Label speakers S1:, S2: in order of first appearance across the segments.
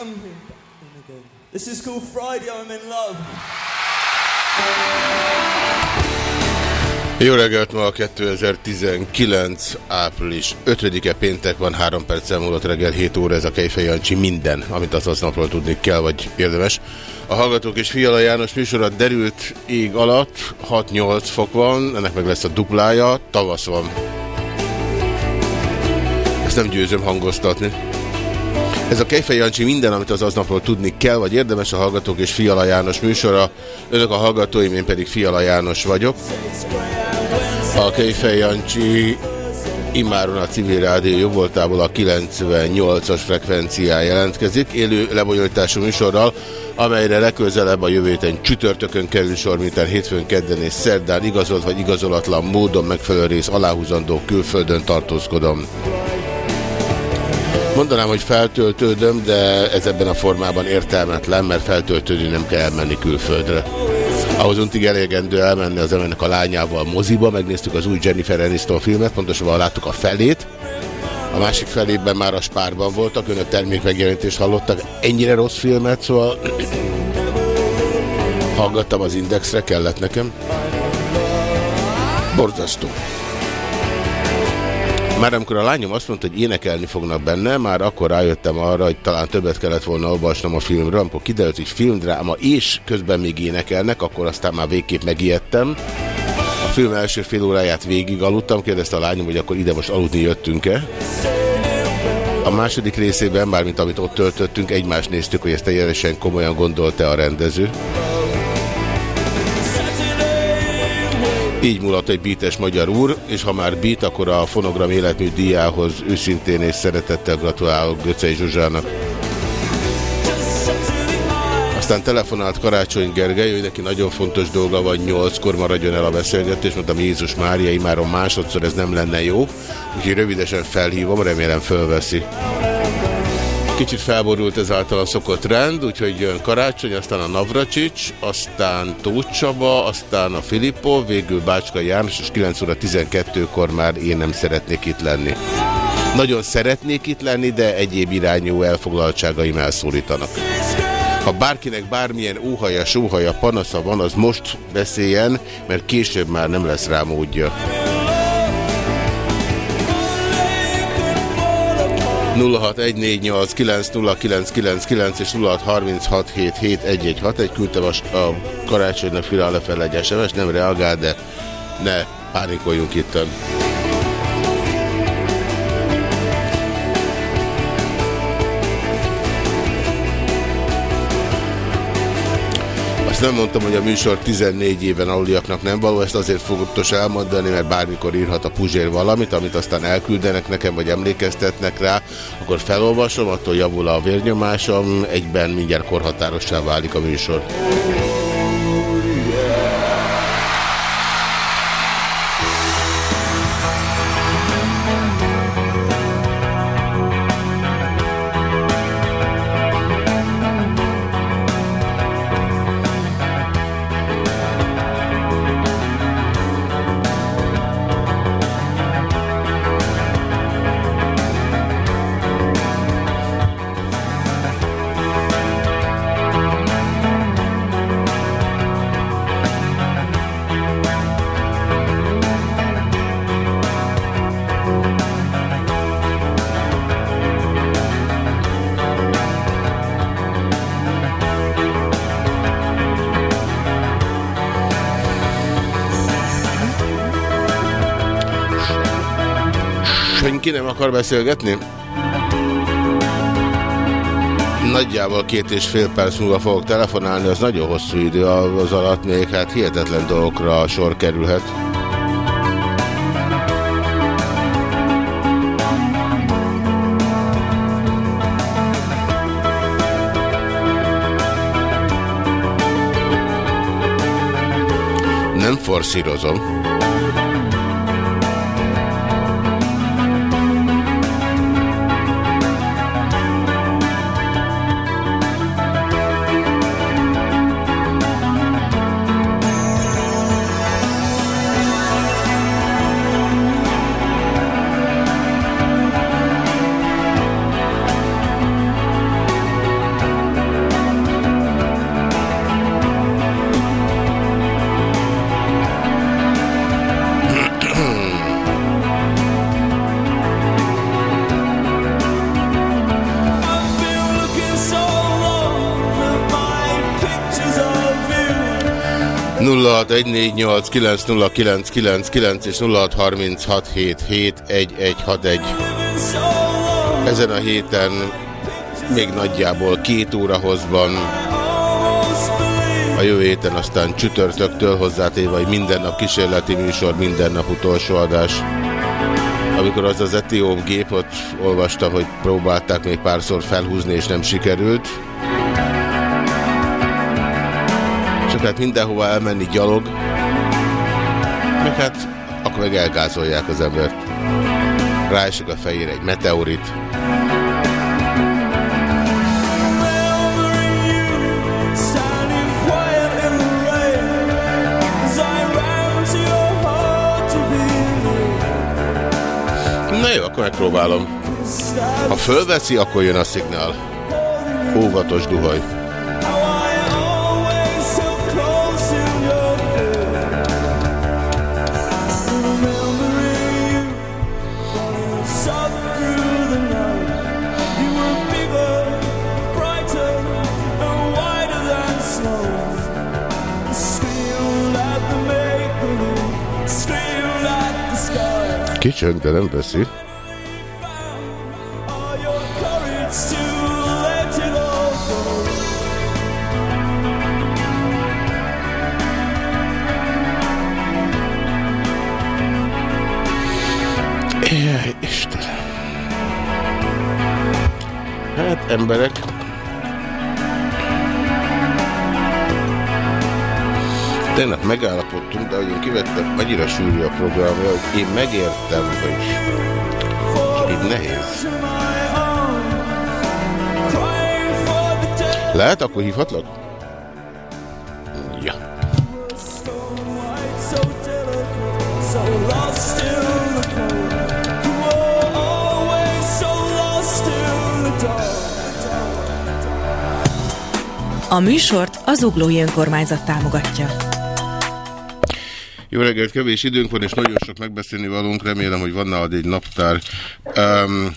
S1: Again. This is called Friday I'm in Love.
S2: Jó reggelt, ma a 2019. április 5-e péntek van, 3 perc elmúlott reggel 7 óra, ez a Kejfej Jancsi minden, amit az aznapról tudni kell, vagy érdemes. A Hallgatók és Fiala János műsora derült ég alatt, 6-8 fok van, ennek meg lesz a duplája, tavasz van. Ezt nem győzöm hangoztatni. Ez a Kejfej Jancsi minden, amit az aznapról tudni kell, vagy érdemes a Hallgatók és Fiala János műsora. Önök a hallgatóim, én pedig Fiala János vagyok. A Kejfej Jancsi immáron a civil rádió jobboltából a 98-as frekvencián jelentkezik, élő lebonyolítású műsorral, amelyre legközelebb a jövő héten csütörtökön kerül sor, miután hétfőn, kedden és szerdán igazolt vagy igazolatlan módon megfelelő rész aláhúzandó külföldön tartózkodom. Mondanám, hogy feltöltődöm, de ez ebben a formában értelmetlen, mert feltöltődni nem kell elmenni külföldre. Ahhoz untig elégendő elmenni az emennek a lányával moziba, megnéztük az új Jennifer Aniston filmet, pontosabban láttuk a felét. A másik felében már a spárban voltak, önök termék megjelentést hallottak. Ennyire rossz filmet, szóval hallgattam az Indexre, kellett nekem. Borzasztó. Már amikor a lányom azt mondta, hogy énekelni fognak benne, már akkor rájöttem arra, hogy talán többet kellett volna olvasnom a filmről, amikor kiderült, hogy filmdráma és közben még énekelnek, akkor aztán már végképp megijedtem. A film első fél óráját végig aludtam, kérdezte a lányom, hogy akkor ide most aludni jöttünk-e. A második részében, mármint amit ott töltöttünk, egymást néztük, hogy ezt teljesen komolyan gondolta a rendező. Így mulat egy bítes magyar úr, és ha már bít, akkor a fonogram életmű díjához őszintén és szeretettel gratulálok Göcej Zsuzsának. Aztán telefonált Karácsony Gergely, hogy neki nagyon fontos dolga van, nyolckor maradjon el a beszélgetés, mondtam Jézus Mária, imáron másodszor ez nem lenne jó, úgyhogy rövidesen felhívom, remélem fölveszi. Kicsit felborult ezáltal a szokott rend, úgyhogy jön Karácsony, aztán a Navracsics, aztán Tóth Csaba, aztán a Filippo, végül Bácska János, és 9 óra 12-kor már én nem szeretnék itt lenni. Nagyon szeretnék itt lenni, de egyéb irányú elfoglaltságaim elszólítanak. Ha bárkinek bármilyen óhaja, sóhaja, panasza van, az most beszéljen, mert később már nem lesz rá módja. 0614890999 és 0636771161 küldtem a, a karácsonynak Fira lefelé egy SMS, nem reagál, de ne pánikoljunk itten. Azt nem mondtam, hogy a műsor 14 éven aluliaknak nem való, ezt azért fontos elmondani, mert bármikor írhat a Puzsér valamit, amit aztán elküldenek nekem, vagy emlékeztetnek rá, akkor felolvasom, attól javul a vérnyomásom, egyben mindjárt korhatárossá válik a műsor. akar beszélgetni? Nagyjából két és fél perc múlva fogok telefonálni, az nagyon hosszú idő az alatt még, hát hihetetlen dolgokra sor kerülhet.
S1: Nem forszírozom.
S2: 0614890999 és 0636771161.
S1: Living so long,
S2: Ezen a héten még nagyjából két óra hozban, a jövő héten aztán csütörtöktől hozzátéve, hogy minden nap kísérleti műsor, minden nap utolsó adás. Amikor az az etióp gépot olvastam, hogy próbálták még párszor felhúzni, és nem sikerült. Hát mindenhova elmenni gyalog, meg hát akkor meg elgázolják az embert. Ráesik a fejére egy meteorit. Na jó, akkor megpróbálom. Ha fölveszi, akkor jön a szignál. Óvatos duhaj. Kicsöng, de nem veszi. Sűrű a programja, hogy én megértem, hogy csak így nehéz. Lehet, akkor hívhatlak? Ja.
S3: A műsort az Uglói Önkormányzat támogatja.
S2: Jó reggelt, kevés időnk van, és nagyon sok megbeszélni valónk. Remélem, hogy van nálad egy naptár. Um,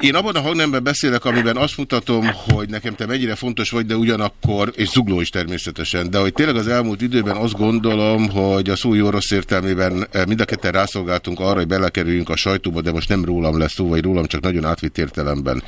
S2: én abban a hangnemben beszélek, amiben azt mutatom, hogy nekem te mennyire fontos vagy, de ugyanakkor, és zugló is természetesen, de hogy tényleg az elmúlt időben azt gondolom, hogy a szó jó rossz értelmében eh, mind a ketten rászolgáltunk arra, hogy belekerüljünk a sajtóba, de most nem rólam lesz szó, vagy rólam csak nagyon átvitt értelemben.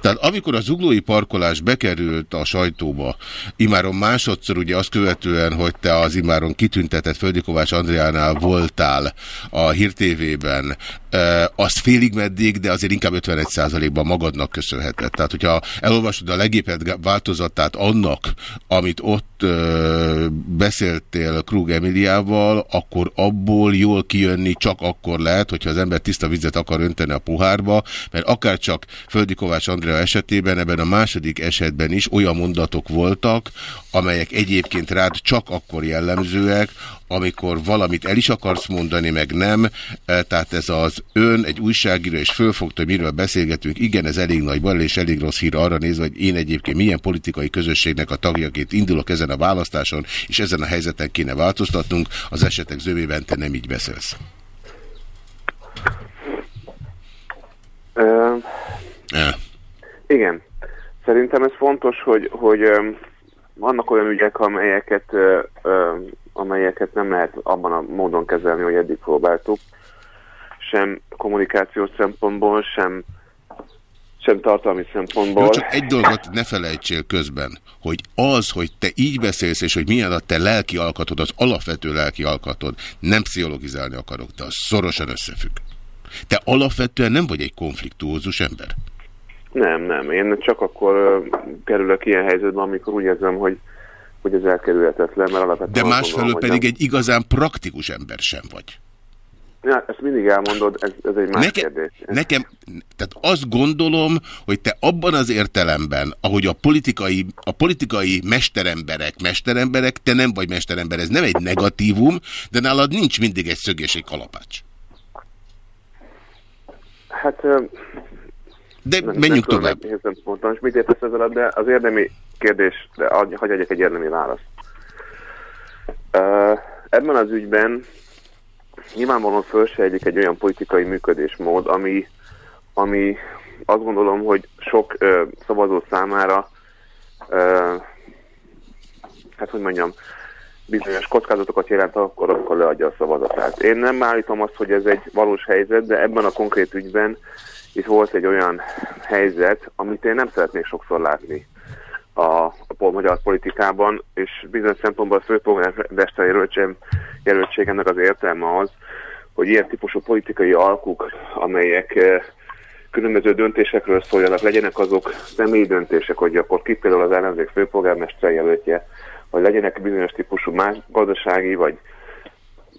S2: Tehát amikor a zuglói parkolás bekerült a sajtóba, imáron másodszor ugye azt követően, hogy te az imáron kitüntetett Földi Kovács Andriánál voltál a Hír TV-ben, eh, azt félig meddig, de azért inkább 51 ban magadnak köszönheted. Tehát, hogyha elolvasod a legépebb változatát annak, amit ott ö, beszéltél Krug Emiliával, akkor abból jól kijönni csak akkor lehet, hogyha az ember tiszta vizet akar önteni a pohárba, mert akár csak Földi Kovács Andrea esetében, ebben a második esetben is olyan mondatok voltak, amelyek egyébként rád csak akkor jellemzőek, amikor valamit el is akarsz mondani, meg nem. E, Tehát ez az ön, egy újságíró, és fölfogta, hogy miről beszélgetünk. Igen, ez elég nagy baj, és elég rossz hír arra nézve, hogy én egyébként milyen politikai közösségnek a tagjaként indulok ezen a választáson, és ezen a helyzeten kéne változtatnunk. Az esetek zömében te nem így beszélsz.
S4: Ö,
S2: E.
S4: igen. Szerintem ez fontos, hogy, hogy ö, vannak olyan ügyek, amelyeket, ö, ö, amelyeket nem lehet abban a módon kezelni, hogy eddig próbáltuk. Sem kommunikációs szempontból, sem, sem tartalmi szempontból.
S2: Jó, csak egy dolgot ne felejtsél közben, hogy az, hogy te így beszélsz, és hogy milyen a te lelki alkatod, az alapvető lelki alkatod, nem pszichologizálni akarok, de az szorosan összefügg. Te alapvetően nem vagy egy konfliktuózus ember.
S4: Nem, nem. Én csak akkor kerülök ilyen helyzetbe, amikor úgy érzem, hogy, hogy ez elkerülhetetlen, mert alapvetően...
S2: De másfelől
S4: gondolom,
S2: pedig egy igazán praktikus ember sem vagy.
S4: Ja, ezt mindig elmondod, ez, ez egy más
S2: Nekem,
S4: kérdés.
S2: nekem, tehát azt gondolom, hogy te abban az értelemben, ahogy a politikai, a politikai mesteremberek mesteremberek, te nem vagy mesterember, ez nem egy negatívum, de nálad nincs mindig egy szög és egy kalapács.
S4: Hát
S2: De
S4: nem,
S2: menjünk
S4: nem tudom,
S2: tovább.
S4: és mit értesz ezzel, de az érdemi kérdés, de adj- hagyj adjak egy érdemi választ. Ebben az ügyben nyilvánvalóan fölsejlik egy olyan politikai működésmód, ami, ami azt gondolom, hogy sok uh, szavazó számára uh, hát hogy mondjam, bizonyos kockázatokat jelent akkor, amikor leadja a szavazatát. Én nem állítom azt, hogy ez egy valós helyzet, de ebben a konkrét ügyben itt volt egy olyan helyzet, amit én nem szeretnék sokszor látni a, a magyar politikában, és bizonyos szempontból a főpolgármester jelöltség, jelöltségemnek az értelme az, hogy ilyen típusú politikai alkuk, amelyek eh, különböző döntésekről szóljanak, legyenek azok személyi döntések, hogy akkor ki például az ellenzék főpolgármester jelöltje, vagy legyenek bizonyos típusú más gazdasági, vagy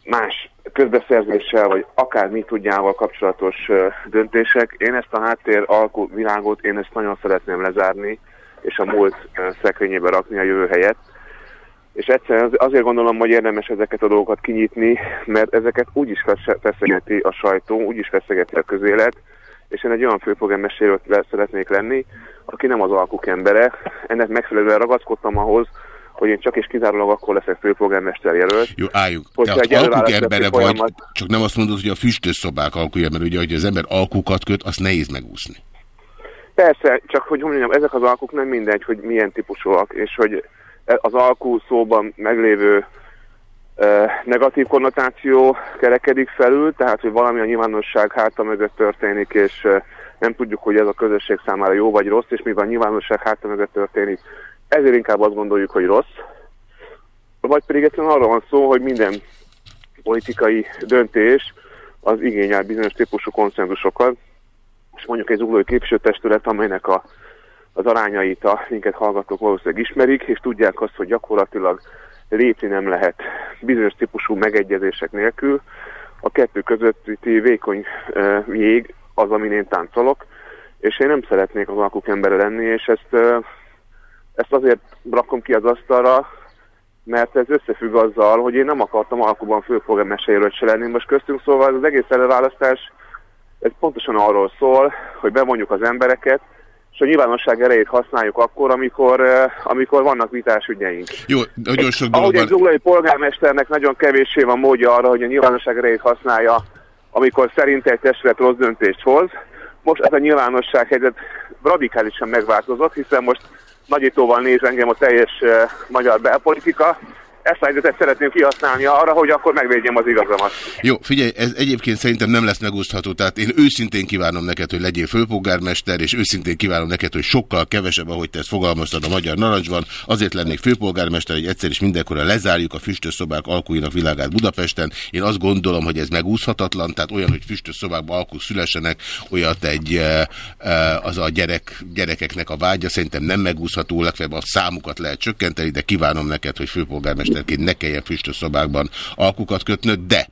S4: más közbeszerzéssel, vagy akár mi tudjával kapcsolatos ö, döntések. Én ezt a háttér alkú világot, én ezt nagyon szeretném lezárni, és a múlt szekrényébe rakni a jövő helyett. És egyszerűen az- azért gondolom, hogy érdemes ezeket a dolgokat kinyitni, mert ezeket úgyis fesz- feszegeti a sajtó, úgyis feszegeti a közélet, és én egy olyan főpolgármester le- szeretnék lenni, aki nem az alkuk embere. Ennek megfelelően ragaszkodtam ahhoz, hogy én csak és kizárólag akkor leszek főpolgármester jelölt.
S2: Jó, álljunk. Te
S4: Hogyha
S2: az
S4: egy
S2: alkuk embere vagy,
S4: folyamat-
S2: csak nem azt mondod, hogy a füstös szobák alkulja, mert ugye, hogy az ember alkukat köt, azt nehéz megúszni.
S4: Persze, csak hogy mondjam, ezek az alkuk nem mindegy, hogy milyen típusúak, és hogy az alkú szóban meglévő ö, negatív konnotáció kerekedik felül, tehát hogy valami a nyilvánosság háta mögött történik, és ö, nem tudjuk, hogy ez a közösség számára jó vagy rossz, és mivel a nyilvánosság háta mögött történik, ezért inkább azt gondoljuk, hogy rossz. Vagy pedig egyszerűen arról van szó, hogy minden politikai döntés az igényel bizonyos típusú konszenzusokat, és mondjuk egy zuglói képviselőtestület, amelynek a, az arányait a minket hallgatók valószínűleg ismerik, és tudják azt, hogy gyakorlatilag lépni nem lehet bizonyos típusú megegyezések nélkül. A kettő közötti vékony uh, jég az, amin én táncolok, és én nem szeretnék az alkuk embere lenni, és ezt, uh, ezt azért rakom ki az asztalra, mert ez összefügg azzal, hogy én nem akartam alkuban főpolgármester jelölt se lenni. Most köztünk szóval az egész előválasztás ez pontosan arról szól, hogy bevonjuk az embereket, és a nyilvánosság erejét használjuk akkor, amikor, eh, amikor vannak vitás ügyeink.
S2: Jó, nagyon sok dolog
S4: Ahogy egy
S2: van.
S4: zuglói polgármesternek nagyon kevéssé van módja arra, hogy a nyilvánosság erejét használja, amikor szerint egy testület rossz döntést hoz. Most ez a nyilvánosság helyzet radikálisan megváltozott, hiszen most nagyítóval néz engem a teljes eh, magyar belpolitika. Ezt a helyzetet szeretném kihasználni arra, hogy akkor megvédjem az igazamat.
S2: Jó, figyelj, ez egyébként szerintem nem lesz megúszható, tehát én őszintén kívánom neked, hogy legyél főpolgármester, és őszintén kívánom neked, hogy sokkal kevesebb, ahogy te ezt fogalmaztad a Magyar Narancsban, azért lennék főpolgármester, hogy egyszer is mindenkorra lezárjuk a füstös szobák alkúinak világát Budapesten. Én azt gondolom, hogy ez megúszhatatlan, tehát olyan, hogy füstös szobákban alkuk szülessenek, olyat egy eh, eh, az a gyerek, gyerekeknek a vágya, szerintem nem megúszható, legfeljebb a számukat lehet csökkenteni, de kívánom neked, hogy főpolgármesterként ne kelljen füstös szobákban alkukat kötnöd, de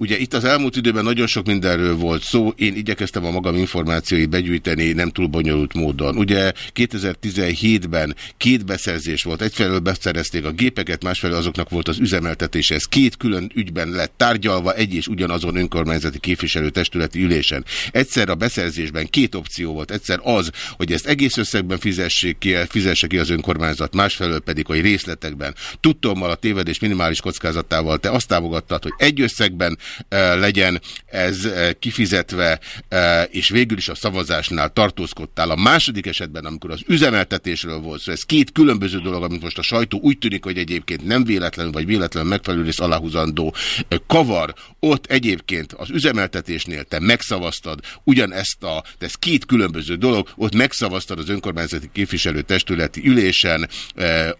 S2: ugye itt az elmúlt időben nagyon sok mindenről volt szó, én igyekeztem a magam információit begyűjteni nem túl bonyolult módon. Ugye 2017-ben két beszerzés volt, egyfelől beszerezték a gépeket, másfelől azoknak volt az üzemeltetése. Ez két külön ügyben lett tárgyalva, egy és ugyanazon önkormányzati képviselőtestületi ülésen. Egyszer a beszerzésben két opció volt. Egyszer az, hogy ezt egész összegben fizessék ki, fizesse ki az önkormányzat, másfelől pedig, hogy részletekben. Tudtommal a tévedés minimális kockázatával te azt támogattad, hogy egy összegben legyen ez kifizetve, és végül is a szavazásnál tartózkodtál. A második esetben, amikor az üzemeltetésről volt szó, ez két különböző dolog, amit most a sajtó úgy tűnik, hogy egyébként nem véletlenül, vagy véletlenül megfelelő rész aláhúzandó kavar, ott egyébként az üzemeltetésnél te megszavaztad ugyanezt a, de ez két különböző dolog, ott megszavaztad az önkormányzati képviselőtestületi ülésen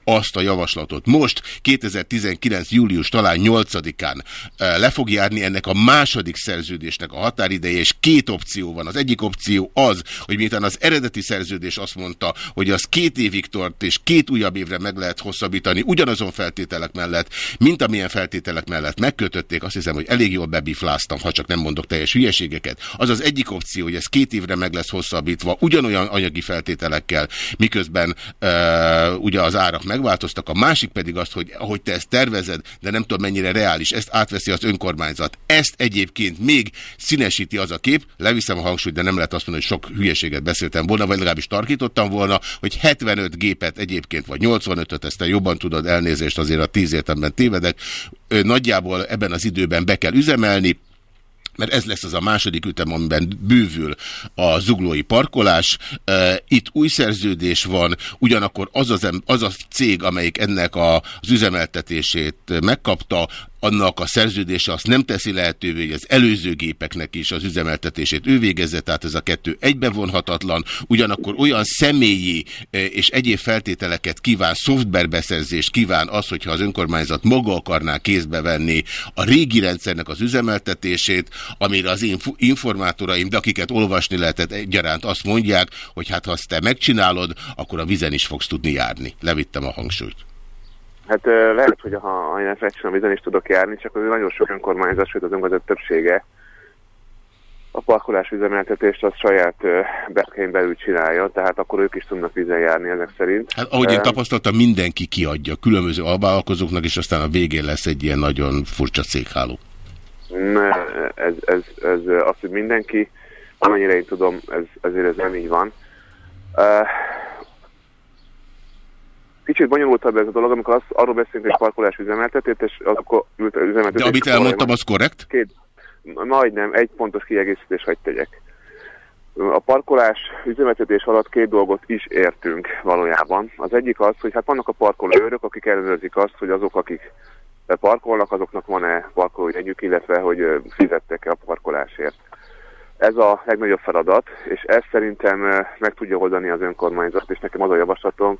S2: azt a javaslatot. Most 2019. július talán 8-án e, le fog járni ennek a második szerződésnek a határideje, és két opció van. Az egyik opció az, hogy miután az eredeti szerződés azt mondta, hogy az két évig tart, és két újabb évre meg lehet hosszabbítani ugyanazon feltételek mellett, mint amilyen feltételek mellett megkötötték, azt hiszem, hogy elég jól bebifláztam, ha csak nem mondok teljes hülyeségeket. Az az egyik opció, hogy ez két évre meg lesz hosszabbítva ugyanolyan anyagi feltételekkel, miközben e, ugye az árak megváltoztak, a másik pedig az, hogy ahogy te ezt tervezed, de nem tudom mennyire reális, ezt átveszi az önkormányzat. Ezt egyébként még színesíti az a kép, leviszem a hangsúlyt, de nem lehet azt mondani, hogy sok hülyeséget beszéltem volna, vagy legalábbis tarkítottam volna, hogy 75 gépet egyébként, vagy 85-öt, ezt te jobban tudod elnézést, azért a 10 értemben tévedek, nagyjából ebben az időben be kell üzemelni, mert ez lesz az a második ütem, amiben bővül a zuglói parkolás. Itt új szerződés van, ugyanakkor az, az, az a cég, amelyik ennek a, az üzemeltetését megkapta, annak a szerződése azt nem teszi lehetővé, hogy az előző gépeknek is az üzemeltetését ő végezze, tehát ez a kettő egybevonhatatlan, ugyanakkor olyan személyi és egyéb feltételeket kíván, szoftverbeszerzést kíván az, hogyha az önkormányzat maga akarná kézbe venni a régi rendszernek az üzemeltetését, amire az én informátoraim, de akiket olvasni lehetett egyaránt, azt mondják, hogy hát ha azt te megcsinálod, akkor a vizen is fogsz tudni járni. Levittem a hangsúlyt.
S4: Hát lehet, hogy ha a vizen is tudok járni, csak azért nagyon sok önkormányzat, sőt az önkormányzat többsége a parkolás üzemeltetést az saját berkein belül csinálja, tehát akkor ők is tudnak vizen járni ezek szerint.
S2: Hát ahogy én tapasztaltam, mindenki kiadja különböző alvállalkozóknak, és aztán a végén lesz egy ilyen nagyon furcsa cégháló.
S4: Ne, ez, ez, ez az, hogy mindenki, amennyire én tudom, ez, ezért ez nem így van. Uh, kicsit bonyolultabb ez a dolog, amikor az, arról beszélünk, hogy parkolás üzemeltetét, és akkor ült üzemeltetét.
S2: De amit elmondtam, az korrekt?
S4: Két, majdnem, egy pontos kiegészítés hagy tegyek. A parkolás üzemeltetés alatt két dolgot is értünk valójában. Az egyik az, hogy hát vannak a parkolőrök, akik ellenőrzik azt, hogy azok, akik parkolnak, azoknak van-e parkolójegyük, illetve hogy fizettek-e a parkolásért. Ez a legnagyobb feladat, és ezt szerintem meg tudja oldani az önkormányzat, és nekem az a javaslatom,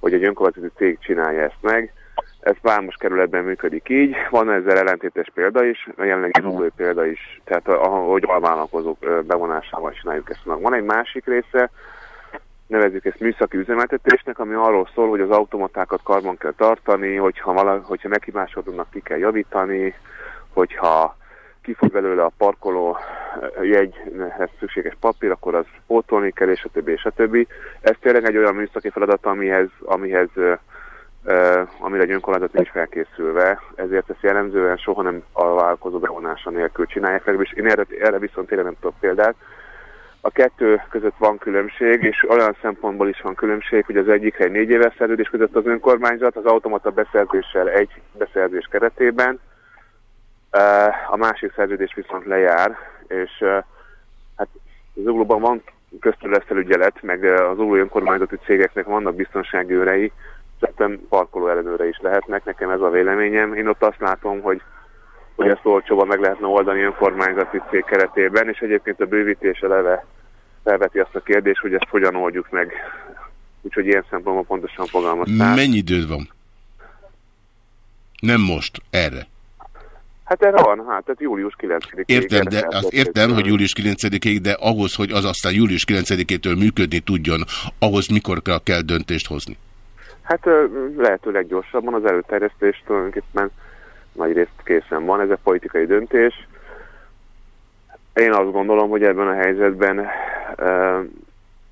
S4: hogy egy önkormányzati cég csinálja ezt meg. Ez Vámos kerületben működik így, van ezzel ellentétes példa is, a jelenlegi zuglói példa is, tehát ahogy alvállalkozók bevonásával csináljuk ezt. Van egy másik része, nevezzük ezt műszaki üzemeltetésnek, ami arról szól, hogy az automatákat karban kell tartani, hogyha, vala, hogyha meghibásodnak, ki kell javítani, hogyha kifog belőle a parkoló jegyhez szükséges papír, akkor az pótolni kell, és a többi, és a többi. Ez tényleg egy olyan műszaki feladat, amihez, amihez uh, amire egy önkormányzat is felkészülve, ezért ezt jellemzően soha nem a vállalkozó bevonása nélkül csinálják, és én erre, erre viszont tényleg nem tudok példát. A kettő között van különbség, és olyan szempontból is van különbség, hogy az egyik egy négy éves szerződés között az önkormányzat, az automata beszerzéssel egy beszerzés keretében, a másik szerződés viszont lejár, és hát Zuglóban van közterületfelügyelet, meg az új önkormányzati cégeknek vannak biztonsági őrei, szerintem parkoló ellenőre is lehetnek, nekem ez a véleményem. Én ott azt látom, hogy, hogy ezt olcsóban meg lehetne oldani önkormányzati cég keretében, és egyébként a bővítés eleve felveti azt a kérdést, hogy ezt hogyan oldjuk meg. Úgyhogy ilyen szempontból pontosan fogalmaztál.
S2: Mennyi időd van? Nem most, erre.
S4: Hát erre van, hát, tehát július 9-ig.
S2: Értem, de azt értem, hogy július 9-ig, de ahhoz, hogy az aztán július 9-től működni tudjon, ahhoz mikor kell döntést hozni?
S4: Hát lehetőleg gyorsabban az előterjesztés tulajdonképpen nagy részt készen van, ez a politikai döntés. Én azt gondolom, hogy ebben a helyzetben uh,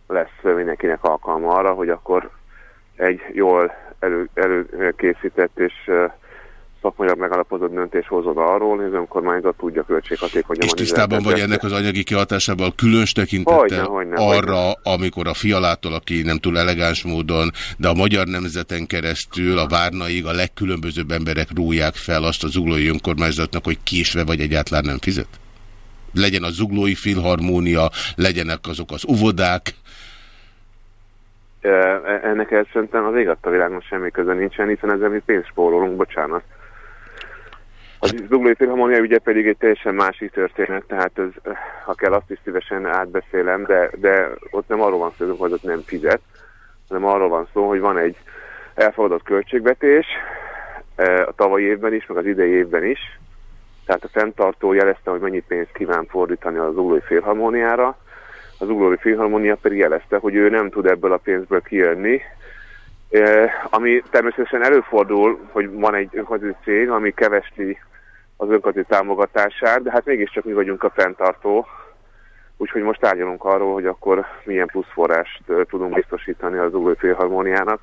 S4: lesz mindenkinek alkalma arra, hogy akkor egy jól elő, előkészített és uh, szakmailag megalapozott döntés hozod arról, hogy az önkormányzat tudja költséghatékonyan.
S2: És tisztában vagy ennek az anyagi kihatásával különös tekintettel arra, hogyne. amikor a fialától, aki nem túl elegáns módon, de a magyar nemzeten keresztül a várnaig a legkülönbözőbb emberek róják fel azt az zuglói önkormányzatnak, hogy késve vagy egyáltalán nem fizet? Legyen a zuglói filharmónia, legyenek azok az óvodák,
S4: ennek el szerintem az ég a világon semmi köze nincsen, hiszen ezzel mi pénzt spórolunk, bocsánat. A Zuglói Filharmonia ügye pedig egy teljesen másik történet, tehát ez, ha kell, azt is szívesen átbeszélem, de, de ott nem arról van szó, hogy ott nem fizet, hanem arról van szó, hogy van egy elfogadott költségvetés, e, a tavalyi évben is, meg az idei évben is, Tehát a fenntartó jelezte, hogy mennyi pénzt kíván fordítani az uglói félharmóniára, az uglói félharmónia pedig jelezte, hogy ő nem tud ebből a pénzből kijönni, Eh, ami természetesen előfordul, hogy van egy önkormányzati cég, ami kevesli az önkormányzati támogatását, de hát mégiscsak mi vagyunk a fenntartó, úgyhogy most tárgyalunk arról, hogy akkor milyen plusz forrást tudunk biztosítani az új félharmóniának.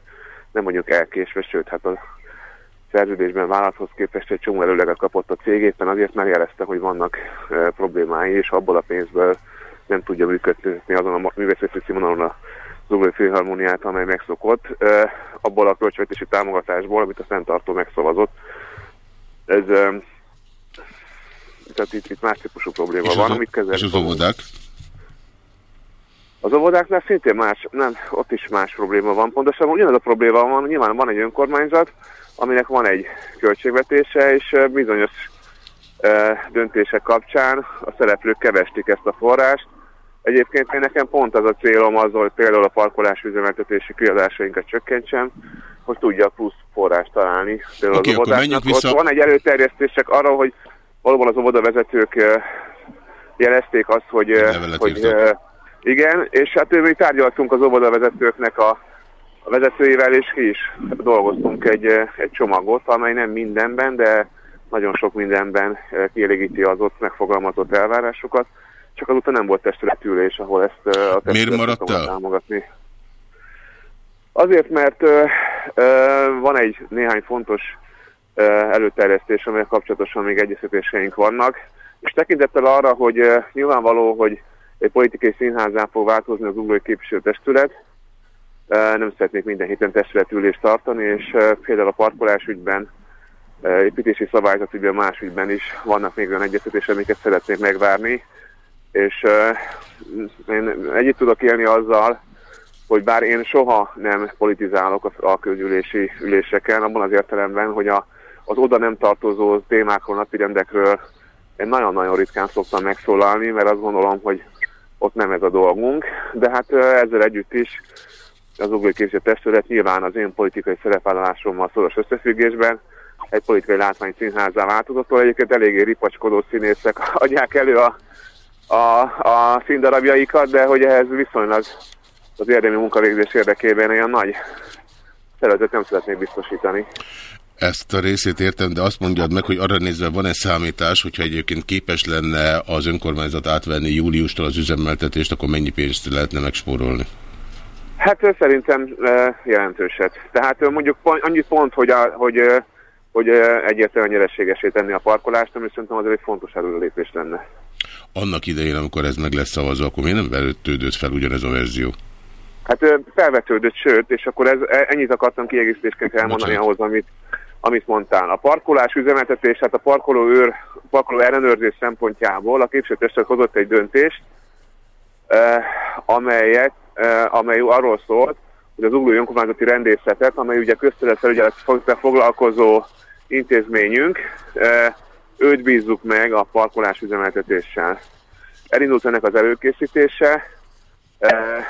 S4: Nem vagyunk elkésve, sőt, hát a szerződésben vállalathoz képest egy csomó előleget kapott a cég, éppen azért már jelezte, hogy vannak problémái, és abból a pénzből nem tudja működtetni azon a művészeti színvonalon a Zuglói Filharmoniát, amely megszokott, abból a költségvetési támogatásból, amit a fenntartó megszavazott. Ez, tehát itt, itt más típusú probléma
S2: És
S4: van,
S2: az,
S4: amit kezelni
S2: és az óvodák?
S4: Az óvodáknál szintén más, nem, ott is más probléma van. Pontosan ugyanaz a probléma van, nyilván van egy önkormányzat, aminek van egy költségvetése, és bizonyos eh, döntések kapcsán a szereplők kevestik ezt a forrást. Egyébként én nekem pont az a célom az, hogy például a parkolás üzemeltetési kiadásainkat csökkentsem, hogy tudja plusz forrást találni. Például
S2: Oké,
S4: az
S2: akkor menjünk vissza-
S4: Ott van egy előterjesztések arra, hogy valóban az óvodavezetők eh, jelezték azt, hogy, eh, hogy eh, igen, és hát mi tárgyaltunk az óvodavezetőknek a, a vezetőivel, és ki is dolgoztunk egy, egy csomagot, amely nem mindenben, de nagyon sok mindenben kielégíti az ott megfogalmazott elvárásokat, csak azóta nem volt testületülés, ahol ezt a testület
S2: maradt el?
S4: támogatni. Azért, mert ö, ö, van egy néhány fontos előterjesztés, amelyek kapcsolatosan még egyeztetéseink vannak, és tekintettel arra, hogy nyilvánvaló, hogy egy politikai színházán fog változni az uglói képviselőtestület, nem szeretnék minden héten testületülést tartani, és például a parkolás ügyben, építési szabályzat ügyben, más ügyben is vannak még olyan egyeztetések, amiket szeretnék megvárni, és én együtt tudok élni azzal, hogy bár én soha nem politizálok a, a közülési üléseken, abban az értelemben, hogy a, az oda nem tartozó témákról, napirendekről én nagyon-nagyon ritkán szoktam megszólalni, mert azt gondolom, hogy ott nem ez a dolgunk, de hát ezzel együtt is az Uglói Képző Testület nyilván az én politikai szerepvállalásommal szoros összefüggésben egy politikai látvány színházzá változott, egyébként eléggé ripacskodó színészek adják elő a, a, a színdarabjaikat, de hogy ehhez viszonylag az érdemi munkavégzés érdekében olyan nagy területet nem szeretnék biztosítani.
S2: Ezt a részét értem, de azt mondjad meg, hogy arra nézve van-e számítás, hogyha egyébként képes lenne az önkormányzat átvenni júliustól az üzemeltetést, akkor mennyi pénzt lehetne megspórolni?
S4: Hát szerintem jelentőset. Tehát mondjuk annyi pont, hogy, a, hogy, hogy egyértelműen nyereségesé tenni a parkolást, ami szerintem azért egy fontos előrelépés lenne.
S2: Annak idején, amikor ez meg lesz szavazva, akkor miért nem verődött fel ugyanez a verzió?
S4: Hát felvetődött, sőt, és akkor ez, e- ennyit akartam kiegészítésként elmondani
S2: Bocsánat.
S4: ahhoz, amit, amit mondtál. A parkolás üzemeltetés, hát a parkoló, őr, parkoló ellenőrzés szempontjából a képviselőtestület hozott egy döntést, eh, amelyet, eh, amely arról szólt, hogy az uglói önkormányzati rendészetet, amely ugye közterületfelügyelet foglalkozó intézményünk, eh, őt bízzuk meg a parkolás üzemeltetéssel. Elindult ennek az előkészítése, eh,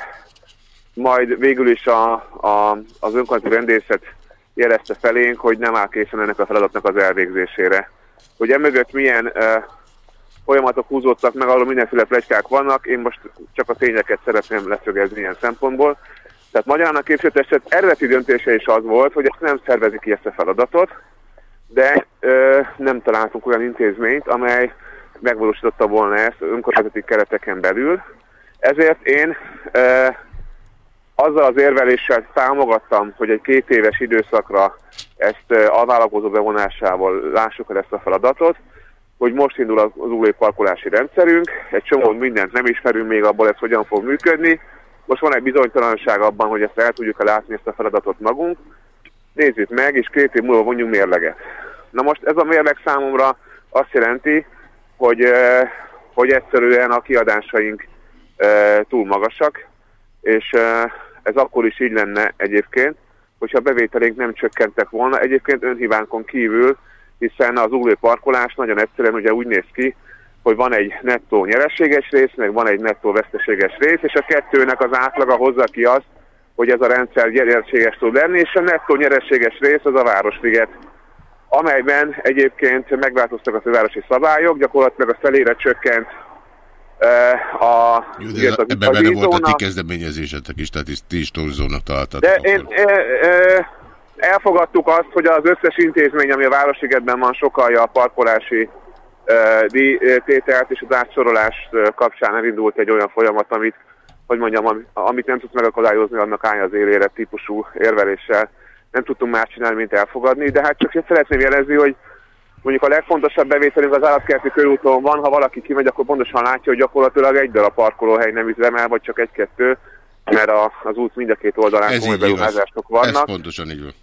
S4: majd végül is a, a, az önkormányzati rendészet jelezte felénk, hogy nem áll készen ennek a feladatnak az elvégzésére. Hogy emögött milyen uh, folyamatok húzódtak meg, ahol mindenféle plegykák vannak, én most csak a tényeket szeretném leszögezni ilyen szempontból. Tehát Magyarának képviselőtestet eredeti döntése is az volt, hogy ezt nem szervezik ki ezt a feladatot, de ö, nem találtunk olyan intézményt, amely megvalósította volna ezt önkormányzati kereteken belül. Ezért én ö, azzal az érveléssel támogattam, hogy egy két éves időszakra ezt a vállalkozó bevonásával lássuk el ezt a feladatot, hogy most indul az, új parkolási rendszerünk, egy csomó mindent nem ismerünk még abból, ez hogyan fog működni. Most van egy bizonytalanság abban, hogy ezt el tudjuk-e látni ezt a feladatot magunk. Nézzük meg, és két év múlva vonjunk mérleget. Na most ez a mérleg számomra azt jelenti, hogy, hogy egyszerűen a kiadásaink túl magasak, és eh, ez akkor is így lenne egyébként, hogyha a bevételénk nem csökkentek volna. Egyébként önhibánkon kívül, hiszen az ugló parkolás nagyon egyszerűen ugye úgy néz ki, hogy van egy nettó nyereséges rész, meg van egy nettó veszteséges rész, és a kettőnek az átlaga hozza ki azt, hogy ez a rendszer nyereséges tud lenni, és a nettó nyereséges rész az a Városliget amelyben egyébként megváltoztak a fővárosi szabályok, gyakorlatilag a felére csökkent a...
S2: Jó, de
S4: ugye, az
S2: ebben benne volt a ti kezdeményezésetek is, tehát ti is torzónak találtátok.
S4: De én e, e, elfogadtuk azt, hogy az összes intézmény, ami a Városligetben van, sokalja a parkolási e, díjtételt, és az átsorolás kapcsán elindult egy olyan folyamat, amit, hogy mondjam, ami- amit nem tudsz megakadályozni, annak állja az élére típusú érveléssel. Nem tudtunk más csinálni, mint elfogadni, de hát csak szeretném jelezni, hogy mondjuk a legfontosabb bevételünk az állatkerti körúton van, ha valaki kimegy, akkor pontosan látja, hogy gyakorlatilag egy darab parkolóhely nem üzemel, vagy csak egy-kettő, mert a, az út mind a két oldalán
S2: Ez
S4: komoly beruházások
S2: Ez
S4: vannak.
S2: pontosan így van.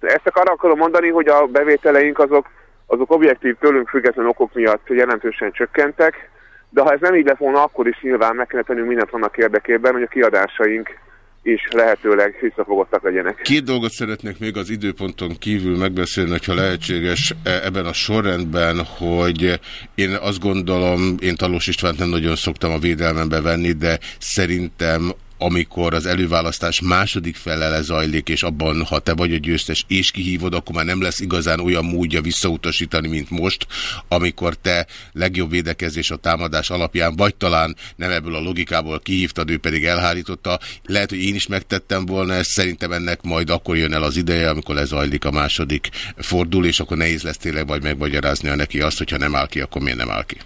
S4: Ezt arra akarom mondani, hogy a bevételeink azok, azok objektív tőlünk független okok miatt jelentősen csökkentek, de ha ez nem így lett volna, akkor is nyilván meg kellene tennünk mindent annak érdekében, hogy a kiadásaink is lehetőleg visszafogottak legyenek.
S2: Két dolgot szeretnék még az időponton kívül megbeszélni, hogyha lehetséges e, ebben a sorrendben, hogy én azt gondolom, én Talós Istvánt nem nagyon szoktam a védelmembe venni, de szerintem amikor az előválasztás második felele zajlik, és abban, ha te vagy a győztes és kihívod, akkor már nem lesz igazán olyan módja visszautasítani, mint most, amikor te legjobb védekezés a támadás alapján, vagy talán nem ebből a logikából kihívtad, ő pedig elhárította. Lehet, hogy én is megtettem volna ezt, szerintem ennek majd akkor jön el az ideje, amikor lezajlik a második fordul, és akkor nehéz lesz tényleg majd megmagyaráznia neki azt, hogyha nem áll ki, akkor miért nem áll ki.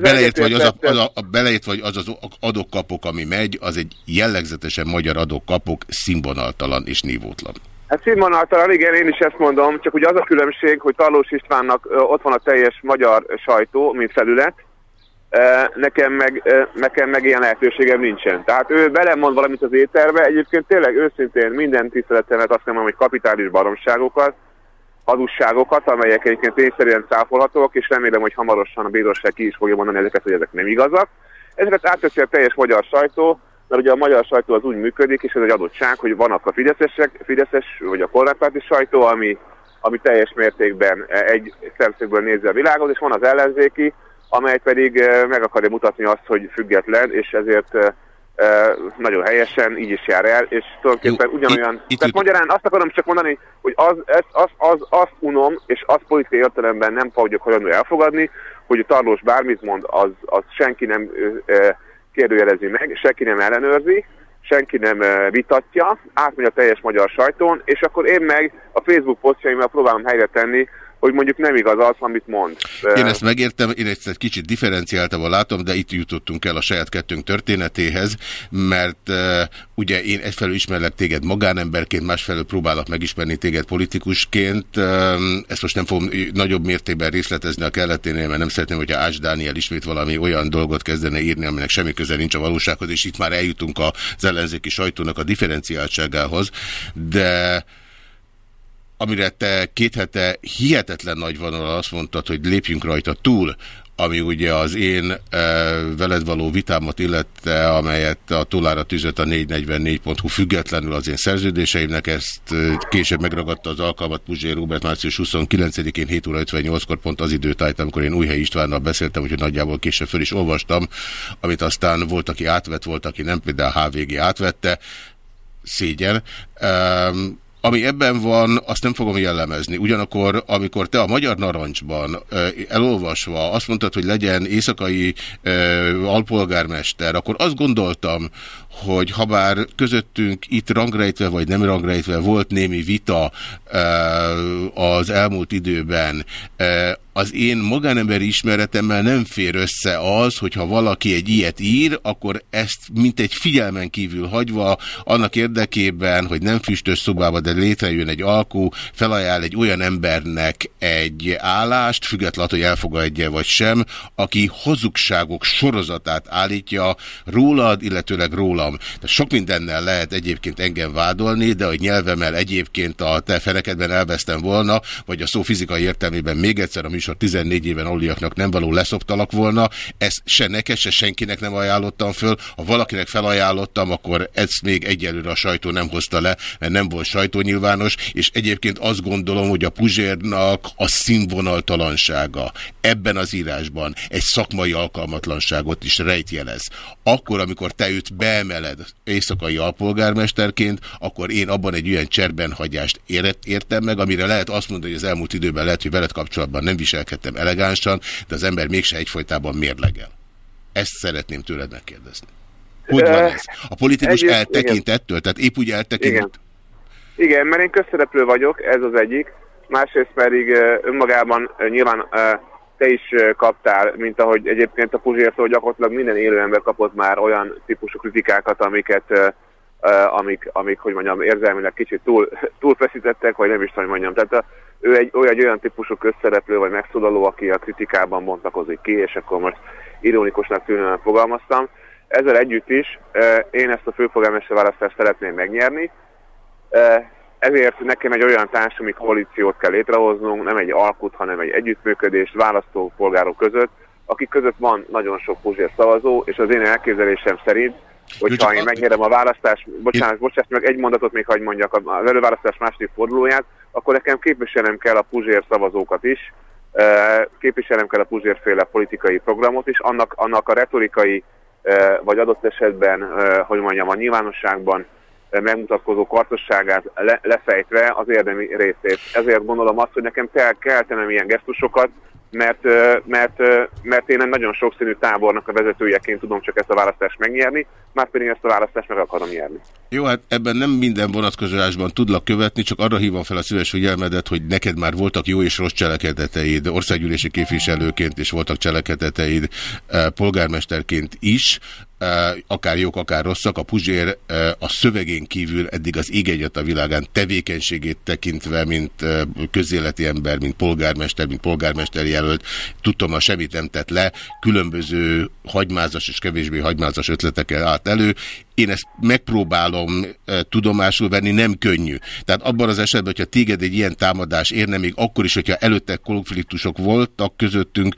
S2: Belejött vagy az, a, az, a, a, belejött vagy az az adok-kapok, ami megy, az egy jellegzetesen magyar adok-kapok, színvonaltalan és nívótlan.
S4: Hát színvonaltalan, igen, én is ezt mondom, csak ugye az a különbség, hogy Tarlós Istvánnak ö, ott van a teljes magyar sajtó, mint felület, nekem meg, nekem meg ilyen lehetőségem nincsen. Tehát ő belemond valamit az éterbe, egyébként tényleg őszintén minden tiszteletemet azt mondom, hogy kapitális baromságokat, hazugságokat, amelyek egyébként tényszerűen cáfolhatók, és remélem, hogy hamarosan a bíróság ki is fogja mondani ezeket, hogy ezek nem igazak. Ezeket átveszi a teljes magyar sajtó, mert ugye a magyar sajtó az úgy működik, és ez egy adottság, hogy vannak a fideszesek, fideszes vagy a kormánypárti sajtó, ami, ami teljes mértékben egy szemszögből nézi a világot, és van az ellenzéki, amely pedig eh, meg akarja mutatni azt, hogy független, és ezért eh, nagyon helyesen így is jár el, és tulajdonképpen
S2: Jó,
S4: ugyanolyan...
S2: itt- itt
S4: tehát magyarán azt akarom csak mondani, hogy az, ez, az, az, azt unom, és azt politikai értelemben nem fogjuk hajlandó elfogadni, hogy a Tarlós bármit mond, az, az senki nem ö, kérdőjelezi meg, senki nem ellenőrzi, senki nem ö, vitatja, átmegy a teljes magyar sajtón, és akkor én meg a Facebook posztjaimmal próbálom helyre tenni, hogy mondjuk nem igaz az, amit mond.
S2: Én ezt megértem, én ezt egy kicsit differenciáltabban látom, de itt jutottunk el a saját kettőnk történetéhez, mert uh, ugye én egyfelől ismerlek téged magánemberként, másfelől próbálok megismerni téged politikusként. Uh, ezt most nem fogom nagyobb mértékben részletezni a kelleténél, mert nem szeretném, hogyha Ács Dániel ismét valami olyan dolgot kezdene írni, aminek semmi köze nincs a valósághoz, és itt már eljutunk az ellenzéki sajtónak a differenciáltságához, de amire te két hete hihetetlen nagy vonal azt mondtad, hogy lépjünk rajta túl, ami ugye az én e, veled való vitámat illette, amelyet a tollára tűzött a 444.hu függetlenül az én szerződéseimnek, ezt e, később megragadta az alkalmat Puzsér Robert március 29-én 7 óra 58-kor pont az időtájt, amikor én Újhely Istvánnal beszéltem, úgyhogy nagyjából később föl is olvastam, amit aztán volt, aki átvett, volt, aki nem, például HVG átvette, szégyen. Ami ebben van, azt nem fogom jellemezni. Ugyanakkor, amikor te a Magyar Narancsban elolvasva azt mondtad, hogy legyen éjszakai alpolgármester, akkor azt gondoltam, hogy ha bár közöttünk itt rangrejtve vagy nem rangrejtve volt némi vita ö, az elmúlt időben, ö, az én magánemberi ismeretemmel nem fér össze az, hogyha valaki egy ilyet ír, akkor ezt mint egy figyelmen kívül hagyva, annak érdekében, hogy nem füstös szobába, de létrejön egy alkú, felajánl egy olyan embernek egy állást, függetlenül, hogy elfogadja vagy sem, aki hazugságok sorozatát állítja rólad, illetőleg rólam. De sok mindennel lehet egyébként engem vádolni, de hogy nyelvemmel egyébként a te fenekedben elvesztem volna, vagy a szó fizikai értelmében még egyszer a műsor 14 éven aluliaknak nem való leszoptalak volna. Ezt se neked, se senkinek nem ajánlottam föl. Ha valakinek felajánlottam, akkor ezt még egyelőre a sajtó nem hozta le, mert nem volt sajtónyilvános, és egyébként azt gondolom, hogy a Puzsérnak a színvonaltalansága ebben az írásban egy szakmai alkalmatlanságot is rejtjelez. Akkor, amikor te őt beemeled éjszakai alpolgármesterként, akkor én abban egy olyan cserbenhagyást ért, értem meg, amire lehet azt mondani, hogy az elmúlt időben lehet, hogy veled kapcsolatban nem viselkedtem elegánsan, de az ember mégse egyfolytában mérlegel. Ezt szeretném tőled megkérdezni. Hogy van ez? A politikus
S4: Egy-
S2: eltekint ettől? Tehát épp úgy eltekint?
S4: Igen. Igen, mert én közszereplő vagyok, ez az egyik. Másrészt pedig önmagában nyilván te is kaptál, mint ahogy egyébként a Puzsértól gyakorlatilag minden élő ember kapott már olyan típusú kritikákat, amiket, amik, amik, hogy mondjam, érzelmileg kicsit túl, túlfeszítettek, vagy nem is tudom, hogy mondjam. Tehát a, ő egy, egy olyan típusú közszereplő, vagy megszólaló, aki a kritikában bontakozik ki, és akkor most ironikusnak tűnően fogalmaztam. Ezzel együtt is én ezt a főpolgármester választást szeretném megnyerni, Ezért nekem egy olyan társadalmi koalíciót kell létrehoznunk, nem egy alkut, hanem egy együttműködést választópolgárok között, akik között van nagyon sok Puzsér szavazó, és az én elképzelésem szerint,
S2: Jó,
S4: hogyha én
S2: a-
S4: megnyerem a választás, bocsánat, bocsánat, meg egy mondatot még hagyd mondjak, az előválasztás második fordulóját, akkor nekem képviselnem kell a Puzsér szavazókat is, képviselnem kell a Puzsérféle politikai programot is, annak, annak a retorikai, vagy adott esetben, hogy mondjam, a nyilvánosságban megmutatkozó kartosságát le, lefejtve az érdemi részét. Ezért gondolom azt, hogy nekem kell, kell tennem ilyen gesztusokat, mert, mert, mert én egy nagyon sokszínű tábornak a vezetőjeként tudom csak ezt a választást megnyerni, már pedig ezt a választást meg akarom nyerni.
S2: Jó, hát ebben nem minden vonatkozásban tudlak követni, csak arra hívom fel a szíves figyelmedet, hogy neked már voltak jó és rossz cselekedeteid, országgyűlési képviselőként is voltak cselekedeteid, eh, polgármesterként is, akár jók, akár rosszak. A Puzsér a szövegén kívül eddig az ég a világán tevékenységét tekintve, mint közéleti ember, mint polgármester, mint polgármester jelölt, tudtam, semmit nem tett le, különböző hagymázas és kevésbé hagymázas ötletekkel állt elő. Én ezt megpróbálom tudomásul venni, nem könnyű. Tehát abban az esetben, hogyha téged egy ilyen támadás érne, még akkor is, hogyha előtte konfliktusok voltak közöttünk,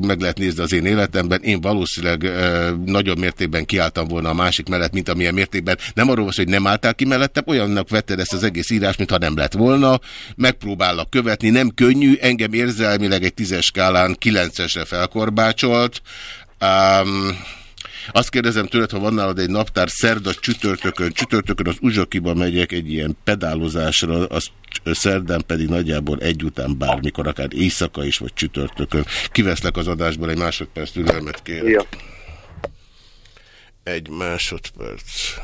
S2: meg lehet nézni az én életemben, én valószínűleg nagyobb mértékben kiálltam volna a másik mellett, mint amilyen mértékben. Nem arról van hogy nem álltál ki mellettem, olyannak vetted ezt az egész írás, mintha nem lett volna. Megpróbállak követni, nem könnyű, engem érzelmileg egy tízes skálán kilencesre felkorbácsolt. Um, azt kérdezem tőled, ha van nálad egy naptár szerda csütörtökön, csütörtökön az Uzsokiba megyek egy ilyen pedálozásra, az szerdán pedig nagyjából egy után bármikor, akár éjszaka is, vagy csütörtökön. Kiveszlek az adásból, egy másodperc türelmet kérek.
S4: Jó.
S2: Egy másodperc.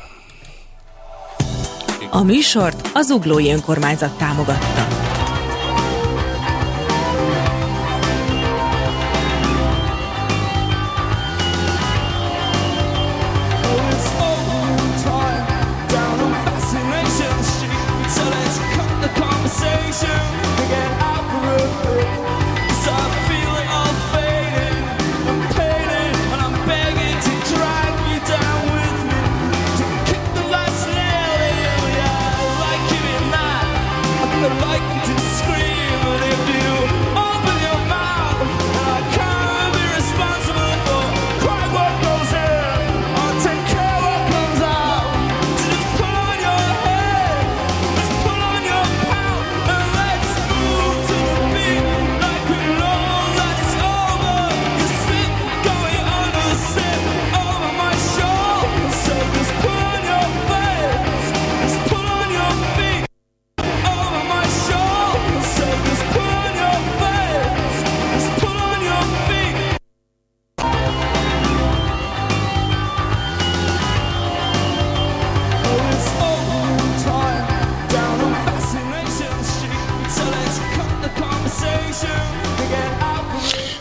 S1: A műsort az Uglói Önkormányzat támogatta.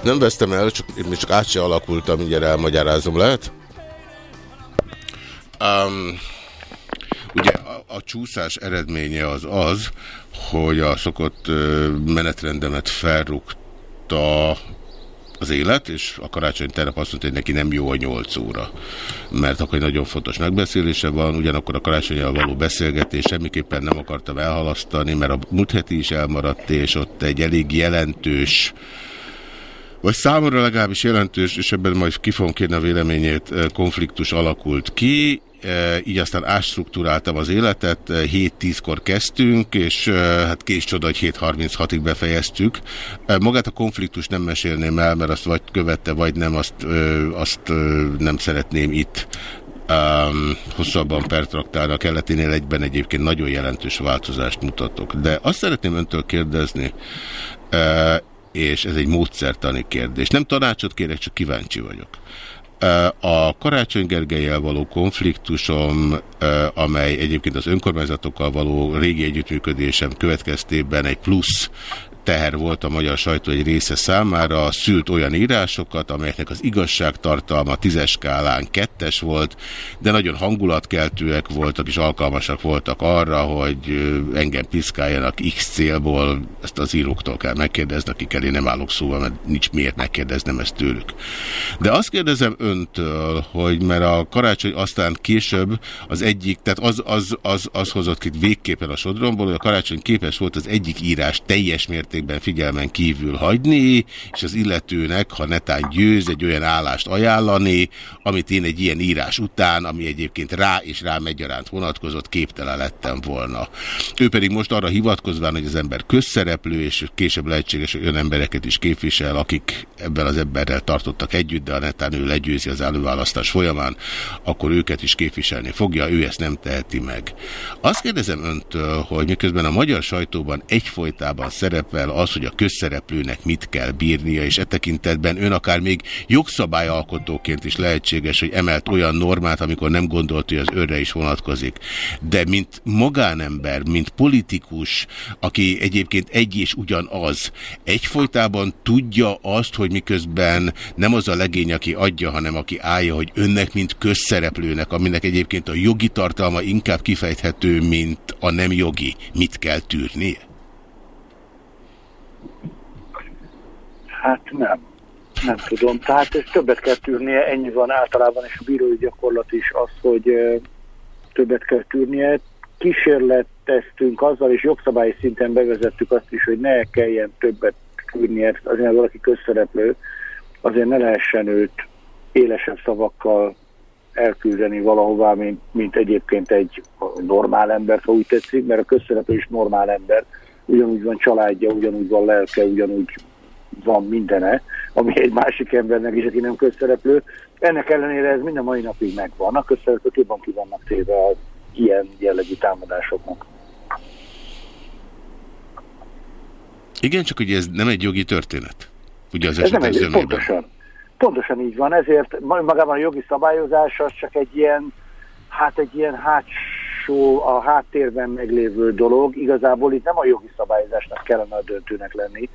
S2: Nem vesztem el, csak, én még csak át se alakultam, mindjárt elmagyarázom, lehet? Um, ugye a, a csúszás eredménye az az, hogy a szokott menetrendemet felrúgta az élet, és a karácsony terep azt mondta, hogy neki nem jó a 8 óra. Mert akkor egy nagyon fontos megbeszélése van, ugyanakkor a karácsonyjal való beszélgetés semmiképpen nem akartam elhalasztani, mert a múlt heti is elmaradt, és ott egy elég jelentős vagy számomra legalábbis jelentős, és ebben majd ki fogom kérni a véleményét, eh, konfliktus alakult ki, eh, így aztán átstruktúráltam az életet, 7-10-kor kezdtünk, és eh, hát kés csoda, hogy 7.36-ig befejeztük. Eh, Magát a konfliktus nem mesélném el, mert azt vagy követte, vagy nem, azt, azt nem szeretném itt um, hosszabban pertraktálni. A kelleténél egyben egyébként nagyon jelentős változást mutatok. De azt szeretném öntől kérdezni, és ez egy módszertani kérdés. Nem tanácsot kérek, csak kíváncsi vagyok. A Karácsony Gergelyel való konfliktusom, amely egyébként az önkormányzatokkal való régi együttműködésem következtében egy plusz teher volt a magyar sajtó egy része számára, szült olyan írásokat, amelyeknek az igazságtartalma tízes skálán kettes volt, de nagyon hangulatkeltőek voltak, és alkalmasak voltak arra, hogy engem piszkáljanak X célból, ezt az íróktól kell megkérdezni, akik elé nem állok szóval, mert nincs miért megkérdeznem ezt tőlük. De azt kérdezem öntől, hogy mert a karácsony aztán később az egyik, tehát az, az, az, az hozott ki végképpen a sodromból, hogy a karácsony képes volt az egyik írás teljes mértékben figyelmen kívül hagyni, és az illetőnek, ha netán győz, egy olyan állást ajánlani, amit én egy ilyen írás után, ami egyébként rá és rá egyaránt vonatkozott, képtelen lettem volna. Ő pedig most arra hivatkozván, hogy az ember közszereplő, és később lehetséges, hogy olyan embereket is képvisel, akik ebben az emberrel tartottak együtt, de a netán ő legyőzi az előválasztás folyamán, akkor őket is képviselni fogja, ő ezt nem teheti meg. Azt kérdezem öntől, hogy miközben a magyar sajtóban egyfolytában szerepel az, hogy a közszereplőnek mit kell bírnia, és e tekintetben ön akár még jogszabályalkotóként is lehetséges, hogy emelt olyan normát, amikor nem gondolt, hogy az őre is vonatkozik. De mint magánember, mint politikus, aki egyébként egy és ugyanaz, egyfolytában tudja azt, hogy miközben nem az a legény, aki adja, hanem aki állja, hogy önnek, mint közszereplőnek, aminek egyébként a jogi tartalma inkább kifejthető, mint a nem jogi, mit kell tűrnie?
S5: Hát nem. Nem tudom. Tehát ez többet kell tűrnie, ennyi van általában, és a bírói gyakorlat is az, hogy többet kell tűrnie. Kísérleteztünk azzal, és jogszabályi szinten bevezettük azt is, hogy ne kelljen többet tűrnie, azért valaki közszereplő, azért ne lehessen őt élesebb szavakkal elküldeni valahová, mint, mint egyébként egy normál ember, ha úgy tetszik, mert a közszereplő is normál ember, ugyanúgy van családja, ugyanúgy van lelke, ugyanúgy van mindene, ami egy másik embernek is, aki nem közszereplő. Ennek ellenére ez minden mai napig megvan. A közszereplők jobban ki vannak téve az ilyen jellegű támadásoknak.
S2: Igen, csak ugye ez nem egy jogi történet. Ugye az
S5: Ez nem egy, pontosan. Pontosan így van, ezért ma- magában a jogi szabályozás az csak egy ilyen, hát egy ilyen hátsó, a háttérben meglévő dolog. Igazából itt nem a jogi szabályozásnak kellene a döntőnek lenni,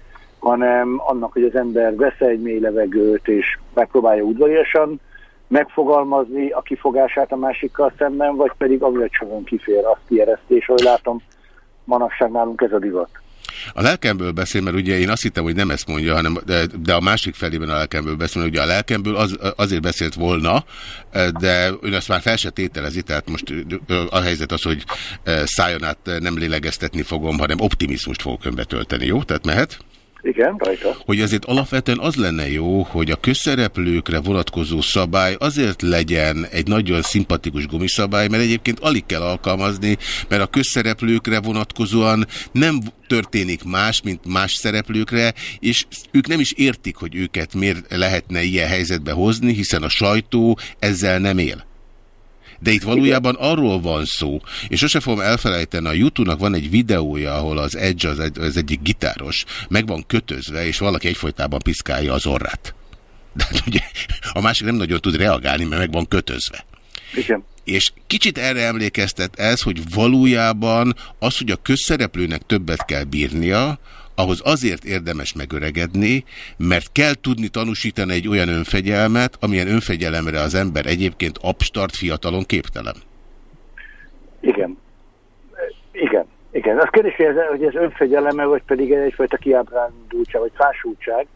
S5: hanem annak, hogy az ember vesz egy mély levegőt, és megpróbálja udvariasan megfogalmazni a kifogását a másikkal szemben, vagy pedig ami a csomón kifér, azt kiereszti, és ahogy látom, manapság nálunk ez a divat.
S2: A lelkemből beszél, mert ugye én azt hittem, hogy nem ezt mondja, hanem, de, de a másik felében a lelkemből beszél, mert ugye a lelkemből az, azért beszélt volna, de ön azt már fel se tételezi, tehát most a helyzet az, hogy szájon át nem lélegeztetni fogom, hanem optimizmust fogok önbe tölteni, jó? Tehát mehet?
S5: Igen, rajta.
S2: hogy azért alapvetően az lenne jó, hogy a közszereplőkre vonatkozó szabály azért legyen egy nagyon szimpatikus gumiszabály, mert egyébként alig kell alkalmazni, mert a közszereplőkre vonatkozóan nem történik más, mint más szereplőkre, és ők nem is értik, hogy őket miért lehetne ilyen helyzetbe hozni, hiszen a sajtó ezzel nem él. De itt valójában arról van szó, és sose fogom elfelejteni, a YouTube-nak van egy videója, ahol az Edge, az, egy, az egyik gitáros, meg van kötözve, és valaki egyfolytában piszkálja az orrát. De hát ugye a másik nem nagyon tud reagálni, mert meg van kötözve.
S5: Igen.
S2: És kicsit erre emlékeztet ez, hogy valójában az, hogy a közszereplőnek többet kell bírnia, ahhoz azért érdemes megöregedni, mert kell tudni tanúsítani egy olyan önfegyelmet, amilyen önfegyelemre az ember egyébként abstart fiatalon képtelen.
S5: Igen. Igen. Igen. Az kérdés, hogy ez, hogy ez önfegyeleme, vagy pedig egyfajta kiábrándultság, vagy fásultság.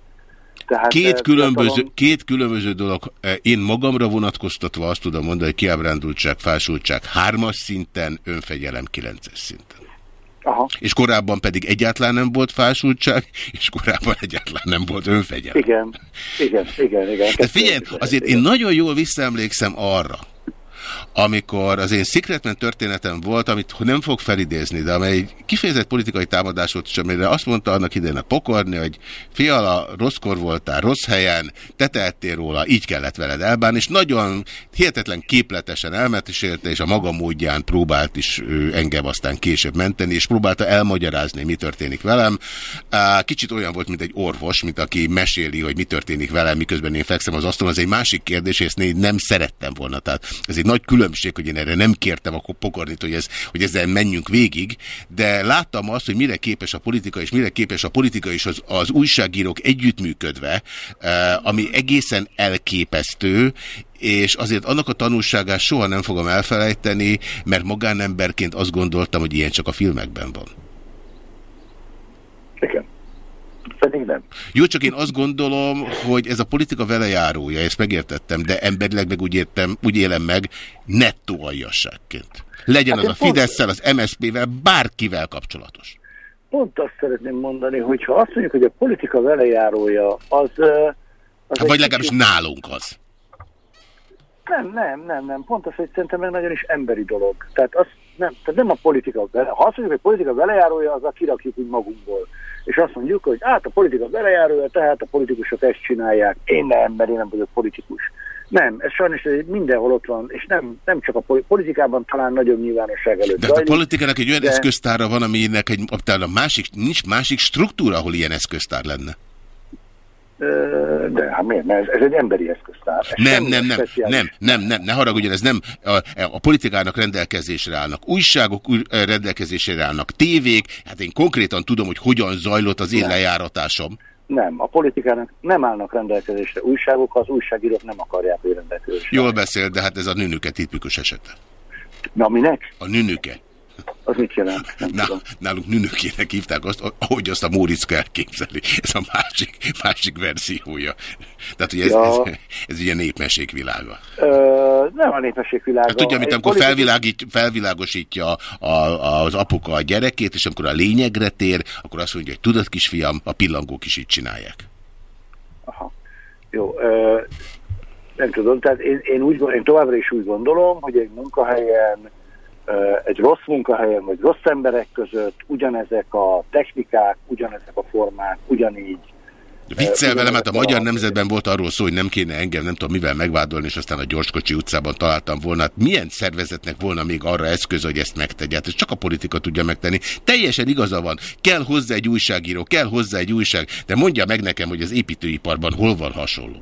S5: Tehát,
S2: Két
S5: eh,
S2: különböző,
S5: fiatalon-
S2: két különböző dolog. Eh, Én magamra vonatkoztatva azt tudom mondani, hogy kiábrándultság, fásultság hármas szinten, önfegyelem kilences szinten.
S5: Aha.
S2: És korábban pedig egyáltalán nem volt fásultság, és korábban egyáltalán nem volt önfegyelem.
S5: Igen, igen, igen, igen.
S2: De figyelj, azért én nagyon jól visszaemlékszem arra, amikor az én Secretman történetem volt, amit nem fog felidézni, de amely egy kifejezett politikai támadás volt, és amire azt mondta annak idején a pokorni, hogy fiala, rosszkor voltál, rossz helyen, te tehettél róla, így kellett veled elbánni, és nagyon hihetetlen képletesen elmesélte, és a maga módján próbált is engem aztán később menteni, és próbálta elmagyarázni, mi történik velem. Kicsit olyan volt, mint egy orvos, mint aki meséli, hogy mi történik velem, miközben én fekszem az asztalon. Az egy másik kérdés, és ezt nem szerettem volna. Tehát ez egy nagy különbség, hogy én erre nem kértem a pokornit, hogy, ez, hogy ezzel menjünk végig, de láttam azt, hogy mire képes a politika, és mire képes a politika és az, az újságírók együttműködve, eh, ami egészen elképesztő, és azért annak a tanulságát soha nem fogom elfelejteni, mert magánemberként azt gondoltam, hogy ilyen csak a filmekben van.
S5: Igen. Pedig nem.
S2: Jó, csak én azt gondolom, hogy ez a politika velejárója, ezt megértettem, de emberileg meg úgy, értem, úgy élem meg, nettó aljasságként. Legyen
S5: Hát
S2: az a Fidesz-szel, az MSZP-vel, bárkivel kapcsolatos.
S5: Pont azt szeretném mondani, hogy ha azt mondjuk, hogy a politika velejárója, az... az egy
S2: Vagy legalábbis
S5: kicsit-
S2: nálunk az.
S5: Nem, nem, nem, nem. Pont az, hogy szerintem meg nagyon is emberi dolog. Tehát, az nem, tehát nem a politika. Ha azt mondjuk, hogy a politika velejárója, az a kirakjuk úgy magunkból. És azt mondjuk, hogy hát a politika velejárója, tehát a politikusok ezt csinálják. Én nem, mert én nem vagyok politikus. Nem, ez sajnos ez mindenhol ott van, és nem, nem csak a poli- politikában talán nagyobb nyilvánosság előtt
S2: De hát a
S5: zajlik.
S2: politikának egy olyan
S5: de-
S2: eszköztára van, aminek egy, a másik, nincs másik struktúra, ahol ilyen eszköztár lenne.
S5: De hát miért? Ez, ez egy emberi eszköztár. Ez
S2: Nem, nem, nem,
S5: speciális.
S2: nem, nem, nem, ne haragudjon, ez nem, a, a politikának rendelkezésre állnak újságok, új, rendelkezésre állnak tévék, hát én konkrétan tudom, hogy hogyan zajlott az én
S5: Nem.
S2: lejáratásom.
S5: Nem, a politikának nem állnak rendelkezésre újságok, az újságírók nem akarják, hogy rendelkezésre.
S2: Jól beszél, de hát ez a nünüke tipikus esete.
S5: Na, minek?
S2: A nünüke.
S5: Az mit jelent? Nem
S2: Na,
S5: tudom.
S2: nálunk nünökének hívták azt, ahogy azt a Móricz elképzeli. Ez a másik, másik verziója. Tehát, hogy ez,
S5: Ja.
S2: ez, ez ugye népmesék világa.
S5: Ö, nem a népesség világa.
S2: Hát tudja, mint amikor felvilágít, felvilágosítja a, az apuka a gyerekét, és amikor a lényegre tér, akkor azt mondja, hogy tudod kisfiam, a pillangók is így csinálják.
S5: Aha. Jó, ö, nem tudom, tehát én, én, úgy, én továbbra is úgy gondolom, hogy egy munkahelyen, egy rossz munkahelyen, vagy rossz emberek között ugyanezek a technikák, ugyanezek a formák, ugyanígy
S2: Viccel velem, hát a Magyar Nemzetben volt arról szó, hogy nem kéne engem, nem tudom mivel megvádolni, és aztán a Gyorskocsi utcában találtam volna. Hát milyen szervezetnek volna még arra eszköz, hogy ezt megtegye? Hát ez csak a politika tudja megtenni. Teljesen igaza van. Kell hozzá egy újságíró, kell hozzá egy újság, de mondja meg nekem, hogy az építőiparban hol van hasonló.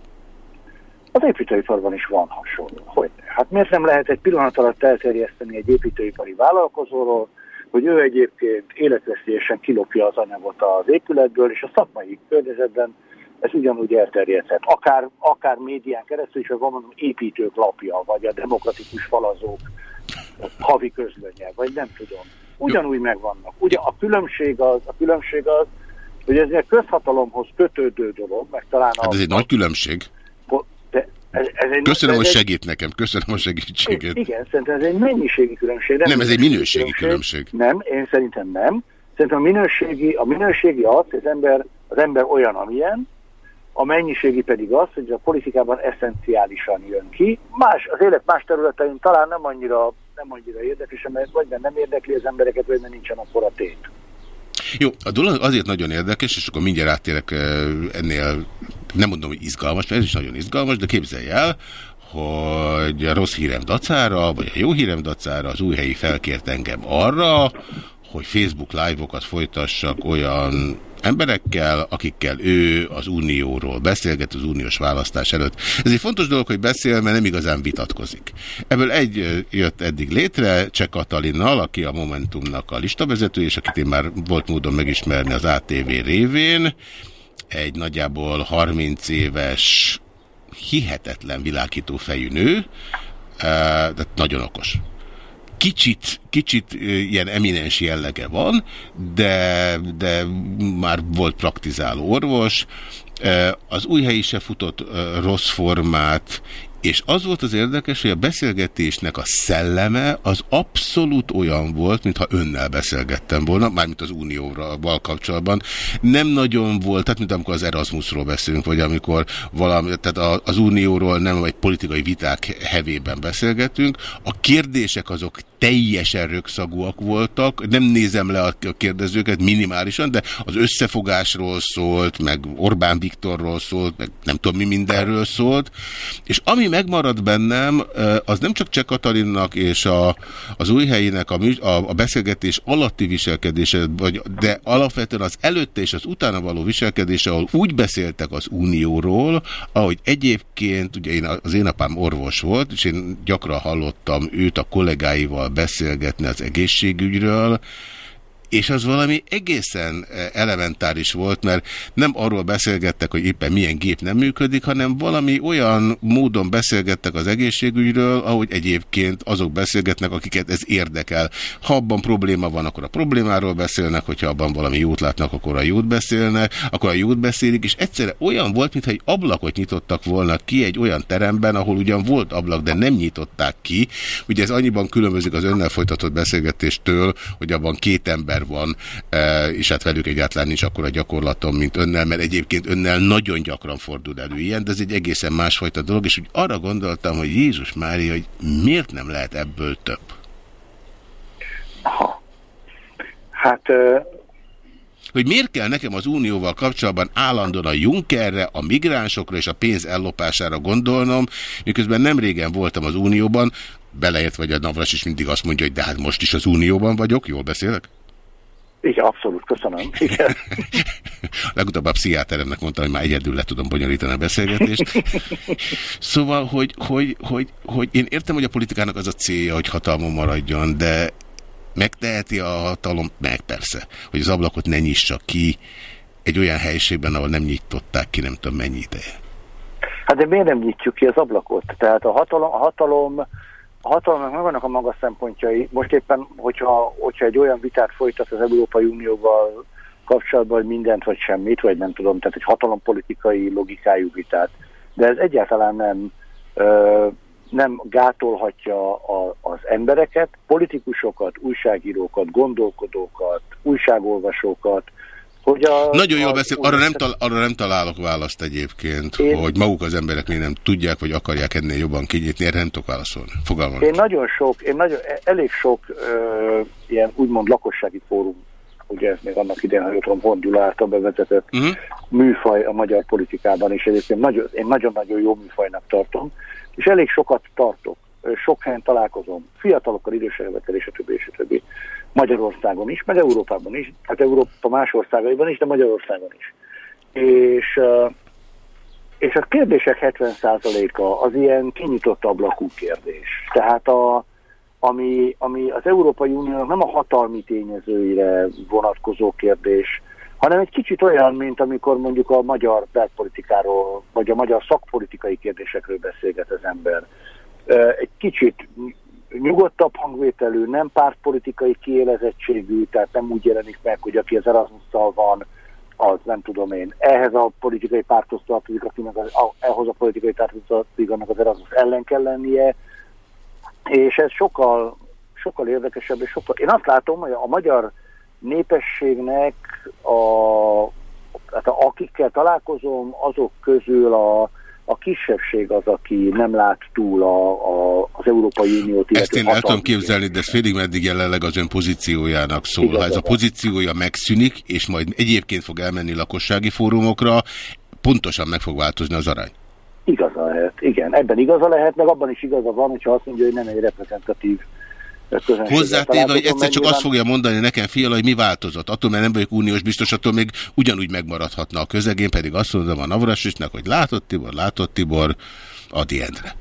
S5: Az építőiparban is van hasonló. Hogy? Hát miért nem lehet egy pillanat alatt elterjeszteni egy építőipari vállalkozóról, hogy ő egyébként életveszélyesen kilopja az anyagot az épületből, és a szakmai környezetben ez ugyanúgy elterjedhet. Akár, akár médián keresztül is, vagy van mondom építők lapja, vagy a demokratikus falazók havi közlönye, vagy nem tudom. Ugyanúgy megvannak. Ugye a különbség az, a különbség az, hogy ez egy közhatalomhoz kötődő dolog, meg talán
S2: Hát ez egy nagy különbség.
S5: Ez, ez egy,
S2: Köszönöm,
S5: ez
S2: hogy
S5: egy-
S2: segít nekem. Köszönöm a segítséget.
S5: Igen, szerintem ez egy mennyiségi különbség.
S2: Nem, ez egy minőségi különbség.
S5: Nem, én szerintem nem. Szerintem a minőségi, a minőségi az, hogy az ember, az ember olyan, amilyen, a mennyiségi pedig az, hogy a politikában eszenciálisan jön ki. Más, az élet más területein talán nem annyira, nem annyira érdekes, mert vagy nem érdekli az embereket, vagy mert nincsen akkora tét.
S2: Jó, a dolog azért nagyon érdekes, és akkor mindjárt áttérek eh, ennél, nem mondom, hogy izgalmas, mert ez is nagyon izgalmas, de képzelj el, hogy a rossz hírem dacára, vagy a jó hírem dacára az új helyi felkért engem arra, hogy Facebook live-okat folytassak olyan emberekkel, akikkel ő az unióról beszélget, az uniós választás előtt. Ez egy fontos dolog, hogy beszél, mert nem igazán vitatkozik. Ebből egy jött eddig létre, Cseh Katalinnal, aki a Momentumnak a listavezető, és akit én már volt módon megismerni az ATV révén, egy nagyjából 30 éves, hihetetlen világító fejű nő, eh, de nagyon okos kicsit, kicsit ö, ilyen eminens jellege van, de, de már volt praktizáló orvos. Ö, Az új helyi se futott ö, rossz formát, És az volt az érdekes, hogy a beszélgetésnek a szelleme az abszolút olyan volt, mintha önnel beszélgettem volna, mármint az Unióval kapcsolatban. Nem nagyon volt, tehát mint amikor az Erasmusról beszélünk, vagy amikor valami, tehát az Unióról nem, vagy politikai viták hevében beszélgetünk. A kérdések azok teljesen rökszagúak voltak, nem nézem le a kérdezőket minimálisan, de az összefogásról szólt, meg Orbán Viktorról szólt, meg nem tudom mi mindenről szólt, és ami megmaradt bennem, az nem csak Cseh Katalinnak és a, az új helyének a, a, a beszélgetés alatti viselkedése, vagy, de alapvetően az előtte és az utána való viselkedése, ahol úgy beszéltek az Unióról, ahogy egyébként, ugye én, az én apám orvos volt, és én gyakran hallottam őt a kollégáival beszélgetni az egészségügyről, és az valami egészen eh, elementáris volt, mert nem arról beszélgettek, hogy éppen milyen gép nem működik, hanem valami olyan módon beszélgettek az egészségügyről, ahogy egyébként azok beszélgetnek, akiket ez érdekel. Ha abban probléma van, akkor a problémáról beszélnek, hogyha abban valami jót látnak, akkor a jót beszélnek, akkor a jót beszélik, és egyszerre olyan volt, mintha egy ablakot nyitottak volna ki egy olyan teremben, ahol ugyan volt ablak, de nem nyitották ki. Ugye ez annyiban különbözik az önnel folytatott beszélgetéstől, hogy abban két ember van, e, és hát velük egyáltalán nincs akkor a gyakorlatom, mint önnel, mert egyébként önnel nagyon gyakran fordul elő ilyen, de ez egy egészen másfajta dolog, és úgy arra gondoltam, hogy Jézus Mária, hogy miért nem lehet ebből több?
S5: Hát
S2: hogy miért kell nekem az unióval kapcsolatban állandóan a Junckerre, a migránsokra és a pénz ellopására gondolnom, miközben nem régen voltam az unióban, beleért vagy a Navras is mindig azt mondja, hogy de hát most is az unióban vagyok, jól beszélek?
S5: Igen, abszolút, köszönöm. Igen.
S2: Legutóbb a pszichiáteremnek mondtam, hogy már egyedül le tudom bonyolítani a beszélgetést. Szóval, hogy, hogy, hogy, hogy én értem, hogy a politikának az a célja, hogy hatalmon maradjon, de megteheti a hatalom, meg persze, hogy az ablakot ne nyissa ki egy olyan helységben, ahol nem nyitották ki nem tudom mennyi ideje.
S5: Hát de miért nem nyitjuk ki az ablakot? Tehát a hatalom, a hatalom a hatalomnak megvannak a maga szempontjai. Most éppen, hogyha, hogyha egy olyan vitát folytat az Európai Unióval kapcsolatban, hogy mindent vagy semmit, vagy nem tudom, tehát egy hatalompolitikai logikájú vitát. De ez egyáltalán nem, ö, nem gátolhatja a, az embereket, politikusokat, újságírókat, gondolkodókat, újságolvasókat, hogy a,
S2: Nagyon jól beszél, arra nem, tal, arra nem találok választ egyébként, én, hogy maguk az emberek még nem tudják, vagy akarják ennél jobban kinyitni, erre nem tudok válaszolni. Fogalmam.
S5: Én nagyon sok, én nagyon, elég sok ö, ilyen úgymond lakossági fórum, ugye ez még annak idején, hogy tudom, Hondula által bevezetett uh -huh. műfaj a magyar politikában, és egyébként nagyon, én nagyon-nagyon jó műfajnak tartom, és elég sokat tartok, sok helyen találkozom, fiatalokkal, idősebbekkel, és a többi, és a többi. Magyarországon is, meg Európában is, hát Európa más országaiban is, de Magyarországon is. És, és a kérdések 70%-a az ilyen kinyitott ablakú kérdés. Tehát a, ami, ami az Európai Uniónak nem a hatalmi tényezőire vonatkozó kérdés, hanem egy kicsit olyan, mint amikor mondjuk a magyar belpolitikáról, vagy a magyar szakpolitikai kérdésekről beszélget az ember. Egy kicsit nyugodtabb hangvételű, nem pártpolitikai kiélezettségű, tehát nem úgy jelenik meg, hogy aki az erasmus van, az nem tudom én, ehhez a politikai párthoz tartozik, akinek az, ehhez a politikai párthoz tartozik, annak az Erasmus ellen kell lennie, és ez sokkal, sokkal érdekesebb, és sokkal... Én azt látom, hogy a magyar népességnek, a, hát akikkel találkozom, azok közül a, a kisebbség az, aki nem lát túl a, a, az Európai Uniót.
S2: Ezt én el tudom képzelni, de ez félig meddig jelenleg az ön pozíciójának szól. Igazán. Ha ez a pozíciója megszűnik, és majd egyébként fog elmenni lakossági fórumokra, pontosan meg fog változni az arány.
S5: Igaza lehet, igen. Ebben igaza lehet, meg abban is igaza van, hogyha azt mondja, hogy nem egy reprezentatív
S2: Hozzátéve, hogy egyszer csak azt fogja mondani nekem, fiala, hogy mi változott. Attól, mert nem vagyok uniós biztos, attól még ugyanúgy megmaradhatna a közegén, pedig azt mondom a Navrasisnak, hogy látott Tibor, látott Tibor, Adi Endre.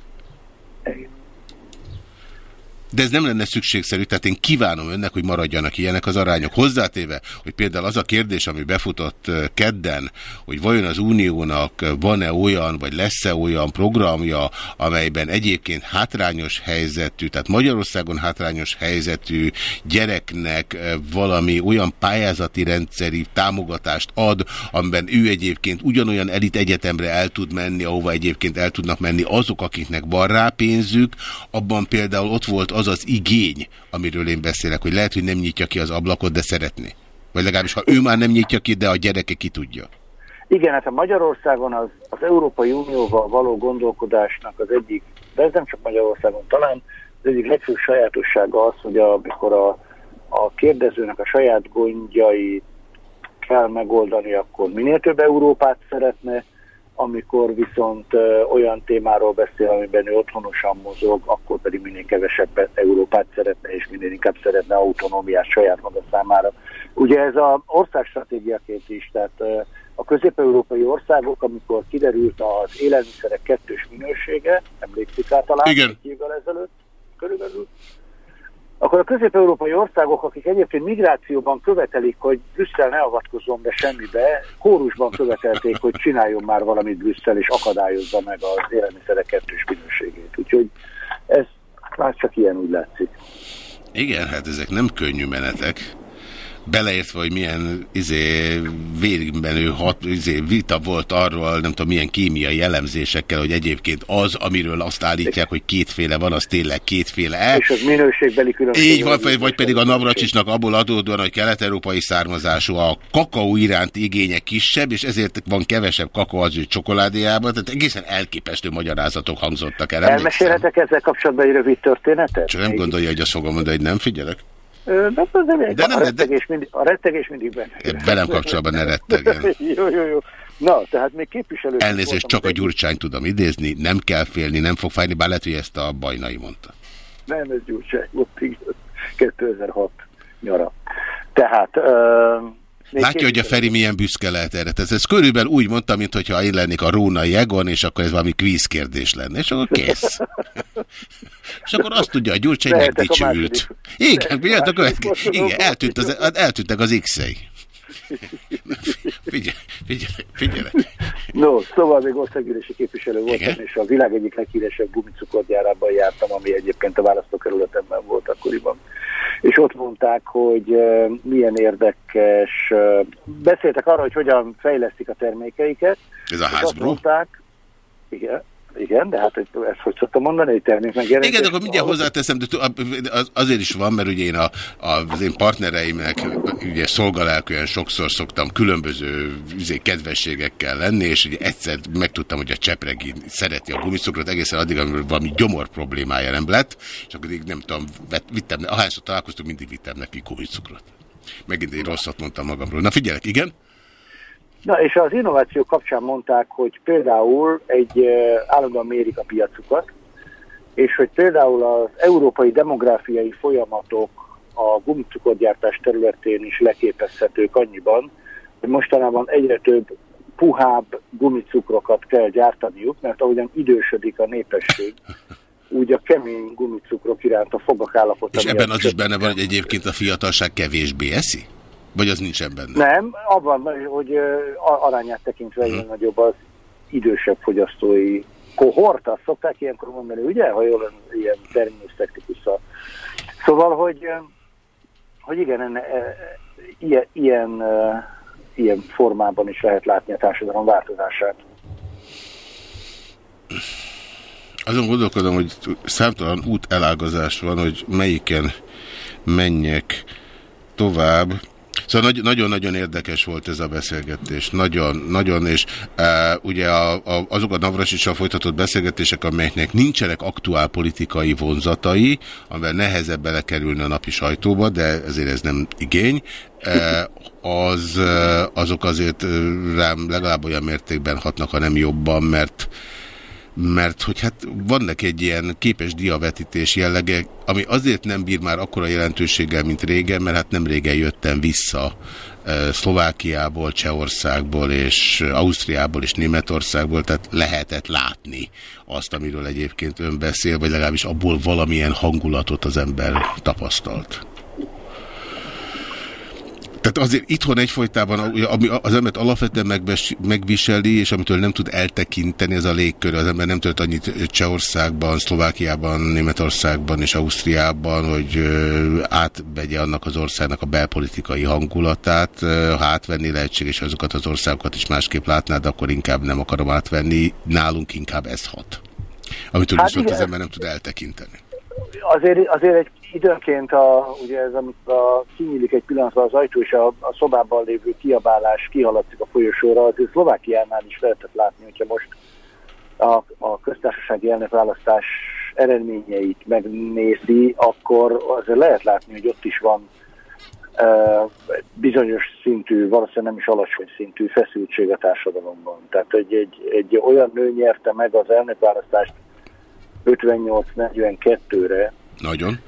S2: De ez nem lenne szükségszerű, tehát én kívánom önnek, hogy maradjanak ilyenek az arányok. Hozzátéve, hogy például az a kérdés, ami befutott kedden, hogy vajon az Uniónak van-e olyan, vagy lesz-e olyan programja, amelyben egyébként hátrányos helyzetű, tehát Magyarországon hátrányos helyzetű gyereknek valami olyan pályázati rendszeri támogatást ad, amiben ő egyébként ugyanolyan elit egyetemre el tud menni, ahova egyébként el tudnak menni azok, akiknek van rá pénzük, abban például ott volt az az igény, amiről én beszélek, hogy lehet, hogy nem nyitja ki az ablakot, de szeretné. Vagy legalábbis, ha ő már nem nyitja ki, de a gyereke ki tudja.
S5: Igen, hát a Magyarországon az, az Európai Unióval való gondolkodásnak az egyik, de ez nem csak Magyarországon talán, az egyik legfőbb sajátossága az, hogy amikor a, a kérdezőnek a saját gondjai kell megoldani, akkor minél több Európát szeretne, amikor viszont olyan témáról beszél, amiben ő otthonosan mozog, akkor pedig minél kevesebb Európát szeretne, és minél inkább szeretne autonómiát saját maga számára. Ugye ez a országstratégiaként is, tehát a közép-európai országok, amikor kiderült az élelmiszerek kettős minősége, emlékszik rá talán
S2: Igen.
S5: egy évvel ezelőtt körülbelül, akkor a közép-európai országok, akik egyébként migrációban követelik, hogy Brüsszel ne avatkozzon be semmibe, kórusban követelték, hogy csináljon már valamit Brüsszel, és akadályozza meg az élelmiszerek kettős minőségét. Úgyhogy ez már csak ilyen úgy látszik.
S2: Igen, hát ezek nem könnyű menetek. Beleértve, hogy milyen izé, végigmenő hat, izé, vita volt arról, nem tudom milyen kémiai elemzésekkel, hogy egyébként az, amiről azt állítják, hogy kétféle van, az tényleg kétféle.
S5: És az minőségbeli különbség.
S2: Így van, vagy, vagy pedig a Navracsisnak abból adódóan, hogy kelet-európai származású a kakaó iránti igénye kisebb, és ezért van kevesebb kakaó az ő csokoládéjában, tehát egészen elképesztő magyarázatok hangzottak el.
S5: Elmesélhetek ezzel kapcsolatban egy rövid történetet?
S2: Csak nem gondolja, hogy azt fogom mondani, hogy nem figyelek.
S5: De, de, de,
S2: De nem,
S5: a,
S2: de-
S5: rettegés mindig, a rettegés mindig benne.
S2: Velem kapcsolatban ne rettegjen.
S5: jó, jó, jó. Na, tehát még képviselő.
S2: Elnézést, csak a Gyurcsány tudom idézni, nem kell félni, nem fog fájni, bár lehet, hogy ezt a Bajnai mondta.
S5: Nem, ez Gyurcsány volt, igaz. 2006 nyara. Tehát... Ö, még
S2: Látja, hogy a Feri milyen büszke lehet erre. Tehát ez körülbelül úgy mondta, mintha én lennék a Rónai Egon, és akkor ez valami kvíz kérdés lenne, és akkor kész. és akkor azt tudja, a Gyurcsány megdicsült. Igen,
S5: Lehetek a
S2: következő? Igen, eltűnt az, eltűntek az X-ei. Figyelj, figyelj, figyelj.
S5: No, szóval még országgyűlési képviselő voltam,
S2: Igen.
S5: és a világ egyik leghíresebb gumicukorgyárában jártam, ami egyébként a választókerületemben volt akkoriban. És ott mondták, hogy milyen érdekes, beszéltek arról, hogy hogyan fejlesztik a termékeiket.
S2: Ez a házbró?
S5: mondták, igen, igen, de hát ezt hogy szoktam mondani, hogy termék megjelentés.
S2: Igen, de akkor mindjárt hozzáteszem, de azért is van, mert ugye én a, az én partnereimnek ugye szolgalelkűen sokszor szoktam különböző üzé, kedvességekkel lenni, és ugye egyszer megtudtam, hogy a csepregi szereti a gumicukrot, egészen addig, amikor valami gyomor problémája nem lett, és akkor így nem tudom, vett- vittem, ahányszor találkoztunk, mindig vittem neki gumicukrot. Megint egy rosszat mondtam magamról. Na figyelek, igen?
S5: Na, és az innováció kapcsán mondták, hogy például egy állandóan mérik a piacukat, és hogy például az európai demográfiai folyamatok a gumicukorgyártás területén is leképezhetők annyiban, hogy mostanában egyre több puhább gumicukrokat kell gyártaniuk, mert ahogyan idősödik a népesség, úgy a kemény gumicukrok iránt a fogak állapota
S2: És ebben az is benne van, hogy egyébként a fiatalság kevésbé eszi? Vagy az nincsen benne?
S5: Nem, abban, hogy arányát tekintve egyre nagyobb az idősebb fogyasztói kohort, azt szokták ilyenkor mondani, ugye, ha jól ilyen terminus technikus a... Szóval, hogy, hogy igen, enne, e, ilyen, ilyen, ilyen formában is lehet látni a társadalom változását.
S2: Azon gondolkodom, hogy számtalan út elágazás van, hogy melyiken menjek tovább. Szóval nagy- nagyon-nagyon érdekes volt ez a beszélgetés. Nagyon, nagyon, és e, ugye a, a, azok a Navrasicsa folytatott beszélgetések, amelyeknek nincsenek aktuál politikai vonzatai, amivel nehezebb belekerülni a napi sajtóba, de ezért ez nem igény, e, az, e, azok azért e, rám legalább olyan mértékben hatnak, ha nem jobban, mert mert hogy hát van neki egy ilyen képes diavetítés jellege, ami azért nem bír már akkora jelentőséggel, mint régen, mert hát nem régen jöttem vissza Szlovákiából, Csehországból és Ausztriából és Németországból, tehát lehetett látni azt, amiről egyébként ön beszél, vagy legalábbis abból valamilyen hangulatot az ember tapasztalt. Tehát azért itthon egyfolytában, ami az embert alapvetően megbes, megviseli, és amitől nem tud eltekinteni, ez a légkör. Az ember nem tölt annyit Csehországban, Szlovákiában, Németországban és Ausztriában, hogy átvegye annak az országnak a belpolitikai hangulatát. Ha átvenni lehetséges azokat az országokat is másképp látnád, akkor inkább nem akarom átvenni. Nálunk inkább ez hat. Amitől
S5: Hát
S2: viszont az
S5: igen.
S2: ember nem tud eltekinteni.
S5: Azért, azért egy időnként, a, ugye ez amikor kinyílik egy pillanatra az ajtó, és a, a szobában lévő kiabálás kihaladszik a folyosóra, azért Szlovákiánál is lehetett látni, hogyha most a, a köztársasági elnökválasztás eredményeit megnézi, akkor azért lehet látni, hogy ott is van bizonyos szintű, valószínűleg nem is alacsony szintű feszültség a társadalomban. Tehát, hogy egy, egy olyan nő nyerte meg az elnökválasztást 58-42-re,
S2: Nagyon.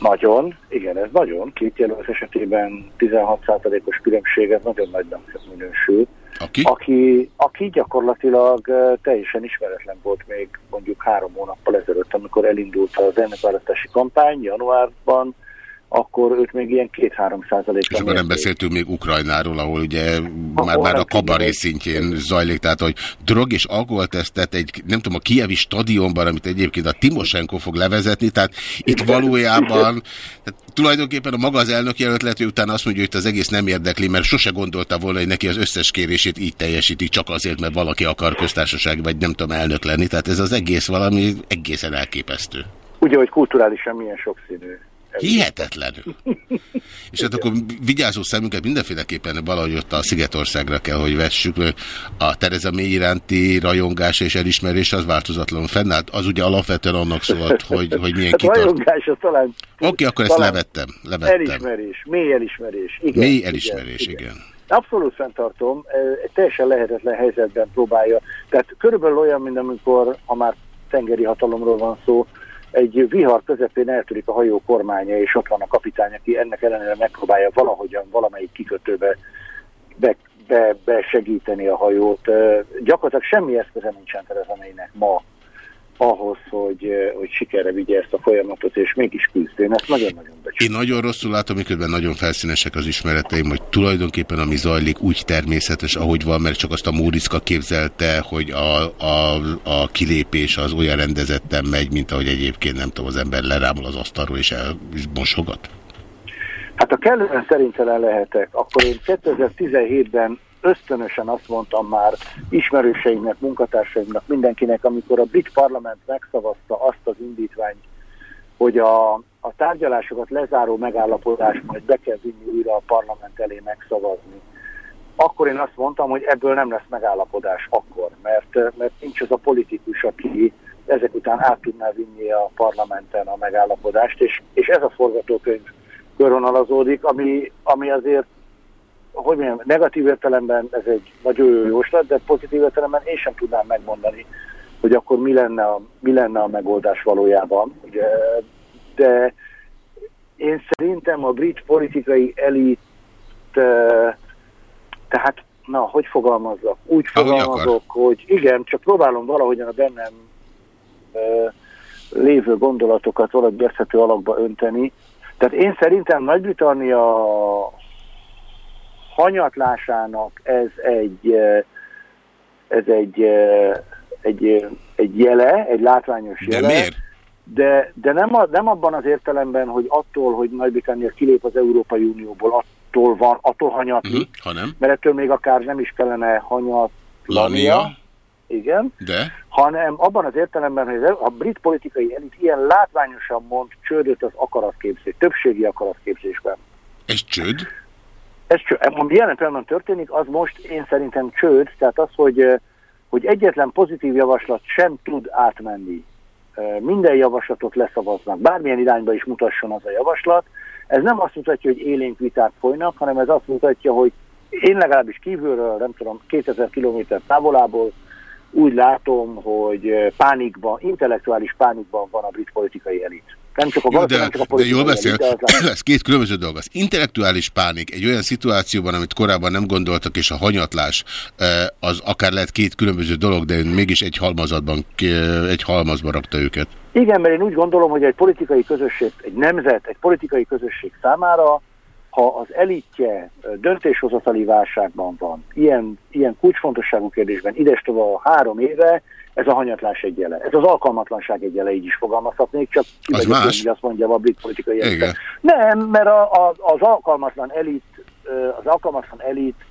S5: nagyon, igen, ez nagyon, két jelölt esetében 16%-os különbség, ez nagyon nagynak minősül.
S2: Aki?
S5: Aki, aki gyakorlatilag teljesen ismeretlen volt még mondjuk három hónappal ezelőtt, amikor elindult az elnökválasztási kampány januárban, akkor őt még ilyen 2-3
S2: És
S5: százalékra
S2: akkor nem beszéltünk még Ukrajnáról, ahol ugye már,
S5: Ahol
S2: már a kabaré szintjén zajlik, tehát hogy drog és alkoholtesztet egy, nem tudom, a kievi stadionban, amit egyébként a Timoshenko fog levezetni, tehát itt valójában tehát tulajdonképpen a maga az elnök jelölt lehet, hogy utána azt mondja, hogy itt az egész nem érdekli, mert sose gondolta volna, hogy neki az összes kérését így teljesíti, csak azért, mert valaki akar köztársaság, vagy nem tudom, elnök lenni. Tehát ez az egész valami egészen elképesztő.
S5: Ugye, hogy kulturálisan milyen sokszínű.
S2: Hihetetlenül. És hát akkor vigyázó szemünket mindenféleképpen valahogy ott a Szigetországra kell, hogy vessük. A Tereza May iránti rajongása és elismerés az változatlanul fennállt. Az ugye alapvetően annak szólt, hogy, hogy milyen
S5: Hát
S2: kitart.
S5: rajongás, talán
S2: Oké, akkor ezt
S5: talán
S2: levettem. levettem.
S5: elismerés, mély elismerés. Igen,
S2: Mély elismerés, igen.
S5: fenntartom, eh, egy teljesen lehetetlen helyzetben próbálja. Tehát körülbelül olyan, mint amikor, ha már tengeri hatalomról van szó, egy vihar közepén eltörik a hajó kormánya, és ott van a kapitány, aki ennek ellenére megpróbálja valahogyan valamelyik kikötőbe be, be, besegíteni a hajót. Gyakorlatilag semmi eszköze nincsen Tereza ma ahhoz, hogy, hogy sikerre vigye ezt a folyamatot, és mégis küzd. Én ezt nagyon-nagyon becsülöm.
S2: Én nagyon rosszul látom, miközben nagyon felszínesek az ismereteim, hogy tulajdonképpen ami zajlik úgy természetes, ahogy van, mert csak azt a Móriczka képzelte, hogy a, a, a kilépés az olyan rendezetten megy, mint ahogy egyébként nem tudom, az ember lerámol az asztalról és elmosogat.
S5: Hát ha kellően szerintelen lehetek, akkor én 2017-ben ösztönösen azt mondtam már ismerőseimnek, munkatársaimnak, mindenkinek, amikor a brit parlament megszavazta azt az indítványt, hogy a, a tárgyalásokat lezáró megállapodást majd be kell vinni újra a parlament elé megszavazni. Akkor én azt mondtam, hogy ebből nem lesz megállapodás akkor, mert, mert nincs az a politikus, aki ezek után át tudná vinni a parlamenten a megállapodást, és, és ez a forgatókönyv körvonalazódik, ami, ami azért, hogy mondjam, negatív értelemben ez egy nagyon jó jóslat, de pozitív értelemben én sem tudnám megmondani, hogy akkor mi lenne a, mi lenne a megoldás valójában. Ugye, de én szerintem a brit politikai elit, eh, tehát, na, hogy fogalmazzak? Úgy fogalmazok, hogy igen, csak próbálom valahogyan a bennem lévő gondolatokat valahogy érthető alakba önteni. Tehát én szerintem Nagy-Britannia hanyatlásának ez egy, eh, ez egy, eh, egy, eh, egy jele, egy látványos
S2: De
S5: jele.
S2: miért?
S5: De, de nem, a, nem abban az értelemben, hogy attól, hogy Nagy-Britannia kilép az Európai Unióból, attól van, attól hanyatlik,
S2: Uh-huh, ha nem.
S5: mert ettől még akár nem is kellene hanyatlania,
S2: Lania,
S5: igen,
S2: de
S5: hanem abban az értelemben, hogy a brit politikai elit ilyen látványosan mond csődöt az akaratképzés, többségi akaratképzésben.
S2: ez csőd.
S5: Ez cső, ami jelen pillanatban történik, az most én szerintem csőd, tehát az, hogy, hogy egyetlen pozitív javaslat sem tud átmenni. Minden javaslatot leszavaznak, bármilyen irányba is mutasson az a javaslat. Ez nem azt mutatja, hogy élénk viták folynak, hanem ez azt mutatja, hogy én legalábbis kívülről, nem tudom, 2000 km távolából úgy látom, hogy eh, pánikban, intellektuális pánikban van a brit politikai elit. Nem csak a,
S2: Jó, de,
S5: nem csak a
S2: de jól beszél,
S5: elit,
S2: ez két különböző dolog. Az intellektuális pánik egy olyan szituációban, amit korábban nem gondoltak, és a hanyatlás eh, az akár lehet két különböző dolog, de mégis egy halmazatban, eh, egy halmazba rakta őket.
S5: Igen, mert én úgy gondolom, hogy egy politikai közösség, egy nemzet, egy politikai közösség számára, ha az elitje döntéshozatali válságban van, ilyen, ilyen kulcsfontosságú kérdésben, ides tovább három éve, ez a hanyatlás egy jele. Ez az alkalmatlanság egy jele, így is fogalmazhatnék, csak
S2: Az más.
S5: én, hogy azt mondja a brit politikai.
S2: Igen.
S5: Nem, mert a, a, az alkalmatlan elit, az alkalmatlan elit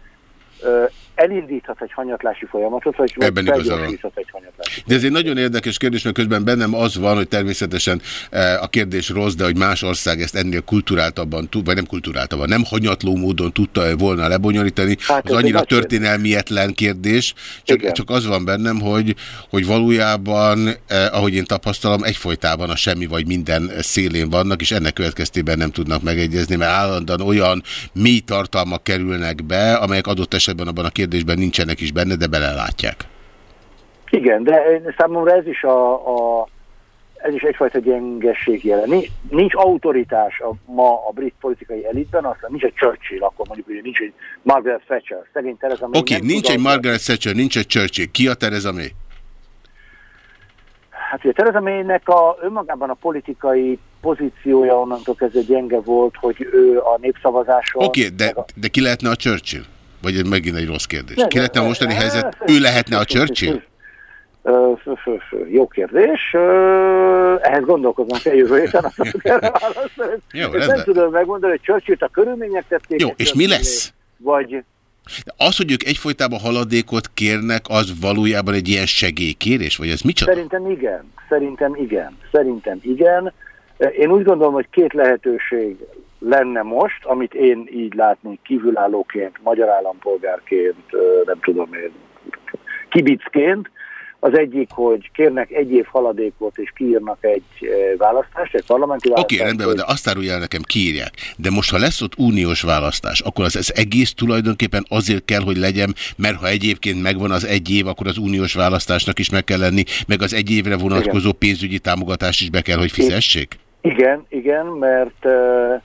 S5: elindíthat egy hanyatlási folyamatot, vagy
S2: Ebben
S5: felgyorsíthat egy hanyatlási
S2: De ez egy nagyon érdekes kérdés, mert közben bennem az van, hogy természetesen eh, a kérdés rossz, de hogy más ország ezt ennél kulturáltabban vagy nem kulturáltabban, nem hanyatló módon tudta -e volna lebonyolítani,
S5: Hát
S2: az annyira történelmietlen kérdés, csak,
S5: Igen.
S2: csak az van bennem, hogy, hogy valójában, eh, ahogy én tapasztalom, egyfolytában a semmi vagy minden szélén vannak, és ennek következtében nem tudnak megegyezni, mert állandóan olyan mély tartalmak kerülnek be, amelyek adott esetben abban a kérdésben nincsenek is benne, de belelátják.
S5: Igen, de én- számomra ez is a, a ez is egyfajta gyengesség jelen. Nincs, nincs autoritás a, ma a brit politikai elitben, aztán nincs egy Churchill, akkor mondjuk, hogy nincs egy Margaret Thatcher. Szegény Tereza
S2: Oké, okay, nincs egy Margaret Thatcher, nincs egy Churchill. Ki a Tereza May?
S5: Hát ugye Tereza Maynek a, önmagában a politikai pozíciója onnantól kezdve gyenge volt, hogy ő a népszavazáson...
S2: Oké, okay, de,
S5: a-
S2: de ki lehetne a Churchill? Vagy ez megint egy rossz kérdés.
S5: Ne,
S2: Ki
S5: ne,
S2: lehetne a mostani
S5: ne,
S2: helyzet? Ő lehetne a Churchill?
S5: Jó kérdés. Ehhez gondolkoznom kell jövő héten.
S2: Jó.
S5: Nem tudom megmondani, hogy Churchill-t a körülmények tették.
S2: Jó, és mi lesz?
S5: Vagy
S2: De az, hogy ők egyfolytában haladékot kérnek, az valójában egy ilyen segélykérés? Vagy ez micsoda?
S5: szerintem igen. Szerintem igen. Szerintem igen. Én úgy gondolom, hogy két lehetőség lenne most, amit én így látni kívülállóként, magyar állampolgárként, nem tudom én, kibicként. Az egyik, hogy kérnek egy év haladékot, és kiírnak egy választást, egy parlamenti
S2: Oké,
S5: választást.
S2: okay, rendben de azt árulja el nekem, kiírják. De most, ha lesz ott uniós választás, akkor az, az egész tulajdonképpen azért kell, hogy legyen, mert ha egyébként megvan az egy év, akkor az uniós választásnak is meg kell lenni, meg az egy évre vonatkozó pénzügyi támogatást is be kell, hogy fizessék?
S5: Igen, igen, mert, ö,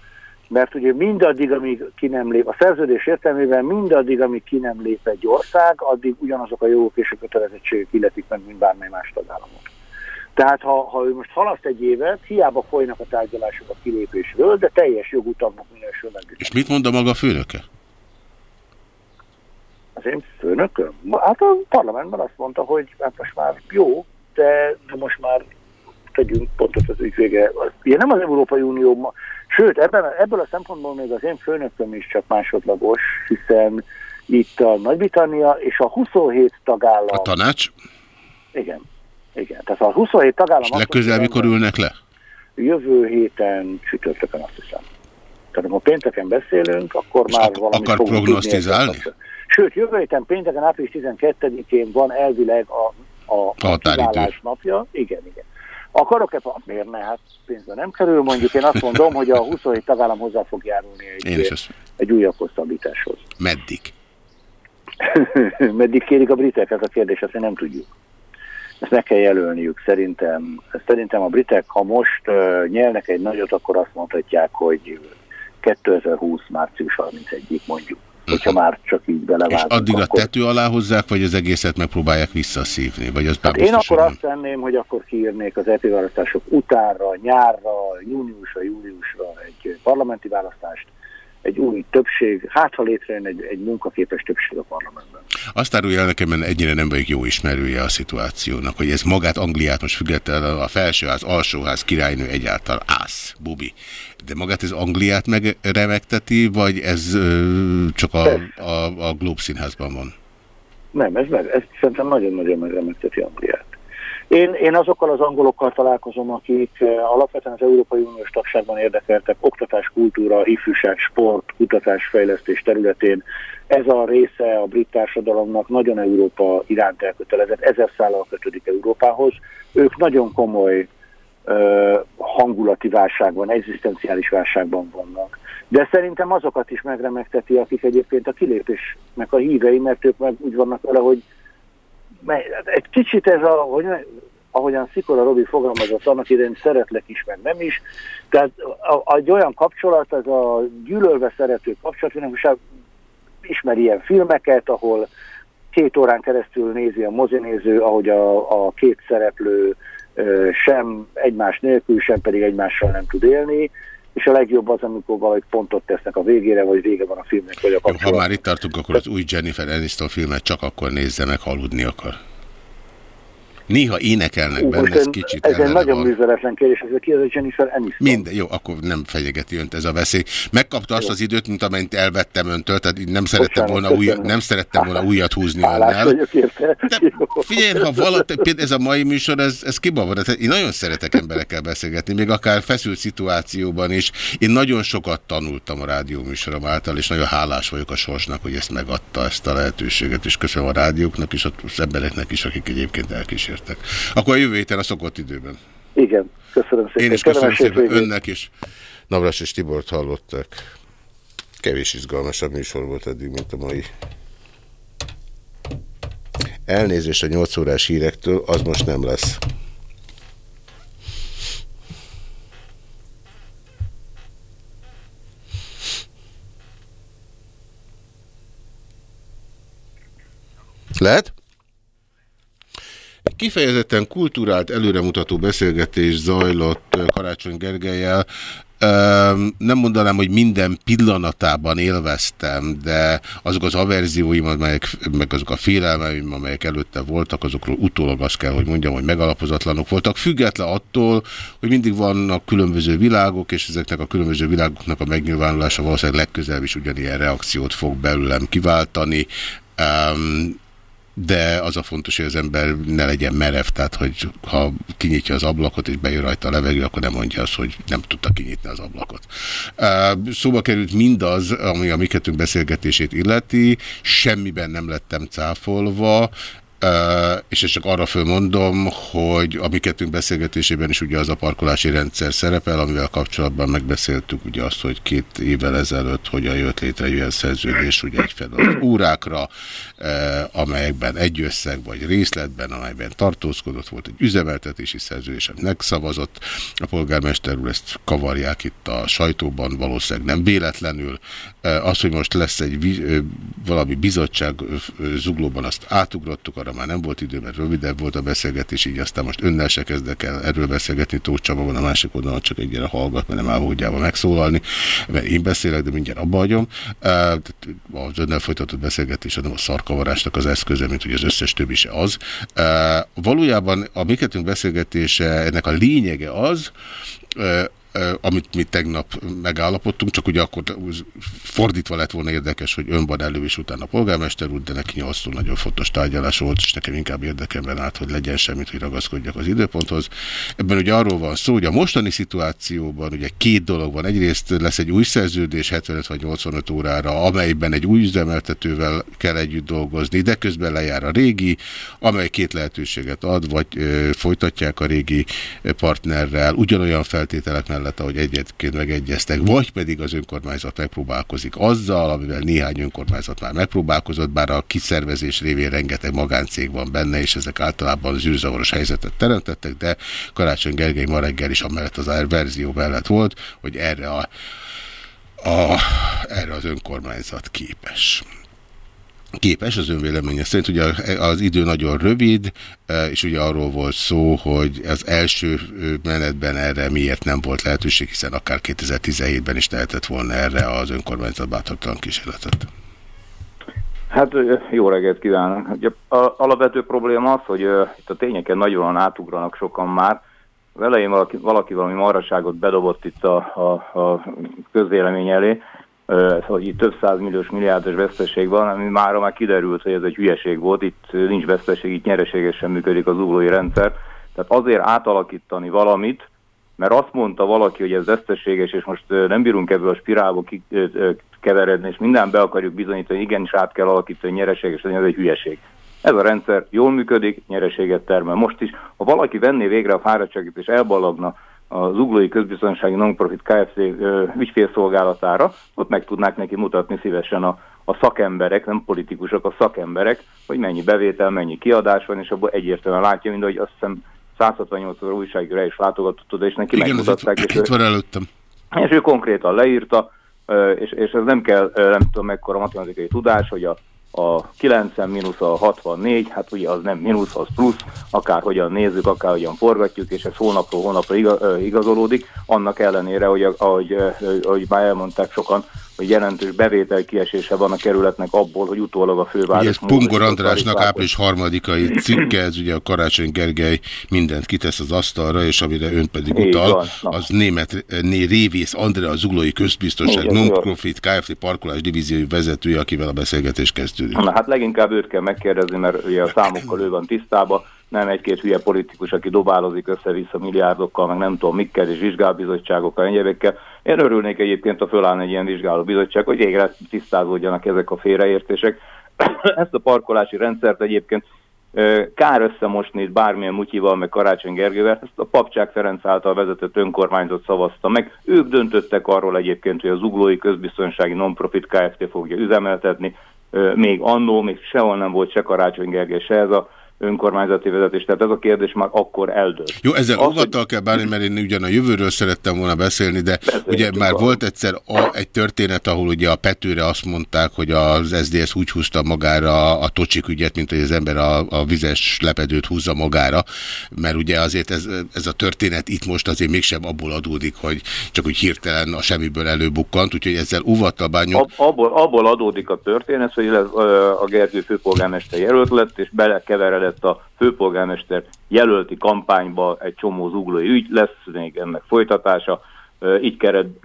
S5: mert ugye mindaddig, amíg ki nem lép, a szerződés értelmében mindaddig, amíg ki nem lép egy ország, addig ugyanazok a jogok és a kötelezettségek illetik meg, mint bármely más tagállamot. Tehát ha, ha ő most halaszt egy évet, hiába folynak a tárgyalások a kilépésről, de teljes jogú tagnak minősül meg.
S2: És mit mond a maga főnöke?
S5: Az én főnököm? Hát a parlamentben azt mondta, hogy hát most már jó, de, de most már tegyünk pontot az ügyvége. Ugye nem az Európai Unió, sőt, ebben, ebből a szempontból még az én főnököm is csak másodlagos, hiszen itt a Nagy-Britannia és a 27 tagállam...
S2: A tanács?
S5: Igen, igen. Tehát a 27 tagállam...
S2: És legközelebb mikor ülnek le?
S5: Jövő héten csütörtökön azt hiszem. Tehát ha pénteken beszélünk, akkor
S2: És
S5: már
S2: ak-
S5: valamit
S2: akar prognosztizálni?
S5: tudni Sőt, jövő héten pénteken, április 12-én van elvileg a, a, a
S2: Határidő.
S5: kiválás napja. Igen, igen. Akarok-e, miért ne? Hát pénzbe nem kerül, mondjuk én azt mondom, hogy a 27 tagállam hozzá fog járulni
S2: Én
S5: egy, egy újabb hosszabbításhoz.
S2: Meddig?
S5: Meddig kérik a britek, ez a kérdés, azt mi nem tudjuk. Ezt meg kell jelölniük, szerintem. Szerintem a britek, ha most uh, nyelnek egy nagyot, akkor azt mondhatják, hogy 2020. március 31-ig mondjuk. Hogyha már csak így
S2: És
S5: belevágunk.
S2: addigra
S5: akkor...
S2: tető alá hozzák, vagy az egészet megpróbálják visszaszívni? Vagy az
S5: Hát én akkor azt tenném, hogy akkor kiírnék az EP választások utánra, nyárra, júniusra, júliusra egy parlamenti választást, egy új többség, hát ha létrejön egy, egy munkaképes többség a parlamentben.
S2: Azt árulja el nekem, mert ennyire nem vagyok jó ismerője a szituációnak, hogy ez magát Angliát most függetlenül a felsőház, alsóház, királynő egyáltalán ász, bubi. De magát ez Angliát megremegteti, vagy ez ö, csak a, a, a Globe színházban van?
S5: Nem, ez, meg, ez szerintem nagyon-nagyon megremegteti Angliát. Én, én azokkal az angolokkal találkozom, akik eh, alapvetően az Európai Uniós tagságban érdekeltek oktatás, kultúra, ifjúság, sport, kutatás, fejlesztés területén. Ez a része a brit társadalomnak nagyon Európa iránt elkötelezett, ezer szállal kötődik Európához. Ők nagyon komoly ö, hangulati válságban, egzisztenciális válságban vannak. De szerintem azokat is megremegteti, akik egyébként a kilépésnek a hívei, mert ők meg úgy vannak vele, hogy egy kicsit ez a, hogy ahogyan Szikora Robi fogalmazott, annak idején szeretlek is, meg nem is. Tehát a, egy olyan kapcsolat, ez a gyűlölve szerető kapcsolat, hogy most ismer ilyen filmeket, ahol két órán keresztül nézi a mozinéző, ahogy a, a két szereplő sem egymás nélkül, sem pedig egymással nem tud élni, és a legjobb az, amikor valahogy pontot tesznek a végére, vagy vége van a filmnek, vagy a
S2: Jó, ha
S5: kapcsolat.
S2: már itt tartunk, akkor az új Jennifer Aniston filmet csak akkor nézze meg, ha aludni akar. Néha énekelnek
S5: Ú,
S2: benne, ez kicsit
S5: Ez egy nagyon
S2: van.
S5: műveletlen kérdés, ez ki az a Jennifer Aniston.
S2: Minden, jó, akkor nem fenyegeti önt ez a veszély. Megkapta azt az időt, mint amennyit elvettem öntől, tehát nem szerettem, volna, új, nem szerettem volna újat húzni.
S5: Jó.
S2: Figyelj, ha valaki, például ez a mai műsor, ez, ez. Tehát Én nagyon szeretek emberekkel beszélgetni, még akár feszült szituációban is. Én nagyon sokat tanultam a rádió műsorom által, és nagyon hálás vagyok a sorsnak, hogy ezt megadta, ezt a lehetőséget, és köszönöm a rádióknak és az embereknek is, akik egyébként elkísértek. Akkor a jövő héten a szokott időben.
S5: Igen, köszönöm szépen.
S2: Én is köszönöm
S5: Kellemes
S2: szépen önnek is. Navras és Tibort hallottak. Kevés izgalmasabb műsor volt eddig, mint a mai. Elnézést a 8 órás hírektől, az most nem lesz. Lehet? Kifejezetten kulturált, előremutató beszélgetés zajlott Karácsony Gergelyel. Nem mondanám, hogy minden pillanatában élveztem, de azok az averzióim, amelyek, meg azok a félelmeim, amelyek előtte voltak, azokról utólag azt kell, hogy mondjam, hogy megalapozatlanok voltak, független attól, hogy mindig vannak különböző világok, és ezeknek a különböző világoknak a megnyilvánulása valószínűleg legközelebb is ugyanilyen reakciót fog belőlem kiváltani. De az a fontos, hogy az ember ne legyen merev, tehát hogy ha kinyitja az ablakot és bejön rajta a levegő, akkor nem mondja azt, hogy nem tudta kinyitni az ablakot. Szóba került mindaz, ami a mi beszélgetését illeti, semmiben nem lettem cáfolva, és ezt csak arra fölmondom, hogy a mi beszélgetésében is ugye az a parkolási rendszer szerepel, amivel kapcsolatban megbeszéltük ugye azt, hogy két évvel ezelőtt hogyan jött létre egy olyan szerződés, ugye egyfelől az órákra, amelyekben egy összeg vagy részletben, amelyben tartózkodott volt egy üzemeltetési szerződés, amit megszavazott. A polgármester úr ezt kavarják itt a sajtóban, valószínűleg nem véletlenül. Uh, az, hogy most lesz egy ö, valami bizottság zuglóban, azt átugrottuk, arra már nem volt idő, mert rövidebb volt a beszélgetés, így aztán most önnel se kezdek el erről beszélgetni, Tóth Csaba van a másik oldalon, csak egyre hallgat, mert nem áll módjában megszólalni, mert én beszélek, de mindjárt abba hagyom. Az önnel folytatott beszélgetés az nem a szarkavarásnak az eszköze, mint hogy az összes többi se az. Valójában a mi kettőnk beszélgetése, ennek a lényege az, amit mi tegnap megállapodtunk, csak ugye akkor fordítva lett volna érdekes, hogy ön van elő és utána a polgármester úr, de neki nyolctól nagyon fontos tárgyalás volt, és nekem inkább érdekemben állt, hogy legyen semmit, hogy ragaszkodjak az időponthoz. Ebben ugye arról van szó, hogy a mostani szituációban ugye két dolog van. Egyrészt lesz egy új szerződés 75 vagy 85 órára, amelyben egy új üzemeltetővel kell együtt dolgozni, de közben lejár a régi, amely két lehetőséget ad, vagy ö, folytatják a régi partnerrel, ugyanolyan feltételek mellett, ahogy egyébként megegyeztek, vagy pedig az önkormányzat megpróbálkozik azzal, amivel néhány önkormányzat már megpróbálkozott, bár a kiszervezés révén rengeteg magáncég van benne, és ezek általában zűrzavaros helyzetet teremtettek, de Karácsony Gergely ma reggel is amellett az verzió mellett volt, hogy erre, a, a, erre az önkormányzat képes képes az önvéleménye szerint. Ugye az idő nagyon rövid, és ugye arról volt szó, hogy az első menetben erre miért nem volt lehetőség, hiszen akár 2017-ben is lehetett volna erre az önkormányzat bátortalan kísérletet.
S6: Hát jó reggelt kívánok. Ugye, a, alapvető probléma az, hogy uh, itt a tényeken nagyon átugranak sokan már. Az valaki, valaki valami marhaságot bedobott itt a, a, a közvélemény elé, hogy itt több százmilliós milliárdos veszteség van, ami már már kiderült, hogy ez egy hülyeség volt, itt nincs veszteség, itt nyereségesen működik az uglói rendszer. Tehát azért átalakítani valamit, mert azt mondta valaki, hogy ez veszteséges, és most nem bírunk ebből a spirálba keveredni, és minden be akarjuk bizonyítani, hogy igenis át kell alakítani, nyereséges ez egy hülyeség. Ez a rendszer jól működik, nyereséget termel. Most is, ha valaki venné végre a fáradtságot és elballagna az Uglói Közbiztonsági Nonprofit Kft. Ügyfélszolgálatára, ott meg tudnák neki mutatni szívesen a, a szakemberek, nem politikusok, a szakemberek, hogy mennyi bevétel, mennyi kiadás van, és abból egyértelműen látja, mint hogy azt hiszem 168 óra újságíró el is látogatott oda, és neki
S2: Igen,
S6: megmutatták,
S2: itt,
S6: és,
S2: itt van előttem.
S6: és ő konkrétan leírta, és, és ez nem kell, nem tudom mekkora matematikai tudás, hogy a, a 90 mínusz a 64, hát ugye az nem mínusz, az plusz, akárhogyan nézzük, akárhogyan forgatjuk, és ez hónapról hónapra igazolódik, annak ellenére, hogy ahogy, ahogy már elmondták sokan, hogy jelentős bevétel kiesése van a kerületnek abból, hogy utólag a főváros...
S2: Ugye ez Pongor Andrásnak április harmadikai cikke, ez ugye a Karácsony Gergely mindent kitesz az asztalra, és amire ön pedig utal,
S6: van,
S2: az német né, Révész Andrea, a Zuglói Közbiztonság Non-Profit Kft. parkolás divíziói vezetője, akivel a beszélgetés kezdődik.
S6: Na hát leginkább őt kell megkérdezni, mert ugye a számokkal ő van tisztában, nem egy-két hülye politikus, aki dobálozik össze-vissza milliárdokkal, meg nem tudom mikkel, és vizsgálbizottságokkal, egyébekkel. Én örülnék egyébként, ha fölállna egy ilyen vizsgálóbizottság, hogy végre tisztázódjanak ezek a félreértések. Ezt a parkolási rendszert egyébként kár összemosni bármilyen mutyival, meg Karácsony Gergővel, ezt a Papcsák Ferenc által vezetett önkormányzat szavazta meg. Ők döntöttek arról egyébként, hogy az Uglói Közbiztonsági Nonprofit Kft. fogja üzemeltetni, még annó, még sehol nem volt se Karácsony Gergely, se ez a önkormányzati vezetés, tehát ez a kérdés már akkor eldőlt.
S2: Jó, ezzel
S6: Az,
S2: óvattal kell bánni, mert én ugyan a jövőről szerettem volna beszélni, de ugye már
S6: arról.
S2: volt egyszer a, egy történet, ahol ugye a Petőre azt mondták, hogy az SZDSZ úgy húzta magára a tocsik ügyet, mint hogy az ember a, a vizes lepedőt húzza magára, mert ugye azért ez, ez a történet itt most azért mégsem abból adódik, hogy csak úgy hirtelen a semmiből előbukkant, úgyhogy ezzel óvattal bánjunk.
S6: Ab, abból, abból adódik a történet, hogy a Gergő főpolgármester jelölt lett, és belekeveredett a főpolgármester jelölti kampányba egy csomó zuglói ügy, lesz még ennek folytatása, így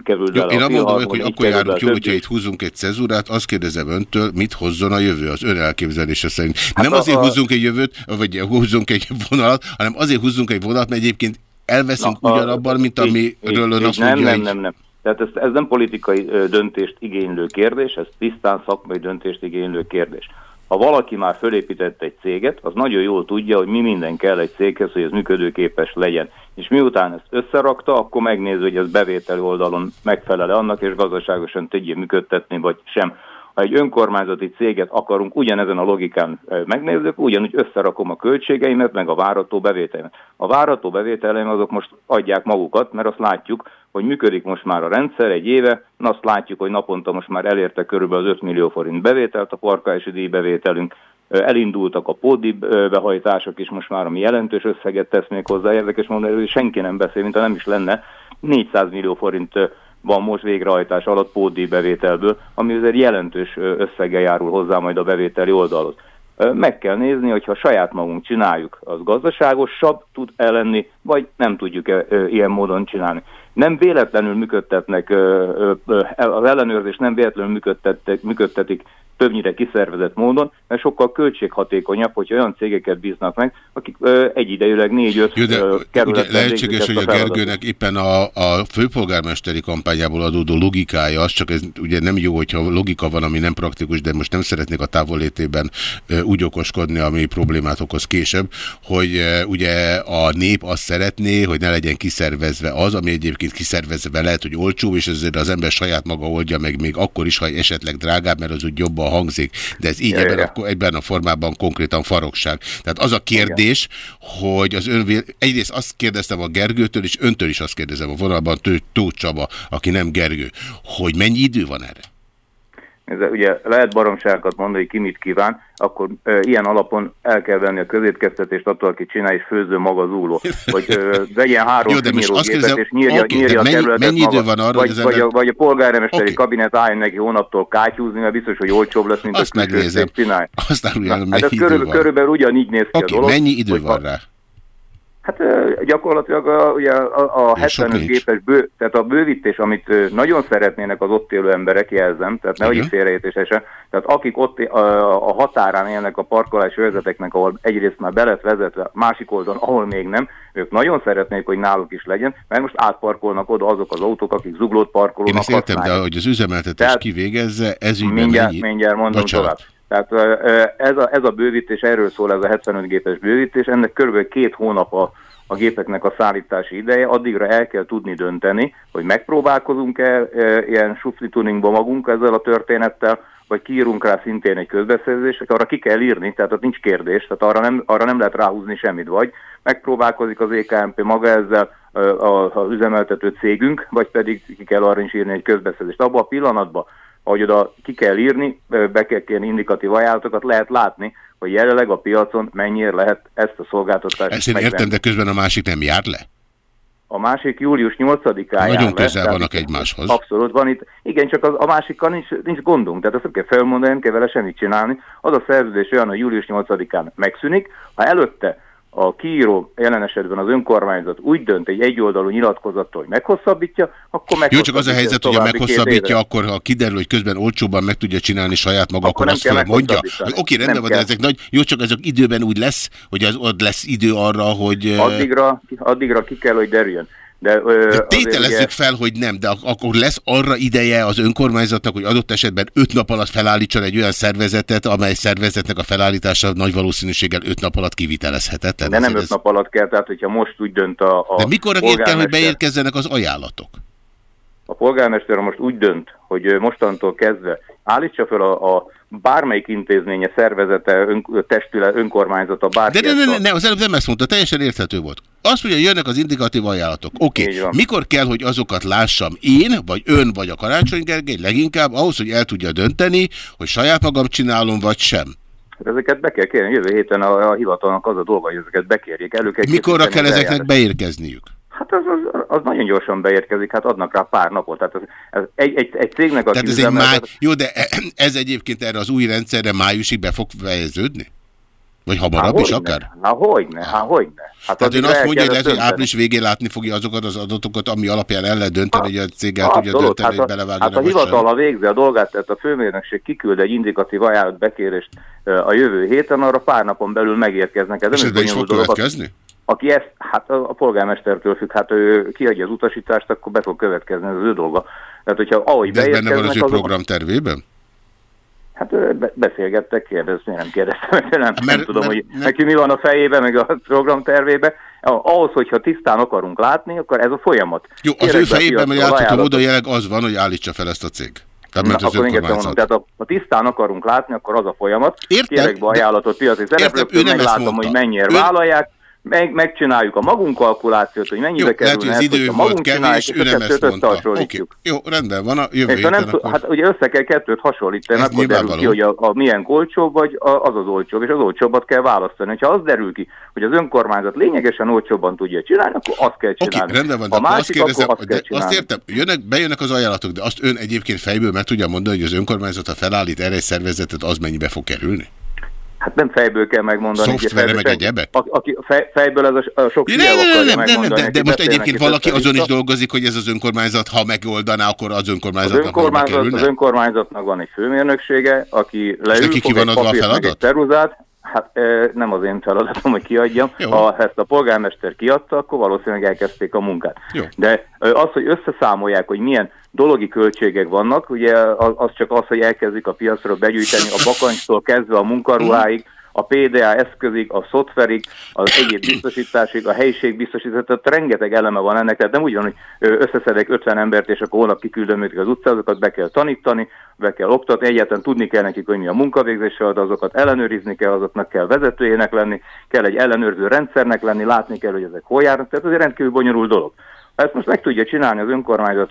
S2: Jó,
S6: bele
S2: én
S6: a
S2: abban vagyok, hogy akkor járunk jól, hogyha itt húzunk egy cezúrát, azt kérdezem öntől, mit hozzon a jövő az ön elképzelése szerint. Nem
S6: a-
S2: azért húzunk egy jövőt, vagy húzunk egy vonalat, hanem azért húzunk egy vonalat, mert egyébként elveszünk
S6: Na,
S2: ugyanabban, mint amiről ön azt
S6: nem,
S2: mondja,
S6: nem, nem, nem. Tehát ez, ez nem politikai döntést igénylő kérdés, ez tisztán szakmai döntést igénylő kérdés. Ha valaki már fölépített egy céget, az nagyon jól tudja, hogy mi minden kell egy céghez, hogy ez működőképes legyen. És miután ezt összerakta, akkor megnézi, hogy ez bevételi oldalon megfelele annak, és gazdaságosan tudja működtetni, vagy sem. Ha egy önkormányzati céget akarunk ugyanezen a logikán ö, megnézzük, ugyanúgy összerakom a költségeimet, meg a várató bevételimet. A várató bevételeim azok most adják magukat, mert azt látjuk, hogy működik most már a rendszer egy éve, na azt látjuk, hogy naponta most már elérte körülbelül az 5 millió forint bevételt a parkási díjbevételünk, elindultak a pódi behajtások is most már, ami jelentős összeget tesz még hozzá, érdekes mondani, hogy senki nem beszél, mint ha nem is lenne, 400 millió forint van most végrehajtás alatt pódi bevételből, ami azért jelentős összeggel járul hozzá majd a bevételi oldalhoz. Meg kell nézni, hogyha saját magunk csináljuk, az gazdaságosabb tud ellenni, vagy nem tudjuk -e, ilyen módon csinálni. Nem véletlenül működtetnek, az ellenőrzés nem véletlenül működtetik többnyire kiszervezett módon, mert sokkal költséghatékonyabb, hogyha olyan cégeket bíznak meg, akik ö, egyidejűleg négy-öt kerületben
S2: lehetséges, hogy a
S6: feladatot.
S2: Gergőnek éppen a, a főpolgármesteri kampányából adódó logikája az, csak ez ugye nem jó, hogyha logika van, ami nem praktikus, de most nem szeretnék a távollétében úgy okoskodni, ami problémát okoz később, hogy ugye a nép azt szeretné, hogy ne legyen kiszervezve az, ami egyébként kiszervezve lehet, hogy olcsó, és ezért az ember saját maga oldja meg még akkor is, ha esetleg drágább, mert az úgy jobban hangzik. De ez így
S6: Ja,
S2: ebben,
S6: ja.
S2: a, ebben a formában konkrétan farokság. Tehát az a kérdés, hogy az ön egyrészt azt kérdeztem a Gergőtől, és öntől is azt kérdezem a vonalban, Tóth Csaba, aki nem Gergő, hogy mennyi idő van erre?
S6: Ez, ugye lehet baromságokat mondani, hogy ki mit kíván, akkor ö, ilyen alapon el kell venni a közétkeztetést attól, aki csinál és főző maga zúló. Vagy ö, vegyen három
S2: Jó, de most azt kérdezem,
S6: és nyírja,
S2: oké,
S6: nyírja a
S2: mennyi-
S6: területet
S2: mennyi idő van arra,
S6: vagy, vagy,
S2: ember-
S6: a, vagy a polgármesteri
S2: Oké.
S6: kabinet álljon neki hónaptól kátyúzni, mert biztos, hogy olcsóbb lesz, mint
S2: Azt
S6: a
S2: megnézem.
S6: cég csinálja.
S2: Aztán ugye
S6: Na,
S2: mennyi
S6: hát ez
S2: idő
S6: körülbelül,
S2: van?
S6: körülbelül ugyanígy néz ki
S2: Oké,
S6: a dolog.
S2: mennyi idő van rá?
S6: Hát gyakorlatilag a, ugye a, a
S2: És sok
S6: 75
S2: nincs.
S6: gépes bő, tehát a bővítés, amit nagyon szeretnének az ott élő emberek, jelzem, tehát nehogy itt félreértésesen, tehát akik ott a, a határán élnek a parkolási övezeteknek, ahol egyrészt már be lett vezetve, másik oldalon, ahol még nem, ők nagyon szeretnék, hogy náluk is legyen, mert most átparkolnak oda azok az autók, akik zuglót
S2: Én
S6: parkolónak
S2: ezt értem, de hogy az üzemeltetés
S6: Tehát-
S2: kivégezze, ez ügyben
S6: Mindjárt,
S2: mennyi?
S6: mindjárt mondom
S2: Bocsánat.
S6: tovább. Tehát ez a, ez a bővítés, erről szól ez a 75 gépes bővítés, ennek körülbelül két hónap a, a gépeknek a szállítási ideje, addigra el kell tudni dönteni, hogy megpróbálkozunk-e ilyen sufli tuningba magunk ezzel a történettel, vagy kiírunk rá szintén egy közbeszerzést, arra ki kell írni, tehát ott nincs kérdés, tehát arra nem, arra nem lehet ráhúzni semmit, vagy megpróbálkozik az EKMP maga ezzel az üzemeltető cégünk, vagy pedig ki kell arra is írni egy közbeszerzést. Abban a pillanatban, ahogy oda ki kell írni, be kell kérni indikatív ajánlatokat, lehet látni, hogy jelenleg a piacon mennyire lehet ezt a szolgáltatást
S2: Ezt én
S6: megvenni.
S2: értem, de közben a másik nem jár le.
S6: A másik július 8-án
S2: Nagyon közel
S6: tehát
S2: vannak egymáshoz.
S6: Abszolút van itt. Igen, csak az, a másikkal nincs, nincs gondunk, tehát azt nem kell felmondani, nem kell vele semmit csinálni. Az a szerződés olyan, hogy július 8-án megszűnik, ha előtte a kiíró jelen esetben az önkormányzat úgy dönt egy egyoldalú nyilatkozattól, hogy meghosszabbítja, akkor
S2: Jó, csak az a helyzet, hogy ha meghosszabbítja, akkor ha kiderül, hogy közben olcsóban meg tudja csinálni saját maga, akkor,
S6: nem
S2: azt fölmondja. Oké, rendben van, ezek nagy, jó, csak ezek időben úgy lesz, hogy az ott lesz idő arra, hogy...
S6: Addigra, addigra ki kell, hogy derüljön. De, ö,
S2: De tételezzük
S6: ugye-
S2: fel, hogy nem, de ak- akkor lesz arra ideje az önkormányzatnak, hogy adott esetben öt nap alatt felállítson egy olyan szervezetet, amely szervezetnek a felállítása nagy valószínűséggel öt nap alatt kivitelezhetetlen.
S6: De nem öt nap alatt kell, tehát hogyha most úgy dönt a, a
S2: De mikor kell, hogy
S6: polgármester-
S2: beérkezzenek az ajánlatok?
S6: a polgármester most úgy dönt, hogy mostantól kezdve állítsa fel a, a bármelyik intézménye, szervezete, ön, testület, önkormányzata, bárki.
S2: De ne, ne, ne, ne, az előbb nem ezt mondta, teljesen érthető volt. Azt mondja, jönnek az indikatív ajánlatok. Oké,
S6: van.
S2: mikor kell, hogy azokat lássam én, vagy ön, vagy a Karácsony Gergely leginkább ahhoz, hogy el tudja dönteni, hogy saját magam csinálom, vagy sem.
S6: Ezeket be kell kérni. Jövő héten a, a hivatalnak az a dolga, hogy ezeket bekérjék. Elő kell
S2: Mikorra kell ezeknek
S6: eljárást.
S2: beérkezniük?
S6: Hát az, az, az, nagyon gyorsan beérkezik, hát adnak rá pár napot. Tehát ez, ez egy, egy, egy cégnek, aki
S2: Tehát ez egy máj... Jó, de ez egyébként erre az új rendszerre májusig be fog fejeződni? Vagy hamarabb is
S6: hogyne.
S2: akár?
S6: Há, hogyne, há, hogyne. Hát
S2: Tehát ön azt mondja, hogy lehet, hogy április végén látni fogja azokat az adatokat, ami alapján el lehet dönteni, hogy a cég el tudja dönteni,
S6: hát
S2: hogy
S6: a,
S2: belevágja
S6: hát a hivatal, ha végzi a dolgát, tehát a főmérnökség kiküld egy indikatív ajánlat bekérést a jövő héten, arra pár napon belül megérkeznek. Ez
S2: És ez is fog
S6: bonyolult dolog. Aki ezt, hát a, a polgármestertől függ, hát ő kiadja az utasítást, akkor be fog következni, ez az ő dolga. Tehát, hogyha ahogy
S2: De ez benne van az ő
S6: azok-
S2: programtervében?
S6: Hát be, beszélgettek, kérdez, miért nem kérdeztem, nem,
S2: Mert-
S6: nem tudom,
S2: mert-
S6: hogy
S2: nem-
S6: neki mi van a fejében, meg a programtervében. Ahhoz, hogyha tisztán akarunk látni, akkor ez a folyamat.
S2: Jó, az
S6: Kérek
S2: ő fejében,
S6: ajánlatot.
S2: módon jelenleg az van, hogy állítsa fel ezt a cég. Tehát
S6: Na,
S2: mert az
S6: akkor még mondom, tehát ha, ha tisztán akarunk látni, akkor az a folyamat.
S2: Értem,
S6: Kérek be ajánlatot piaci szereplőktől, meglátom, hogy mennyire
S2: Ő-
S6: vállalják, meg, megcsináljuk a magunk kalkulációt, hogy mennyibe kerülne
S2: hogy az idő
S6: magunk
S2: kevés,
S6: és
S2: ő nem ezt mondta.
S6: Összehasonlítjuk.
S2: jó, rendben van, a jövő
S6: nem,
S2: héten
S6: tud-
S2: akkor...
S6: hát ugye össze kell kettőt hasonlítani, akkor derül ki, hogy a, a milyen olcsóbb, vagy a, az az olcsóbb, és az olcsóbbat kell választani. Ha az derül ki, hogy az önkormányzat lényegesen olcsóbban tudja csinálni, akkor azt kell csinálni.
S2: rendben van, de
S6: a
S2: akkor azt
S6: másik,
S2: kérdezem,
S6: akkor azt
S2: de
S6: kell
S2: azt értem, jönnek, bejönnek az ajánlatok, de azt ön egyébként fejből meg tudja mondani, hogy az önkormányzat, ha felállít erre egy szervezetet, az mennyibe fog kerülni?
S6: Hát nem fejből kell megmondani.
S2: Szoftvere,
S6: ugye
S2: meg egyebek?
S6: Aki fej, fejből ez a, a sok
S2: Ja,
S6: hülye
S2: nem, nem, nem, nem, de, de most egyébként valaki azon is dolgozik, hogy ez az önkormányzat, ha megoldaná, akkor az
S6: Az
S2: önkormányzatnak mennyibe
S6: önkormányzat, az önkormányzatnak van egy főmérnöksége, aki leül,
S2: neki ki van adva a feladat?
S6: Egy ceruzát, hát nem az én feladatom, hogy kiadjam.
S2: Jó.
S6: Ha ezt a polgármester kiadta, akkor valószínűleg elkezdték a munkát.
S2: Jó.
S6: De az, hogy összeszámolják, hogy milyen dologi költségek vannak, ugye az, csak az, hogy elkezdik a piacról begyűjteni a bakancstól kezdve a munkaruháig, a PDA eszközig, a szoftverig, az egyéb biztosításig, a helyiségbiztosítás, tehát rengeteg eleme van ennek, tehát nem úgy van, hogy összeszedek 50 embert, és akkor holnap kiküldöm őket az utcára, be kell tanítani, be kell oktatni, egyáltalán tudni kell nekik, hogy mi a munkavégzés feladat, azokat ellenőrizni kell, azoknak kell vezetőjének lenni, kell egy ellenőrző rendszernek lenni, látni kell, hogy ezek hol járnak, tehát ez egy rendkívül bonyolult dolog. Ha ezt most meg tudja csinálni az önkormányzat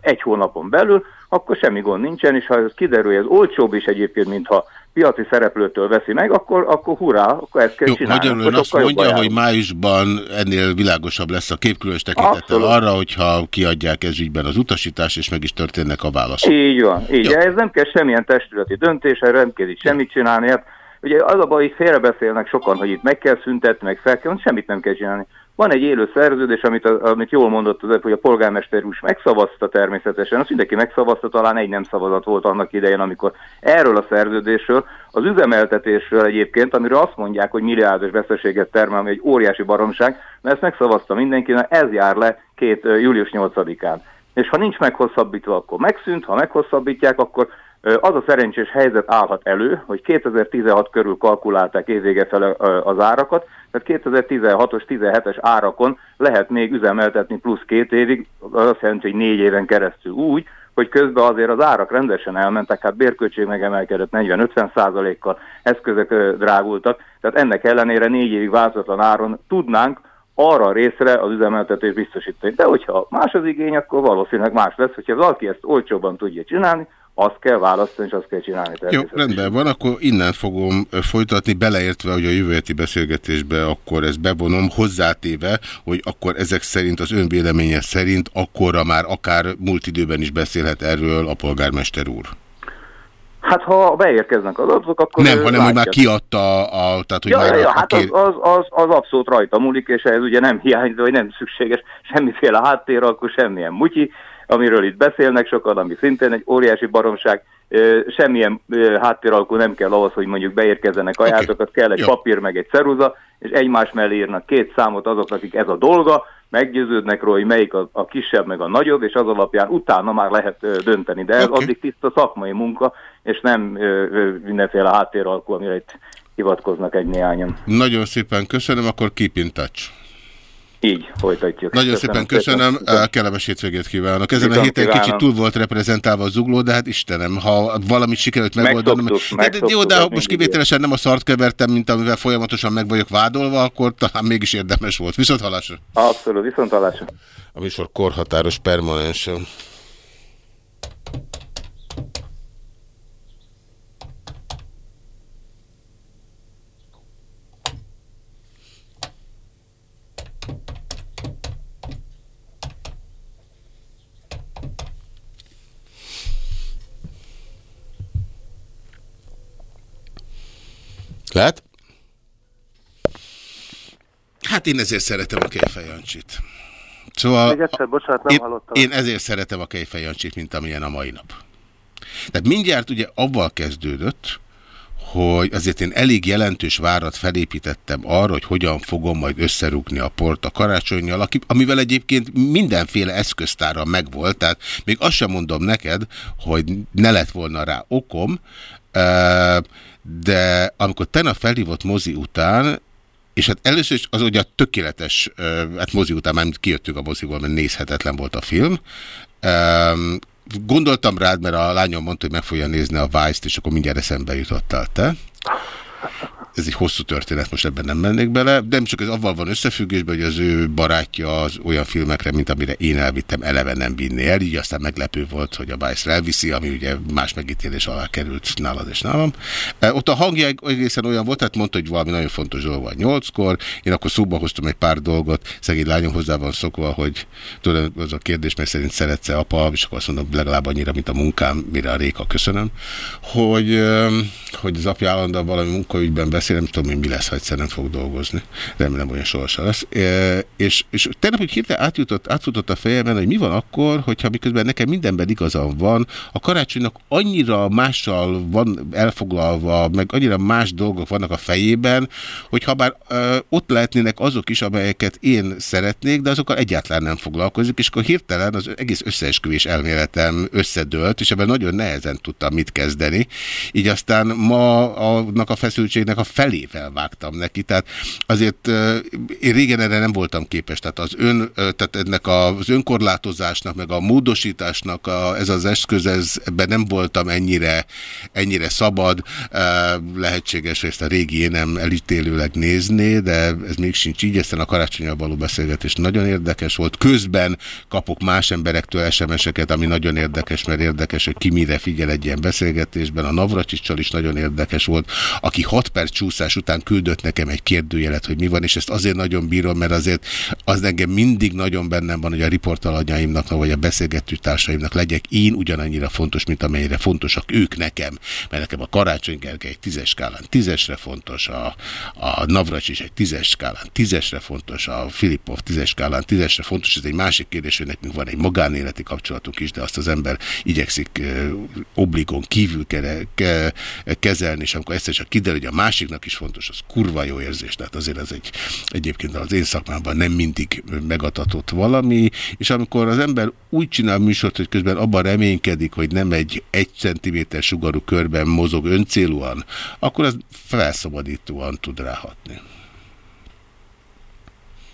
S6: egy hónapon belül, akkor semmi gond nincsen, és ha ez kiderül, hogy ez olcsóbb is egyébként, mintha piaci szereplőtől veszi meg, akkor, akkor hurrá, akkor ezt kell
S2: Jó,
S6: csinálni. Akkor
S2: ön azt mondja, hogy
S6: ajánlom.
S2: májusban ennél világosabb lesz a képkülönös tekintettel
S6: Abszolút.
S2: arra, hogyha kiadják ez ügyben az utasítás, és meg is történnek a válaszok.
S6: Így van, így.
S2: Jó.
S6: Ez nem kell semmilyen testületi döntés, erre nem kell itt semmit csinálni. Hát, ugye az a baj, hogy félrebeszélnek sokan, hogy itt meg kell szüntetni, meg fel kell, semmit nem kell csinálni. Van egy élő szerződés, amit, amit jól mondott az hogy a polgármester úr is megszavazta természetesen, azt mindenki megszavazta, talán egy nem szavazat volt annak idején, amikor erről a szerződésről, az üzemeltetésről egyébként, amiről azt mondják, hogy milliárdos veszteséget termel, ami egy óriási baromság, mert ezt megszavazta mindenki, na ez jár le két július 8-án. És ha nincs meghosszabbítva, akkor megszűnt, ha meghosszabbítják, akkor az a szerencsés helyzet állhat elő, hogy 2016 körül kalkulálták évvége fele ö, az árakat, tehát 2016-os, 17-es árakon lehet még üzemeltetni plusz két évig, az azt jelenti, hogy négy éven keresztül úgy, hogy közben azért az árak rendesen elmentek, hát bérköltség megemelkedett 40-50 százalékkal, eszközök drágultak, tehát ennek ellenére négy évig változatlan áron tudnánk arra a részre az üzemeltetést biztosítani. De hogyha más az igény, akkor valószínűleg más lesz, hogyha valaki ezt olcsóbban tudja csinálni, azt kell választani, és azt kell csinálni.
S2: Jó, rendben van, akkor innen fogom folytatni, beleértve, hogy a jövő heti beszélgetésbe akkor ezt bevonom, hozzátéve, hogy akkor ezek szerint, az ön véleménye szerint akkorra már akár múlt időben is beszélhet erről a polgármester úr.
S6: Hát ha beérkeznek az adatok, akkor...
S2: Nem, hanem hogy már kiadta a... Tehát, hogy
S6: Ja,
S2: már
S6: ja, hát
S2: kér...
S6: az, az, az, abszolút rajta múlik, és ez ugye nem hiányzó, vagy nem szükséges semmiféle háttér, akkor semmilyen mutyi, amiről itt beszélnek sokan, ami szintén egy óriási baromság. Semmilyen ö, háttéralkú nem kell ahhoz, hogy mondjuk beérkezzenek ajánlatokat, kell egy
S2: Jó.
S6: papír meg egy ceruza, és egymás mellé írnak két számot azok, akik ez a dolga, meggyőződnek róla, hogy melyik a, a kisebb meg a nagyobb, és az alapján utána már lehet ö, dönteni. De ez
S2: Oké.
S6: addig tiszta szakmai munka, és nem ö, ö, mindenféle háttéralkú, amire itt hivatkoznak egy néhányan.
S2: Nagyon szépen köszönöm, akkor keep in touch.
S6: Így folytatjuk.
S2: Nagyon szépen köszönöm,
S6: szépen.
S2: kellemes hétvégét kívánok. Ezen a
S6: Viszont
S2: héten kicsit
S6: kívánom.
S2: túl volt reprezentálva a zugló, de hát Istenem, ha valamit sikerült megoldanom.
S6: Megszoktuk,
S2: De, de, jó, de ha most kivételesen nem a szart kevertem, mint amivel folyamatosan meg vagyok vádolva, akkor talán mégis érdemes volt. Viszont halásra.
S6: Abszolút, viszont hallásra.
S2: A műsor korhatáros permanensen. Lehet? Hát én ezért szeretem a Kejfej Jancsit. Szóval
S7: Még egyszer, bocsánat, nem
S2: én,
S7: hallottam.
S2: én ezért szeretem a Kejfej Jancsit, mint amilyen a mai nap. Tehát mindjárt ugye avval kezdődött, hogy azért én elég jelentős várat felépítettem arra, hogy hogyan fogom majd összerúgni a port a karácsonyjal, amivel egyébként mindenféle eszköztára megvolt, tehát még azt sem mondom neked, hogy ne lett volna rá okom, de amikor tegnap felhívott mozi után, és hát először is az ugye tökéletes, hát mozi után már kijöttünk a moziból, mert nézhetetlen volt a film. Gondoltam rád, mert a lányom mondta, hogy meg fogja nézni a Vice-t, és akkor mindjárt eszembe jutottál te. Ez egy hosszú történet, most ebben nem mennék bele, de nem csak ez avval van összefüggésben, hogy az ő barátja az olyan filmekre, mint amire én elvittem, eleve nem vinni el, így aztán meglepő volt, hogy a Vice elviszi, ami ugye más megítélés alá került nálad és nálam. E, Ott a hangja egészen olyan volt, tehát mondta, hogy valami nagyon fontos dolog van nyolckor, én akkor szóba hoztam egy pár dolgot, szegény lányom hozzá van szokva, hogy tudod, az a kérdés, mert szerint szeretsz-e apa, és akkor azt mondom, legalább annyira, mint a munkám, mire a Réka köszönöm, hogy, hogy az apja állandóan valami munkaügyben beszél, nem tudom, hogy mi lesz, ha egyszer fog dolgozni. Remélem, olyan sohasem lesz. E, és, és tegnap, hogy hirtelen átjutott, átfutott a fejemben, hogy mi van akkor, hogyha miközben nekem mindenben igazam van, a karácsonynak annyira mással van elfoglalva, meg annyira más dolgok vannak a fejében, hogy ha bár ö, ott lehetnének azok is, amelyeket én szeretnék, de azokkal egyáltalán nem foglalkozik, és akkor hirtelen az egész összeesküvés elméletem összedőlt, és ebben nagyon nehezen tudtam mit kezdeni. Így aztán ma annak a feszültségnek a felével vágtam neki, tehát azért én régen erre nem voltam képes, tehát az ön, tehát ennek az önkorlátozásnak, meg a módosításnak a, ez az eszköz, ez, ebben nem voltam ennyire, ennyire szabad, lehetséges, hogy ezt a régi énem elítélőleg nézné, de ez még sincs így, aztán a karácsonyal való beszélgetés nagyon érdekes volt. Közben kapok más emberektől SMS-eket, ami nagyon érdekes, mert érdekes, hogy ki mire figyel egy ilyen beszélgetésben. A Navracsicsal is nagyon érdekes volt, aki 6 perc csúszás után küldött nekem egy kérdőjelet, hogy mi van, és ezt azért nagyon bírom, mert azért az engem mindig nagyon bennem van, hogy a riportalanyaimnak, vagy a beszélgető társaimnak legyek én ugyanannyira fontos, mint amennyire fontosak ők nekem. Mert nekem a Karácsony Gergely egy tízes skálán tízesre fontos, a, a Navracsics egy tízes skálán tízesre fontos, a Filippov tízes skálán tízesre fontos. Ez egy másik kérdés, hogy nekünk van egy magánéleti kapcsolatunk is, de azt az ember igyekszik obligon kívül ke, ke, kezelni, és amikor egyszer csak kiderül, hogy a másiknak is fontos, az kurva jó érzés. Tehát azért ez egy egyébként az én szakmámban nem mindig megadatott valami, és amikor az ember úgy csinál műsort, hogy közben abban reménykedik, hogy nem egy egy centiméter sugarú körben mozog öncélúan, akkor az felszabadítóan tud ráhatni.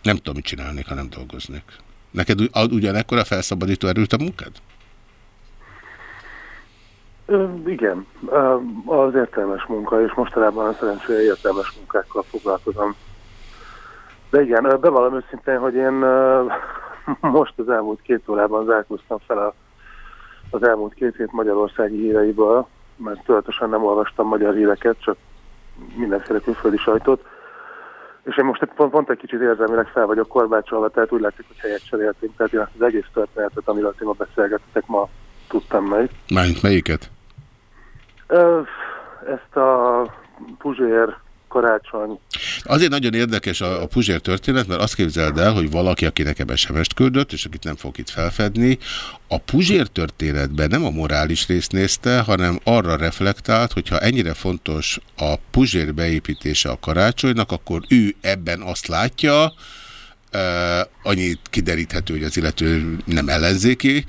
S2: Nem tudom, mit csinálnék, ha nem dolgoznék. Neked ad ugyanekkor a felszabadító erőt a munkád?
S7: Igen, az értelmes munka, és mostanában a szerencsére értelmes munkákkal foglalkozom. De igen, bevallom őszintén, hogy én most az elmúlt két órában zárkóztam fel a, az elmúlt két hét magyarországi híreiből, mert tudatosan nem olvastam magyar híreket, csak mindenféle külföldi sajtót. És én most pont, pont egy kicsit érzelmileg fel vagyok korbácsolva, tehát úgy látszik, hogy helyet cseréltünk. Tehát én az egész történetet, amiről ti ma ma tudtam meg.
S2: Mármint melyiket?
S7: Ezt a Puzsér karácsony.
S2: Azért nagyon érdekes a, a Puzsér történet, mert azt képzeld el, hogy valaki, aki nekem SMS-t küldött, és akit nem fog itt felfedni, a Puzsér történetben nem a morális részt nézte, hanem arra reflektált, hogy ha ennyire fontos a Puzsér beépítése a karácsonynak, akkor ő ebben azt látja, uh, annyit kideríthető, hogy az illető nem ellenzéki,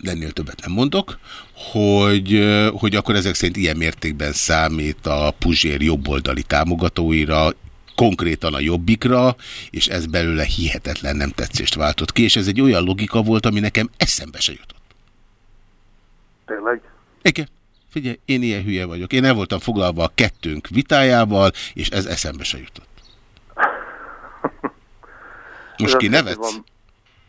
S2: de ennél többet nem mondok, hogy, hogy akkor ezek szerint ilyen mértékben számít a Puzsér jobboldali támogatóira, konkrétan a jobbikra, és ez belőle hihetetlen nem tetszést váltott ki, és ez egy olyan logika volt, ami nekem eszembe se jutott.
S7: Tényleg?
S2: Igen. Figyelj, én ilyen hülye vagyok. Én el voltam foglalva a kettőnk vitájával, és ez eszembe se jutott. Most ki nevetsz?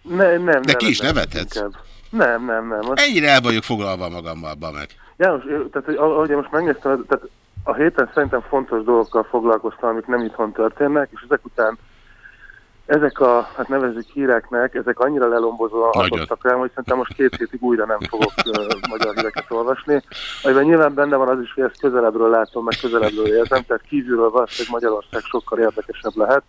S7: Ne, nem,
S2: De ki is nevethetsz?
S7: inkább. Nem, nem, nem. Azt...
S2: Ennyire el vagyok foglalva magammal, ba meg.
S7: János, tehát hogy ahogy én most megnéztem, tehát a héten szerintem fontos dolgokkal foglalkoztam, amik nem itthon történnek, és ezek után ezek a, hát nevezzük híreknek, ezek annyira lelombozóan hatottak rám, hogy szerintem most két hétig újra nem fogok uh, magyar híreket olvasni. Amiben nyilván benne van az is, hogy ezt közelebbről látom, meg közelebbről érzem, tehát kívülről valószínűleg Magyarország sokkal érdekesebb lehet.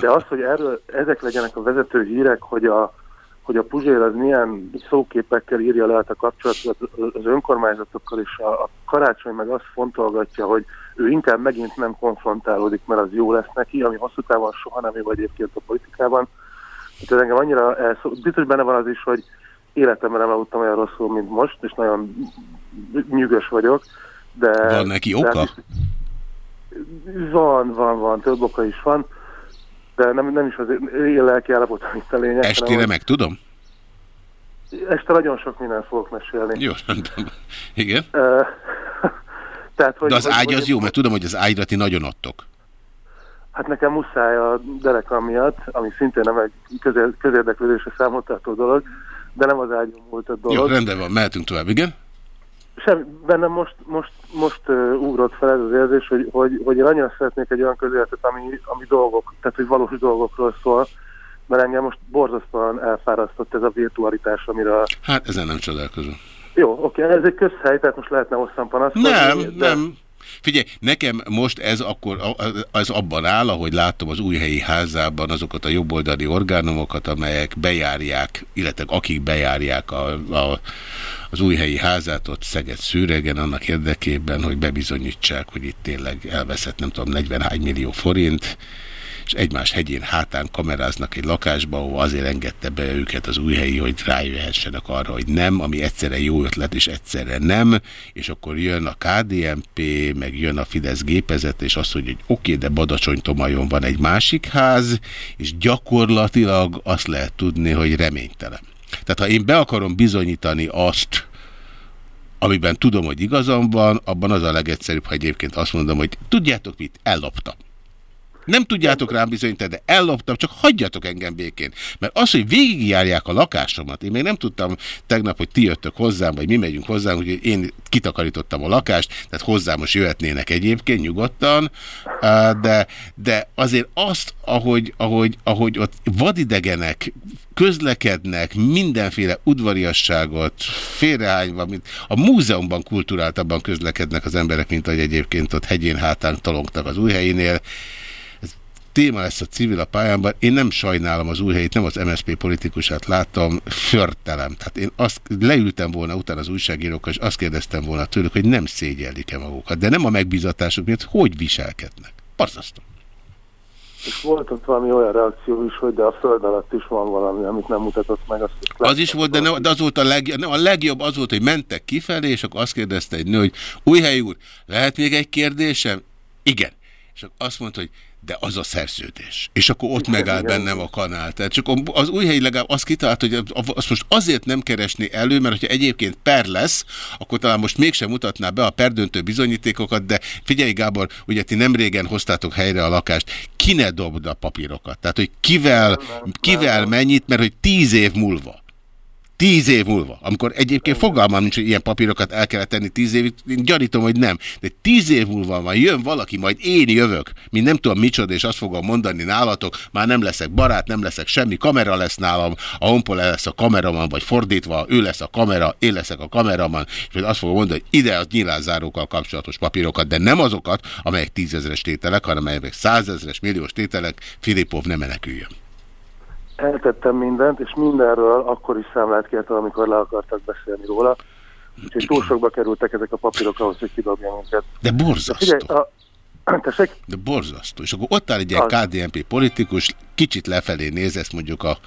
S7: De az, hogy erről ezek legyenek a vezető hírek, hogy a, hogy a Puzsér az milyen szóképekkel írja le át a kapcsolatot az önkormányzatokkal, és a, a karácsony meg azt fontolgatja, hogy ő inkább megint nem konfrontálódik, mert az jó lesz neki, ami hosszú távon soha nem jó egyébként a politikában. Hát ez engem annyira elszó... Biztos benne van az is, hogy életemben nem aludtam olyan rosszul, mint most, és nagyon nyűgös vagyok. De,
S2: Van neki
S7: de
S2: oka?
S7: hát is- Van, van, van, több oka is van, de nem, nem is az én lelki állapotom itt a lényeg. hanem,
S2: Estére
S7: hogy
S2: meg tudom?
S7: Este nagyon sok mindent fogok mesélni.
S2: Jó, rendben. Igen.
S7: Tehát, hogy,
S2: De az
S7: hogy-
S2: ágy
S7: hogy-
S2: az jó, mert tudom, hogy az ágyra ti nagyon adtok.
S7: Hát nekem muszáj a dereka miatt, ami szintén nem egy közé- közérdeklődésre számoltató dolog, de nem az ágyon múlt a
S2: Jó,
S7: dolog.
S2: rendben van, mehetünk tovább, igen?
S7: Sem, bennem most, most, most uh, ugrott fel ez az érzés, hogy, hogy, hogy én annyira szeretnék egy olyan közéletet, ami, ami dolgok, tehát hogy valós dolgokról szól, mert engem most borzasztóan elfárasztott ez a virtualitás, amiről...
S2: Hát ezen nem csodálkozom.
S7: Jó, oké, ez egy közhely, tehát most lehetne hosszan panaszkodni.
S2: Nem,
S7: de...
S2: nem. Figyelj, nekem most ez akkor az abban áll, ahogy látom az újhelyi házában azokat a jobboldali orgánumokat, amelyek bejárják, illetve akik bejárják a, a, az újhelyi házát ott Szeged szűregen annak érdekében, hogy bebizonyítsák, hogy itt tényleg elveszett nem tudom 40 millió forint, és egymás hegyén hátán kameráznak egy lakásba, ahol azért engedte be őket az újhelyi, hogy rájöhessenek arra, hogy nem, ami egyszerre jó ötlet, és egyszerre nem, és akkor jön a KDNP, meg jön a Fidesz gépezet, és azt mondja, hogy oké, de Badacsony-Tomajon van egy másik ház, és gyakorlatilag azt lehet tudni, hogy reménytelen. Tehát ha én be akarom bizonyítani azt, amiben tudom, hogy igazam van, abban az a legegyszerűbb, ha egyébként azt mondom, hogy tudjátok mit, elloptam. Nem tudjátok rám bizonyítani, de elloptam, csak hagyjatok engem békén. Mert az, hogy végigjárják a lakásomat, én még nem tudtam tegnap, hogy ti jöttök hozzám, vagy mi megyünk hozzám, hogy én kitakarítottam a lakást, tehát hozzám most jöhetnének egyébként nyugodtan, de, de azért azt, ahogy, ahogy, ahogy ott vadidegenek közlekednek, mindenféle udvariasságot félrehányva, mint a múzeumban kulturáltabban közlekednek az emberek, mint ahogy egyébként ott hegyén hátán talongtak az újhelyénél, téma lesz a civil a pályámban. Én nem sajnálom az új helyét, nem az MSZP politikusát láttam, förtelem. Tehát én azt leültem volna utána az újságírókkal, és azt kérdeztem volna tőlük, hogy nem szégyellik-e magukat. De nem a megbízatásuk miatt, hogy viselkednek. Parzasztó.
S7: És volt ott valami olyan reakció is, hogy de a föld alatt is van valami, amit nem mutatott meg. Azt
S2: Az is volt, de, ne, de az volt a, leg, ne, a legjobb az volt, hogy mentek kifelé, és akkor azt kérdezte egy nő, hogy Újhely úr, lehet még egy kérdésem? Igen. És akkor azt mondta, hogy de az a szerződés. És akkor ott megáll bennem a kanál. Tehát csak az új helyi legalább azt kitalált, hogy azt most azért nem keresni elő, mert hogyha egyébként per lesz, akkor talán most mégsem mutatná be a perdöntő bizonyítékokat, de figyelj Gábor, ugye ti nem régen hoztátok helyre a lakást, ki ne dobd a papírokat? Tehát, hogy kivel, kivel mennyit, mert hogy tíz év múlva Tíz év múlva, amikor egyébként fogalmam nincs, hogy ilyen papírokat el kellett tenni tíz évig, én gyanítom, hogy nem. De tíz év múlva van, jön valaki, majd én jövök, mint nem tudom micsoda, és azt fogom mondani nálatok, már nem leszek barát, nem leszek semmi, kamera lesz nálam, a honpol lesz a kameraman, vagy fordítva, ő lesz a kamera, én leszek a kameraman, és azt fogom mondani, hogy ide a nyilázárókkal kapcsolatos papírokat, de nem azokat, amelyek tízezeres tételek, hanem amelyek százezeres, milliós tételek, Filipov nem meneküljön
S7: eltettem mindent, és mindenről akkor is számlát kértem, amikor le akartak beszélni róla. Úgyhogy túl sokba kerültek ezek a papírok ahhoz, hogy kidobja minket.
S2: De borzasztó. De, figyelj, a... De borzasztó. És akkor ott áll egy ilyen KDNP politikus, kicsit lefelé néz, ezt mondjuk a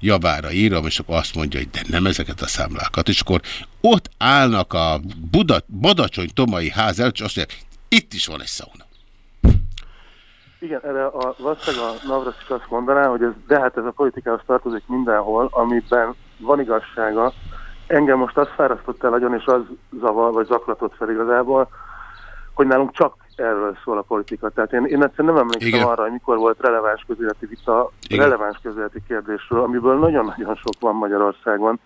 S2: javára írom, és akkor azt mondja, hogy de nem ezeket a számlákat. És akkor ott állnak a Buda, Badacsony Tomai ház előtt, és azt mondják, itt is van egy szauna.
S7: Igen, erre a, valószínűleg a Navracsics azt mondaná, hogy ez, de hát ez a politikához tartozik mindenhol, amiben van igazsága. Engem most az fárasztott el nagyon, és az zavar, vagy zaklatott fel igazából, hogy nálunk csak erről szól a politika. Tehát én, én egyszerűen nem emlékszem Igen. arra, hogy mikor volt releváns közéleti vita, Igen. releváns közéleti kérdésről, amiből nagyon-nagyon sok van Magyarországon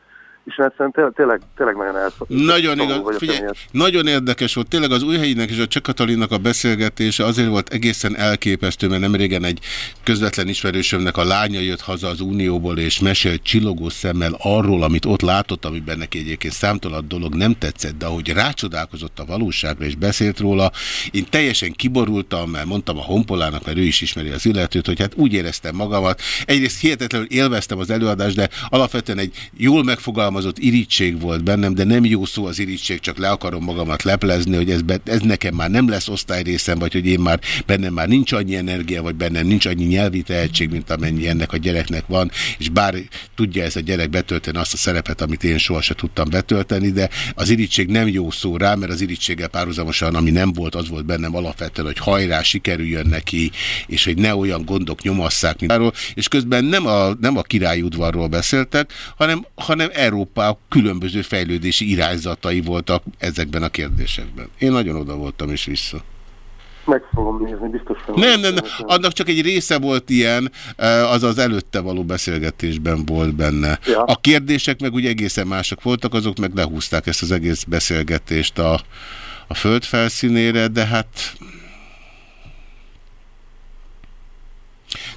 S7: és egyszerűen tényleg, tényleg, tényleg nagyon elszokott.
S2: Nagyon, igaz, figyelj, nagyon érdekes volt. Tényleg az Újhelyinek és a Cseh Katalinnak a beszélgetése azért volt egészen elképesztő, mert nem régen egy közvetlen ismerősömnek a lánya jött haza az Unióból, és mesélt csillogó szemmel arról, amit ott látott, amiben neki egyébként számtalan dolog nem tetszett, de ahogy rácsodálkozott a valóságra és beszélt róla, én teljesen kiborultam, mert mondtam a honpolának, mert ő is ismeri az illetőt, hogy hát úgy éreztem magamat. Egyrészt hihetetlenül élveztem az előadást, de alapvetően egy jól megfogalmazott megfogalmazott irítség volt bennem, de nem jó szó az irítség, csak le akarom magamat leplezni, hogy ez, be, ez nekem már nem lesz osztályrészem, vagy hogy én már bennem már nincs annyi energia, vagy bennem nincs annyi nyelvi tehetség, mint amennyi ennek a gyereknek van, és bár tudja ez a gyerek betölteni azt a szerepet, amit én sohasem tudtam betölteni, de az irítség nem jó szó rá, mert az irítséggel párhuzamosan, ami nem volt, az volt bennem alapvetően, hogy hajrá, sikerüljön neki, és hogy ne olyan gondok nyomasszák, mint arról, és közben nem a, nem a királyudvarról beszéltek, hanem, hanem Európa Európa különböző fejlődési irányzatai voltak ezekben a kérdésekben. Én nagyon oda voltam és vissza.
S7: Meg fogom nézni, biztos.
S2: Nem, nem, nem, annak csak egy része volt ilyen, eh, az az előtte való beszélgetésben volt benne. Ja. A kérdések meg ugye egészen mások voltak, azok meg lehúzták ezt az egész beszélgetést a, a föld felszínére, de hát...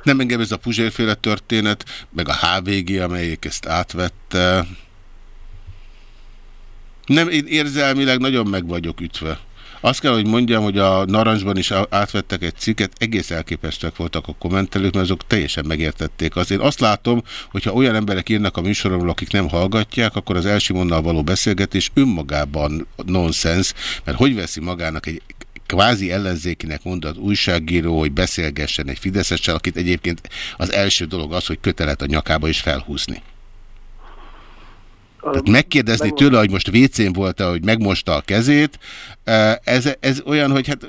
S2: Nem engem ez a Puzsérféle történet, meg a HVG, amelyik ezt átvette. Nem, én érzelmileg nagyon meg vagyok ütve. Azt kell, hogy mondjam, hogy a Narancsban is átvettek egy cikket, egész elképesztőek voltak a kommentelők, mert azok teljesen megértették. Azért azt látom, hogyha olyan emberek írnak a műsoromról, akik nem hallgatják, akkor az első monnal való beszélgetés önmagában nonsens, mert hogy veszi magának egy kvázi ellenzékinek mondott újságíró, hogy beszélgessen egy Fideszessel, akit egyébként az első dolog az, hogy kötelet a nyakába is felhúzni. Tehát megkérdezni meg... tőle, hogy most WC-n volt-e, hogy megmosta a kezét, ez, ez olyan, hogy hát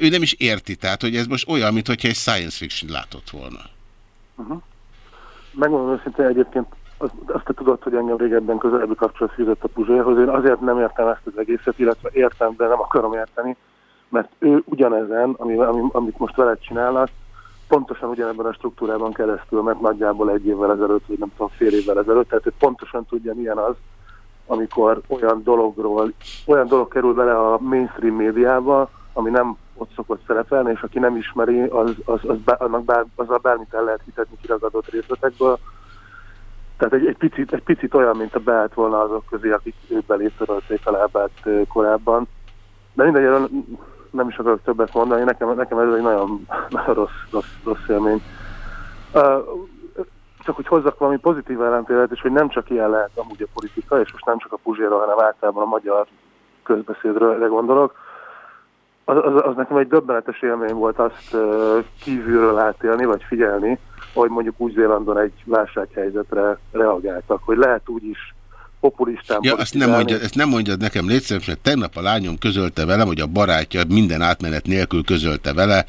S2: ő nem is érti, tehát hogy ez most olyan, mintha egy science fiction látott volna.
S7: Uh -huh. Megmondom őszintén egyébként, azt, azt te tudod, hogy engem régebben közelebbi kapcsolat fűzött a Puzsérhoz, én azért nem értem ezt az egészet, illetve értem, de nem akarom érteni, mert ő ugyanezen, ami, ami, amit most veled csinálnak, pontosan ugyanebben a struktúrában keresztül, mert nagyjából egy évvel ezelőtt, vagy nem tudom, fél évvel ezelőtt, tehát ő pontosan tudja, milyen az, amikor olyan dologról, olyan dolog kerül bele a mainstream médiába, ami nem ott szokott szerepelni, és aki nem ismeri, az, az, az, bár, annak bár, azzal bármit el lehet hitetni kiragadott részletekből. Tehát egy, egy, picit, egy picit olyan, mint a beállt volna azok közé, akik ők belétörölték a lábát korábban. De mindegy, nem is akarok többet mondani, nekem, nekem ez egy nagyon, nagyon rossz, rossz, rossz élmény. Uh, csak hogy hozzak valami pozitív ellentélet, és hogy nem csak ilyen lehet amúgy a politika, és most nem csak a Puzséra, hanem általában a magyar közbeszédre gondolok, az, az, az nekem egy döbbenetes élmény volt azt uh, kívülről átélni, vagy figyelni, hogy mondjuk Új-Zélandon egy válsághelyzetre reagáltak, hogy lehet úgy is populistán
S2: Ja, azt nem, mondja, ezt nem mondjad nekem létszerűen, mert tegnap a lányom közölte velem, hogy a barátja minden átmenet nélkül közölte vele,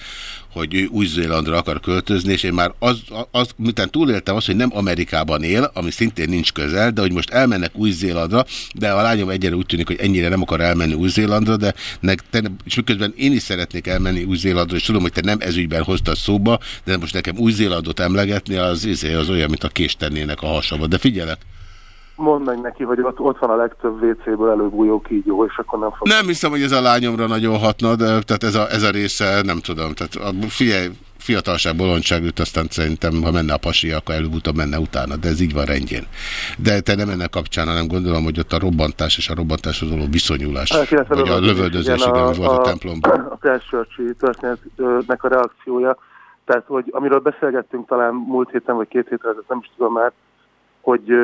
S2: hogy ő Új-Zélandra akar költözni, és én már az, az, miután túléltem azt, hogy nem Amerikában él, ami szintén nincs közel, de hogy most elmennek Új-Zélandra, de a lányom egyre úgy tűnik, hogy ennyire nem akar elmenni Új-Zélandra, de nek, te, és miközben én is szeretnék elmenni Új-Zélandra, és tudom, hogy te nem ezügyben hoztad szóba, de most nekem Új-Zélandot emlegetni, az, az, az olyan, mint a kést tennének a hasaba. De figyelek!
S7: Mondd meg neki, hogy ott, ott van a legtöbb WC-ből előbújó kígyó, és akkor nem fog...
S2: Nem hiszem, hogy ez a lányomra nagyon hatna, de tehát ez a, ez a része, nem tudom. Tehát a figyelj, fiatalság, bolondság őt, aztán szerintem, ha menne a pasi, akkor előbb-utóbb menne utána, de ez így van rendjén. De te nem ennek kapcsán, hanem gondolom, hogy ott a robbantás és a robbantáshoz való viszonyulás,
S7: Hát,
S2: vagy a lövöldözés, igen,
S7: a,
S2: volt a, a templomban.
S7: A Christchurchi történetnek a reakciója, tehát, hogy amiről beszélgettünk talán múlt héten, vagy két hétre, nem is tudom már, hogy,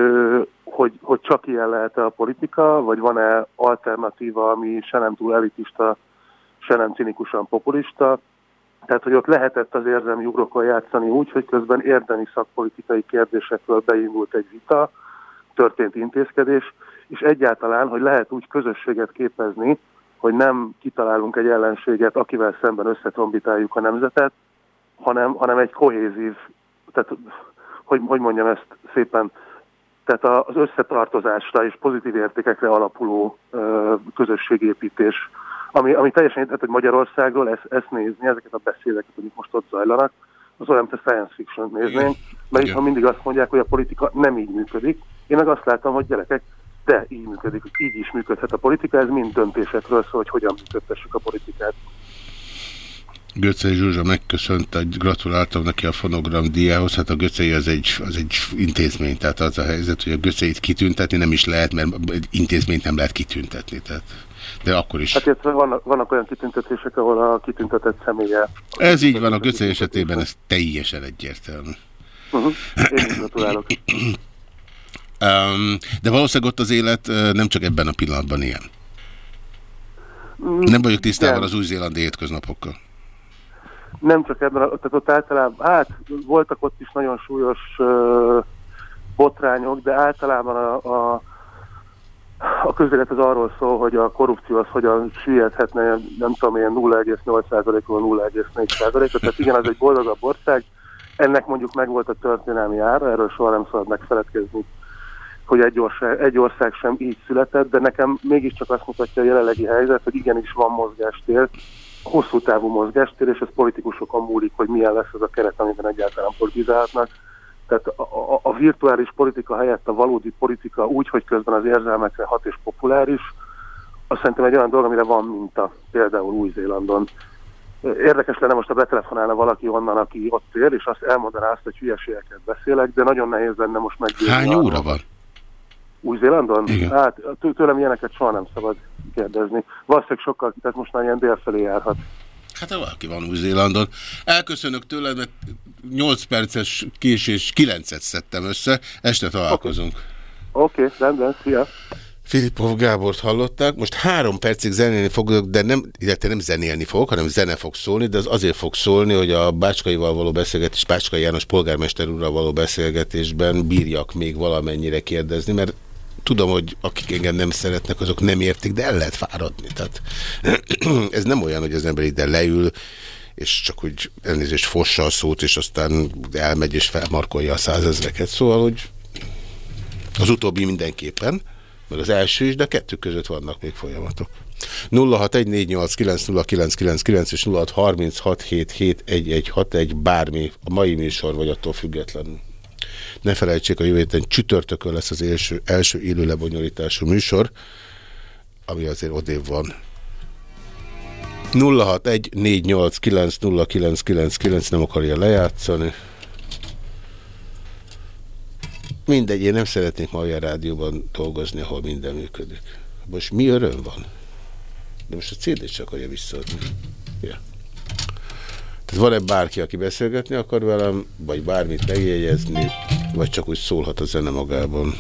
S7: hogy, hogy csak ilyen lehet -e a politika, vagy van-e alternatíva, ami se nem túl elitista, se nem cinikusan populista. Tehát, hogy ott lehetett az érzelmi ugrokon játszani úgy, hogy közben érdemi szakpolitikai kérdésekről beindult egy vita, történt intézkedés, és egyáltalán, hogy lehet úgy közösséget képezni, hogy nem kitalálunk egy ellenséget, akivel szemben összetrombitáljuk a nemzetet, hanem, hanem egy kohézív, tehát hogy, hogy mondjam ezt szépen, tehát az összetartozásra és pozitív értékekre alapuló közösségépítés, ami, ami teljesen, tehát hogy Magyarországról ezt, ezt nézni, ezeket a beszédeket, amik most ott zajlanak, az olyan, mint a science fiction néznénk, mert itt mindig azt mondják, hogy a politika nem így működik. Én meg azt látom, hogy gyerekek, de így működik, így is működhet a politika, ez mind döntésekről szól, hogy hogyan működtessük a politikát.
S2: Göcei Zsuzsa megköszönt, gratuláltam neki a fonogram díjához, hát a Göcei az egy, az egy intézmény, tehát az a helyzet, hogy a Göceit kitüntetni nem is lehet, mert egy intézményt nem lehet kitüntetni, tehát de akkor is.
S7: Hát illetve vannak, vannak olyan kitüntetések, ahol a kitüntetett személye...
S2: Ez így van, a Göcei esetében ez teljesen egyértelmű.
S7: Uh -huh. Én gratulálok.
S2: um, de valószínűleg ott az élet nem csak ebben a pillanatban ilyen. Nem vagyok tisztában az új-zélandi hétköznapokkal
S7: nem csak ebben, tehát ott általában, hát voltak ott is nagyon súlyos uh, botrányok, de általában a, a, a közélet az arról szól, hogy a korrupció az hogyan süllyedhetne, nem tudom, ilyen 0,8%-ról 0,4%-ra, tehát igen, az egy boldogabb ország, ennek mondjuk meg volt a történelmi ára, erről soha nem szabad megfeledkezni, hogy egy ország, egy ország sem így született, de nekem mégiscsak azt mutatja a jelenlegi helyzet, hogy igenis van mozgástér, hosszú távú mozgástér, és ez politikusokon múlik, hogy milyen lesz az a keret, amiben egyáltalán politizálhatnak. Tehát a, a, a virtuális politika helyett a valódi politika úgy, hogy közben az érzelmekre hat és populáris, azt szerintem egy olyan dolog, amire van minta, például Új-Zélandon. Érdekes lenne most, a betelefonálna valaki onnan, aki ott él, és azt elmondaná azt, hogy hülyeségeket beszélek, de nagyon nehéz lenne most meggyőzni.
S2: Hány óra van?
S7: Új-Zélandon? Hát tőlem ilyeneket soha nem szabad kérdezni. Valószínűleg sokkal, tehát most már ilyen délfelé járhat.
S2: Hát valaki van Új-Zélandon. Elköszönök tőled, mert 8 perces késés 9-et szedtem össze. Este találkozunk.
S7: Oké, okay, rendben, szia.
S2: Filipov Gábort hallották. Most három percig zenélni fogok, de nem, illetve nem zenélni fogok, hanem zene fog szólni, de az azért fog szólni, hogy a Bácskaival való beszélgetés, Bácskai János polgármester úrral való beszélgetésben bírjak még valamennyire kérdezni, mert tudom, hogy akik engem nem szeretnek, azok nem értik, de el lehet fáradni. Tehát ez nem olyan, hogy az ember ide leül, és csak úgy elnézést fossa a szót, és aztán elmegy és felmarkolja a százezreket. Szóval, hogy az utóbbi mindenképpen, meg az első is, de kettő között vannak még folyamatok. 0614890999 és 0636771161 bármi, a mai műsor vagy attól függetlenül. Ne felejtsék, a jövő héten csütörtökön lesz az első, első élő lebonyolítású műsor, ami azért odév van. 0614890999 nem akarja lejátszani. Mindegy, én nem szeretnék ma olyan rádióban dolgozni, ahol minden működik. Most mi öröm van? De most a CD-t csak akarja visszaadni. Ja. Tehát van-e bárki, aki beszélgetni akar velem, vagy bármit megjegyezni, vagy csak úgy szólhat a zene magában.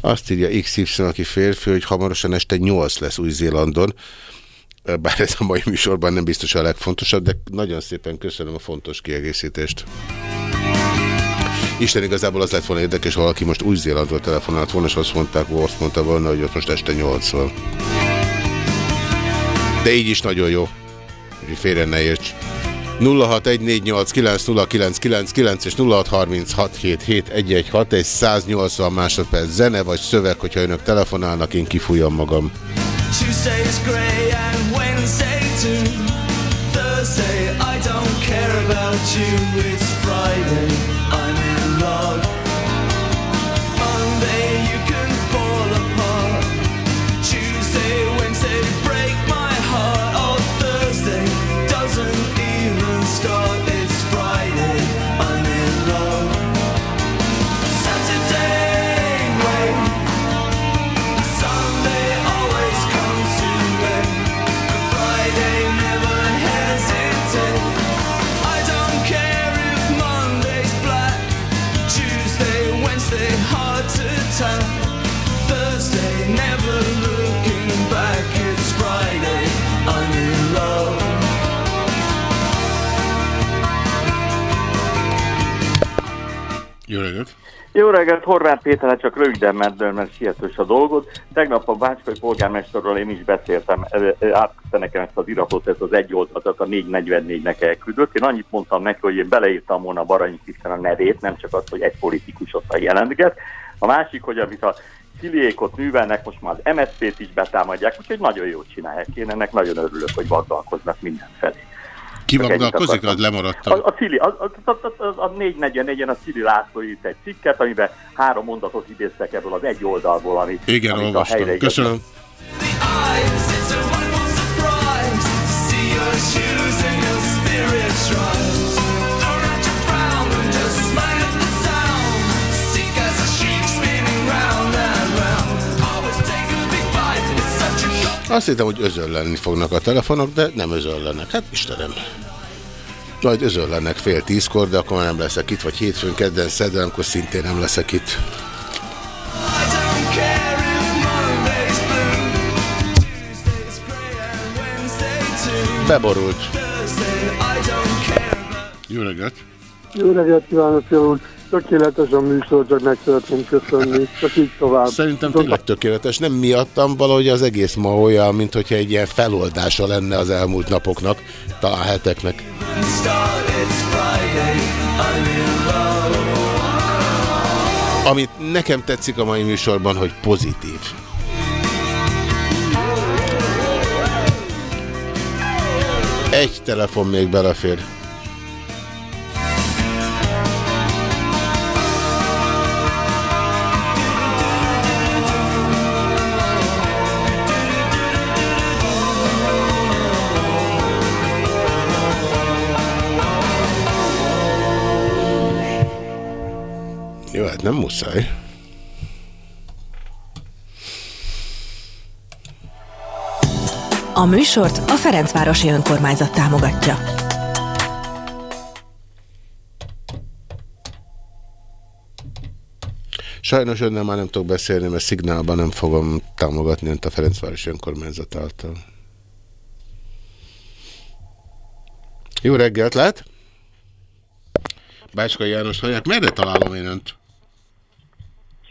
S2: Azt írja XY, aki férfi, hogy hamarosan este 8 lesz Új-Zélandon, bár ez a mai műsorban nem biztos a legfontosabb, de nagyon szépen köszönöm a fontos kiegészítést. Isten igazából az lett volna érdekes, ha valaki most Új-Zélandról telefonált volna, és azt mondták, azt mondta volna, hogy ott most este 8 van. De így is nagyon jó. Úgyhogy félre ne érts. 0614890999 és 0636771161 egy 180 másodperc zene vagy szöveg, hogyha önök telefonálnak, én kifújom magam.
S1: Tuesday's grey and Wednesday too. Thursday, I don't care about you. It's
S2: reggelt,
S8: Horváth Péter, csak röviden, mert, mert sietős a dolgod. Tegnap a Bácskai polgármesterről én is beszéltem, átkötte nekem ezt az iratot, ez az egy oldalt, a 444-nek elküldött. Én annyit mondtam neki, hogy én beleírtam volna Baranyi Krisztán a nevét, nem csak azt, hogy egy politikus ott jelentget. A másik, hogy amit a Sziliékot művelnek, most már az MSZP-t is betámadják, úgyhogy nagyon jól csinálják. Én ennek nagyon örülök, hogy vagdalkoznak mindenfelé.
S2: Ki vagdalkozik,
S8: akartam.
S2: az lemaradtam.
S8: A, a, Cili, a, a, a, a, a, a 444-en a Cili László írt egy cikket, amiben három mondatot idéztek ebből az egy oldalból, amit,
S2: Igen,
S8: amit
S2: olvastam. Köszönöm.
S1: A surprise to see
S2: Azt hittem, hogy özönlenni fognak a telefonok, de nem özönlenek. Hát Istenem. Majd özönlenek fél tízkor, de akkor nem leszek itt, vagy hétfőn, kedden, szedden, akkor szintén nem leszek itt. Beborult. Jó reggelt!
S7: Jó reggelt kívánok, Jó úr! Tökéletes a műsor, csak meg szeretném köszönni. Csak így tovább.
S2: Szerintem tényleg tökéletes. Nem miattam, valahogy az egész ma olyan, mint hogyha egy ilyen feloldása lenne az elmúlt napoknak, talán heteknek. Amit nekem tetszik a mai műsorban, hogy pozitív. Egy telefon még belefér. Jó, hát nem muszáj.
S3: A műsort a Ferencvárosi Önkormányzat támogatja.
S2: Sajnos önnel már nem tudok beszélni, mert szignálban nem fogom támogatni önt a Ferencvárosi Önkormányzat által. Jó reggelt, lehet? Bácskai János hallják, merre találom én önt?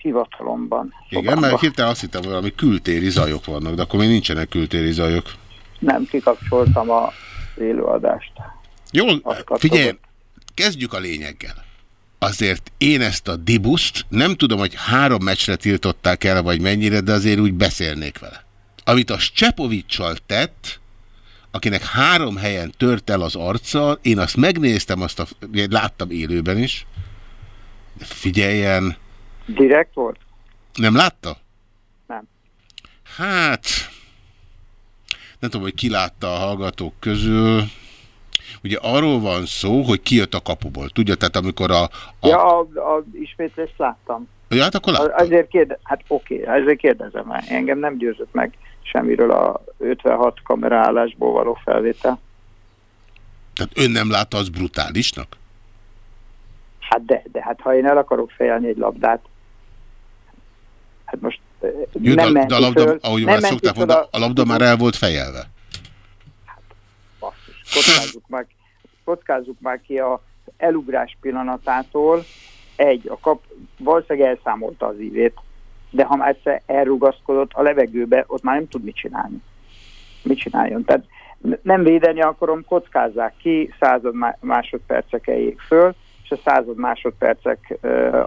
S9: Hivatalomban.
S2: Igen, mert hirtelen azt hittem, hogy valami kültéri zajok vannak, de akkor még nincsenek kültéri zajok.
S9: Nem kikapcsoltam a élőadást.
S2: Jól, figyelj, kezdjük a lényeggel. Azért én ezt a dibuszt nem tudom, hogy három meccsre tiltották el, vagy mennyire, de azért úgy beszélnék vele. Amit a Csepovicsal tett, akinek három helyen tört el az arca, én azt megnéztem, azt a, láttam élőben is, de figyeljen,
S9: Direkt volt?
S2: nem látta?
S9: Nem.
S2: Hát, nem tudom, hogy ki látta a hallgatók közül. Ugye arról van szó, hogy kijött a kapuból. Tudja, tehát amikor a... a
S9: Ja, a, a ismétlést láttam.
S2: ja, hát akkor látta.
S9: Azért kérde, hát oké, ezért kérdezem már. Engem nem győzött meg semmiről a 56 kameraállásból való felvétel.
S2: Tehát ön nem látta az brutálisnak?
S9: Hát de, de hát ha én el akarok fejelni egy labdát,
S2: Jó,
S9: nem
S2: de, de a labda,
S9: föl,
S2: ahogy
S9: nem
S2: már szokták mondani, a labda már el volt fejelve.
S9: kockázzuk már, kockázzuk már ki a elugrás pillanatától egy, a kap valószínűleg elszámolta az ívét, de ha már egyszer elrugaszkodott a levegőbe, ott már nem tud mit csinálni. Mit csináljon? Tehát nem védeni akarom, kockázzák ki, század má- másodpercek eljék föl, és a század másodpercek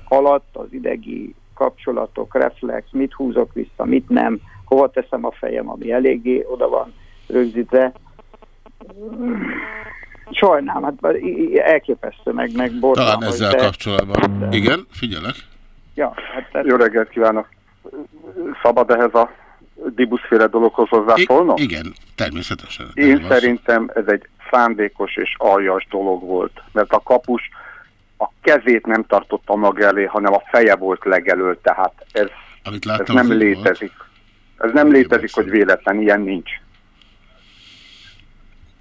S9: alatt az idegi kapcsolatok, reflex, mit húzok vissza, mit nem, hova teszem a fejem, ami eléggé oda van rögzítve. Sajnálom, hát i- i- elképesztő, meg, meg
S2: Talán
S9: borzalmas,
S2: ezzel
S9: de-
S2: kapcsolatban. Igen, figyelek.
S9: Ja, hát tehát-
S7: Jó reggelt kívánok! Szabad ehhez a dibuszféle dologhoz hozzászólnom?
S2: Igen, természetesen.
S7: Én szerintem ez egy szándékos és aljas dolog volt, mert a kapus a kezét nem tartotta maga elé, hanem a feje volt legelől, tehát ez,
S2: Amit
S7: ez
S2: láttam,
S7: nem
S2: az úgy
S7: létezik. Ez nem létezik, hogy véletlen, ilyen nincs.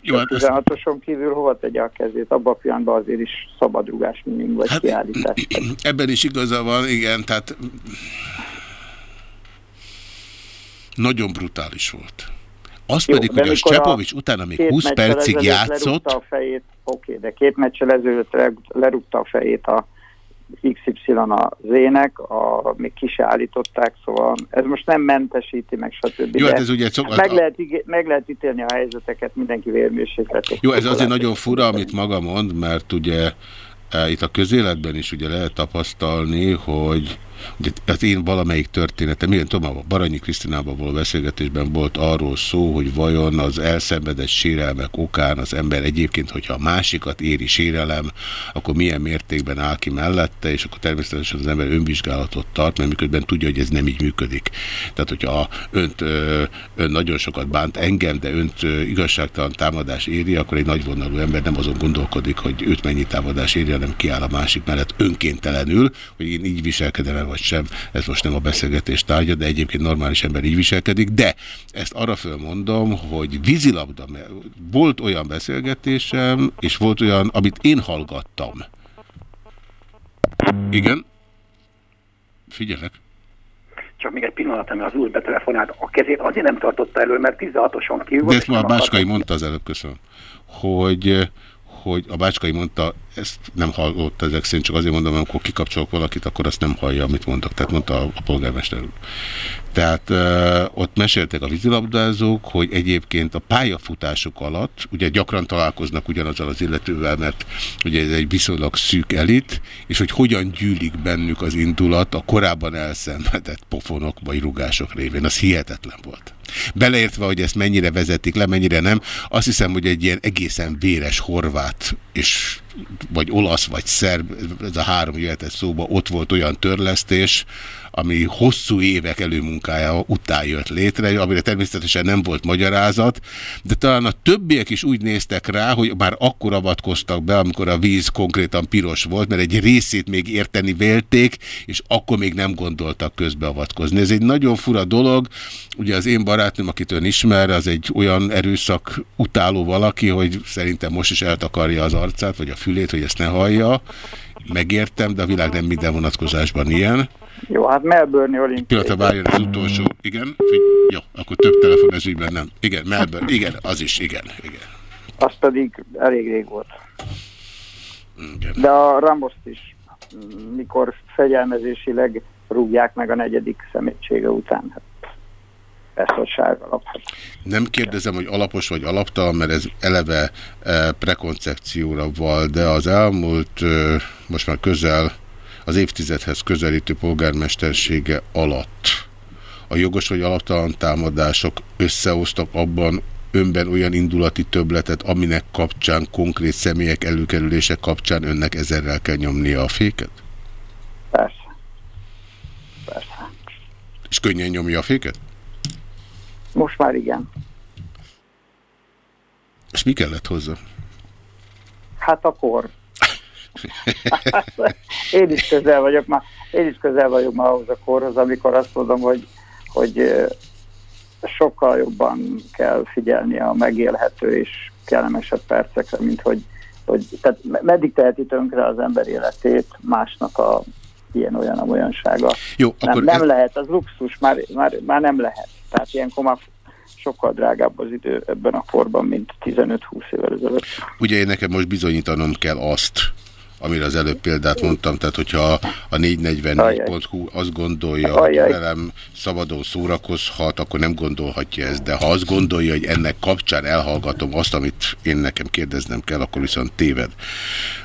S2: Jó, hát ezt,
S9: 16-oson kívül hova tegye a kezét? Abban a pillanatban azért is szabadrugás minimum, vagy
S2: Hát-
S9: kiállítás.
S2: ebben is igaza van, igen, tehát nagyon brutális volt. Az
S9: Jó,
S2: pedig, hogy a
S9: a
S2: Csepovics utána még
S9: két
S2: 20
S9: meccsel
S2: percig játszott,
S9: a fejét, oké, de két meccsel ezelőtt le- lerúgta a fejét a XY a zének, a, még ki se állították, szóval ez most nem mentesíti meg, stb.
S2: Jó, hát ez ugye szok-
S9: meg, lehet, igé- meg lehet ítélni a helyzeteket, mindenki vérmérsékletet.
S2: Jó, ez azért nagyon fura, amit maga mond, mert ugye e, itt a közéletben is ugye lehet tapasztalni, hogy ugye az én valamelyik történetem, ilyen tudom, a Baranyi Krisztinában való beszélgetésben volt arról szó, hogy vajon az elszenvedett sérelmek okán az ember egyébként, hogyha a másikat éri sérelem, akkor milyen mértékben áll ki mellette, és akkor természetesen az ember önvizsgálatot tart, mert miközben tudja, hogy ez nem így működik. Tehát, hogyha önt, ön nagyon sokat bánt engem, de önt igazságtalan támadás éri, akkor egy nagyvonalú ember nem azon gondolkodik, hogy őt mennyi támadás éri, hanem kiáll a másik mellett önkéntelenül, hogy én így viselkedem-e vagy sem. Ez most nem a beszélgetés tárgya, de egyébként normális ember így viselkedik. De ezt arra fölmondom, hogy vízilabda, volt olyan beszélgetésem, és volt olyan, amit én hallgattam. Igen? Figyelek.
S10: Csak még egy pillanat, mert az úr betelefonált. A kezét azért nem tartotta elő, mert 16-oson kívül
S2: De ezt már a Bácskai mondta az előbb, köszönöm, hogy, hogy a Bácskai mondta, ezt nem hallott ezek szerint, csak azért mondom, amikor kikapcsolok valakit, akkor azt nem hallja, amit mondok. Tehát mondta a, a polgármester úr. Tehát uh, ott meséltek a vízilabdázók, hogy egyébként a pályafutásuk alatt, ugye gyakran találkoznak ugyanazzal az illetővel, mert ugye ez egy viszonylag szűk elit, és hogy hogyan gyűlik bennük az indulat a korábban elszenvedett pofonok vagy rugások révén. Az hihetetlen volt. Beleértve, hogy ezt mennyire vezetik le, mennyire nem, azt hiszem, hogy egy ilyen egészen véres horvát és vagy olasz, vagy szerb, ez a három jöhetett szóba, ott volt olyan törlesztés, ami hosszú évek előmunkája után jött létre, amire természetesen nem volt magyarázat, de talán a többiek is úgy néztek rá, hogy már akkor avatkoztak be, amikor a víz konkrétan piros volt, mert egy részét még érteni vélték, és akkor még nem gondoltak közbeavatkozni. Ez egy nagyon fura dolog, ugye az én barátnőm, akit ön ismer, az egy olyan erőszak utáló valaki, hogy szerintem most is eltakarja az arcát, vagy a fülét, hogy ezt ne hallja. Megértem, de a világ nem minden vonatkozásban ilyen.
S9: Jó, hát Melbourne olimpia.
S2: Pillanatra várjon az utolsó. Igen? Jó, akkor több telefon ez ügyben nem. Igen, Melbourne. Igen, az is, igen. igen.
S9: Az pedig elég rég volt.
S2: igen.
S9: De a Ramboszt is, mikor fegyelmezésileg rúgják meg a negyedik szemétsége után. Hát, lap. Hát,
S2: Nem kérdezem, hogy alapos vagy alaptalan, mert ez eleve e, prekoncepcióra val, de az elmúlt, e, most már közel, az évtizedhez közelítő polgármestersége alatt a jogos vagy alaptalan támadások összehoztak abban önben olyan indulati töbletet, aminek kapcsán konkrét személyek előkerülése kapcsán önnek ezerrel kell nyomnia a féket?
S9: persze. Persze.
S2: És könnyen nyomja a féket?
S9: Most már igen.
S2: És mi kellett hozzá?
S9: Hát a kor. én is közel vagyok már, én is közel vagyok már ahhoz a korhoz, amikor azt mondom, hogy, hogy sokkal jobban kell figyelni a megélhető és kellemesebb percekre, mint hogy, hogy tehát me- meddig teheti tönkre az ember életét másnak a ilyen olyan olyansága.
S2: Jó,
S9: nem,
S2: akkor
S9: nem
S2: ez-
S9: lehet, az luxus, már, már, már nem lehet. Tehát ilyenkor már sokkal drágább az idő ebben a korban, mint 15-20 évvel ezelőtt.
S2: Ugye én nekem most bizonyítanom kell azt, amire az előbb példát mondtam, tehát hogyha a 444.hu azt gondolja,
S9: Ajaj.
S2: hogy velem szabadon szórakozhat, akkor nem gondolhatja ezt, de ha azt gondolja, hogy ennek kapcsán elhallgatom azt, amit én nekem kérdeznem kell, akkor viszont téved.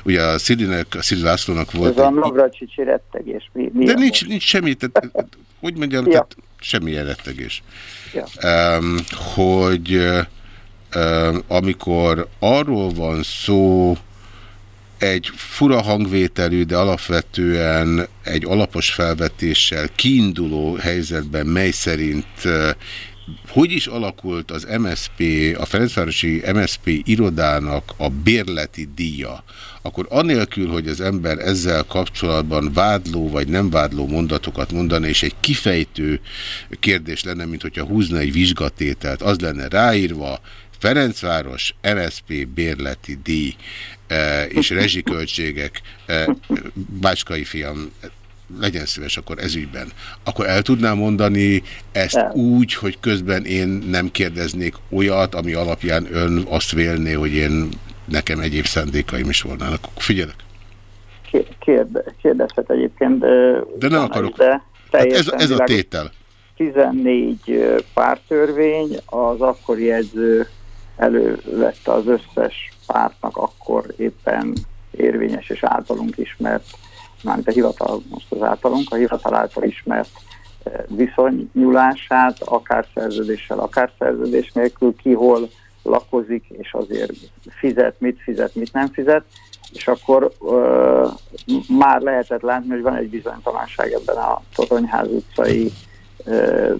S2: Ugye a Szilinek, a Szili Lászlónak volt
S9: Ez a
S2: egy...
S9: Navracsics rettegés. Mi, mi
S2: De nincs, nincs semmi, tehát, hogy mondjam,
S9: Ja.
S2: tehát semmi rettegés.
S9: Ja.
S2: Um, hogy um, amikor arról van szó, egy fura hangvételű, de alapvetően egy alapos felvetéssel kiinduló helyzetben, mely szerint hogy is alakult az MSP, a Ferencvárosi MSP irodának a bérleti díja, akkor anélkül, hogy az ember ezzel kapcsolatban vádló vagy nem vádló mondatokat mondana, és egy kifejtő kérdés lenne, mint hogyha húzna egy vizsgatételt, az lenne ráírva, Ferencváros MSP bérleti díj eh, és rezsiköltségek, eh, Bácskai fiam, legyen szíves akkor ezügyben, akkor el tudnám mondani ezt
S9: El.
S2: úgy, hogy közben én nem kérdeznék olyat, ami alapján ön azt vélné, hogy én nekem egyéb szándékaim is volnának. Akkor figyelek.
S9: Ké- Kérde, kérdezhet egyébként.
S2: De nem akarok.
S9: De
S2: Tehát ez, ez a tétel.
S9: 14 ö, pártörvény, az akkori edző elővette az összes pártnak akkor éppen érvényes és általunk ismert, mármint a hivatal, most az általunk, a hivatal által ismert ö, viszonyulását, akár szerződéssel, akár szerződés nélkül, ki hol lakozik, és azért fizet, mit fizet, mit nem fizet, és akkor ö, már lehetett látni, hogy van egy bizonytalanság ebben a Toronyház utcai ö,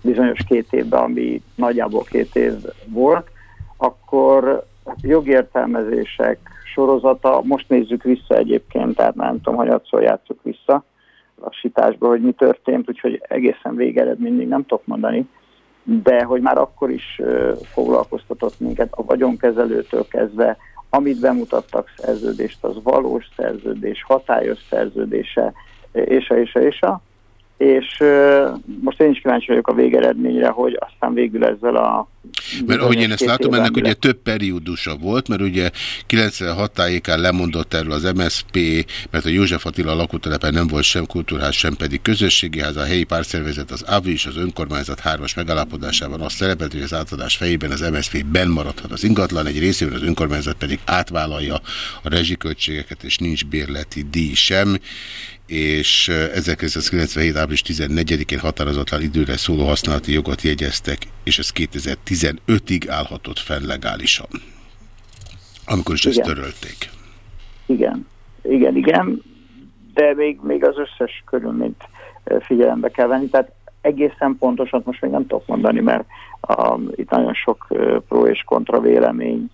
S9: bizonyos két évben, ami nagyjából két év volt, akkor jogértelmezések sorozata, most nézzük vissza egyébként, tehát nem tudom, hogy attól játsszuk vissza lassításba, hogy mi történt, úgyhogy egészen végeredmény még nem tudok mondani, de hogy már akkor is foglalkoztatott minket a vagyonkezelőtől kezdve, amit bemutattak szerződést, az valós szerződés, hatályos szerződése, és a, és a, és a. És most én is kíváncsi vagyok a végeredményre, hogy aztán végül ezzel a...
S2: Mert ahogy én ezt látom, ennek ugye több periódusa volt, mert ugye 96 tájékán lemondott erről az MSP, mert a József Attila lakótelepen nem volt sem kultúrház, sem pedig közösségi ház, a helyi pártszervezet, az AVI és az önkormányzat hármas megállapodásában azt szerepelt, hogy az átadás fejében az MSP benn maradhat az ingatlan, egy részéről az önkormányzat pedig átvállalja a rezsiköltségeket, és nincs bérleti díj sem és eh, 1997. április 14-én határozatlan időre szóló használati jogot jegyeztek, és ez 2015-ig állhatott fenn legálisan. Amikor is ezt
S9: Igen.
S2: törölték.
S9: Igen, igen, igen, de még, még az összes körülményt figyelembe kell venni, tehát egészen pontosan most még nem tudok mondani, mert a, itt nagyon sok pro és kontra vélemény,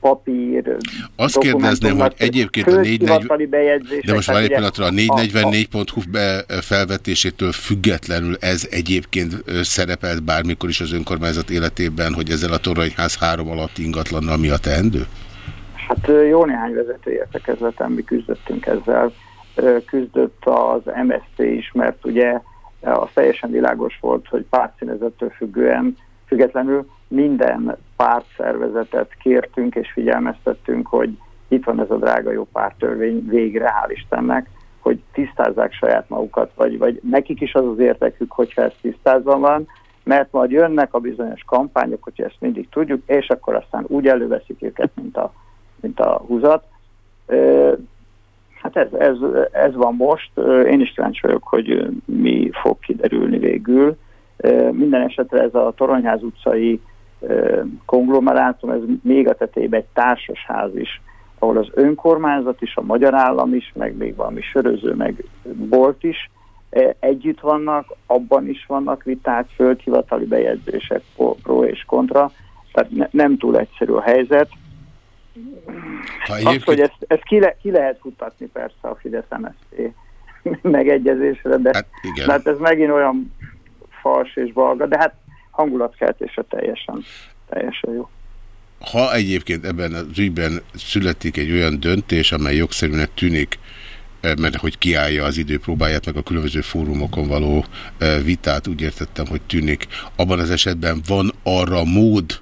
S9: papír,
S2: Azt kérdezném, hogy egyébként a
S9: földhivatali
S2: 440...
S9: bejegyzések,
S2: De most várj egy pillanatra, a 444.hu be- felvetésétől függetlenül ez egyébként ö, szerepelt bármikor is az önkormányzat életében, hogy ezzel a toronyház három alatti ingatlannal mi a teendő?
S9: Hát ö, jó néhány vezető értekezleten mi küzdöttünk ezzel. Küzdött az MSZT is, mert ugye az teljesen világos volt, hogy pártszínezettől függően, függetlenül minden pártszervezetet kértünk és figyelmeztettünk, hogy itt van ez a drága jó pártörvény végre, hál' Istennek, hogy tisztázzák saját magukat, vagy, vagy nekik is az az értekük, hogyha ez tisztázva van, mert majd jönnek a bizonyos kampányok, hogy ezt mindig tudjuk, és akkor aztán úgy előveszik őket, mint a, mint a húzat. Hát ez, ez, ez van most. Én is kíváncsi vagyok, hogy mi fog kiderülni végül. Minden esetre ez a Toronyház utcai konglomerátum, ez még a tetejében egy társasház is, ahol az önkormányzat is, a magyar állam is, meg még valami söröző, meg bolt is együtt vannak, abban is vannak viták, földhivatali bejegyzések, pro- és kontra, tehát ne, nem túl egyszerű a helyzet.
S2: Ha
S9: Azt,
S2: egyébként-
S9: hogy ezt, ezt ki, le, ki lehet futatni persze a Fidesz-MSZP megegyezésre, de hát,
S2: igen.
S9: hát ez megint olyan fals és balga, de hát hangulatkeltésre teljesen, teljesen jó.
S2: Ha egyébként ebben az ügyben születik egy olyan döntés, amely jogszerűnek tűnik, eh, mert hogy kiállja az idő próbáját, meg a különböző fórumokon való eh, vitát, úgy értettem, hogy tűnik. Abban az esetben van arra mód,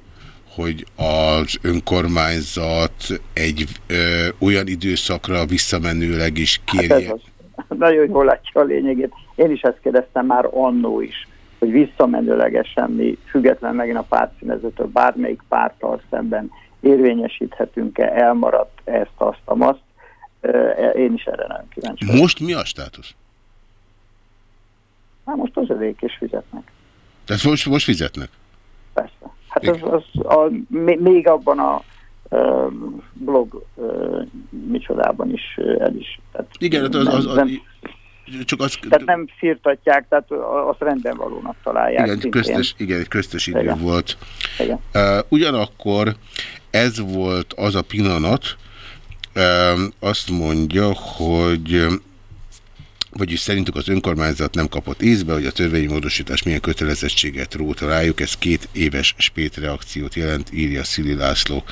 S2: hogy az önkormányzat egy ö, olyan időszakra visszamenőleg is kérje.
S9: Hát ez az. Nagyon jól látja a lényegét. Én is ezt kérdeztem már annó is, hogy visszamenőlegesen mi független megint a pártszínezőtől bármelyik párttal szemben érvényesíthetünk-e, elmaradt ezt, azt, azt. Én is erre nagyon kíváncsi.
S2: Most mi a státusz?
S9: Hát most az övék is fizetnek.
S2: Tehát most, most fizetnek?
S9: Persze. Hát az, az a, még abban a ö, blog ö, micsodában is el is. Tehát
S2: Igen, hát az, az, az,
S9: nem,
S2: csak az,
S9: tehát nem firtatják, tehát azt rendben valónak találják.
S2: igen,
S9: szintén.
S2: köztes, igen, egy köztes idő
S9: Igen.
S2: volt.
S9: Igen.
S2: Uh, ugyanakkor ez volt az a pillanat, um, azt mondja, hogy vagyis szerintük az önkormányzat nem kapott észbe, hogy a törvényi módosítás milyen kötelezettséget rót rájuk. Ez két éves spét reakciót jelent, írja Szili László.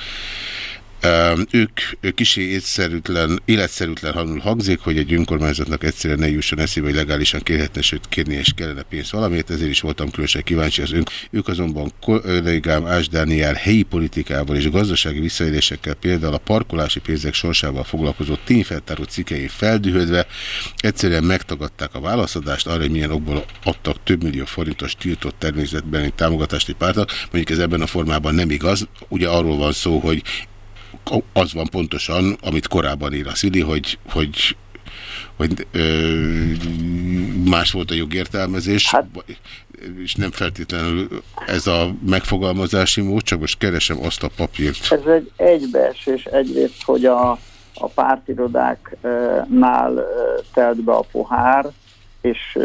S2: Ők, ők kisé életszerűtlen, életszerűtlen hangul hangzik, hogy egy önkormányzatnak egyszerűen ne jusson eszébe, hogy legálisan kérhetne, sőt kérni és kellene pénzt valamiért, ezért is voltam különösen kíváncsi az önk. Ők azonban kollégám Ás Dániel helyi politikával és gazdasági visszaélésekkel, például a parkolási pénzek sorsával foglalkozó tényfeltáró cikkei feldühödve egyszerűen megtagadták a válaszadást arra, hogy milyen okból adtak több millió forintos tiltott természetbeni támogatást egy pártnak. Mondjuk ez ebben a formában nem igaz. Ugye arról van szó, hogy az van pontosan, amit korábban ír a Szili, hogy, hogy, hogy ö, más volt a jogértelmezés, hát, és nem feltétlenül ez a megfogalmazási mód, csak most keresem azt a papírt.
S9: Ez egy egybeesés egyrészt, hogy a, a pártirodáknál telt be a pohár, és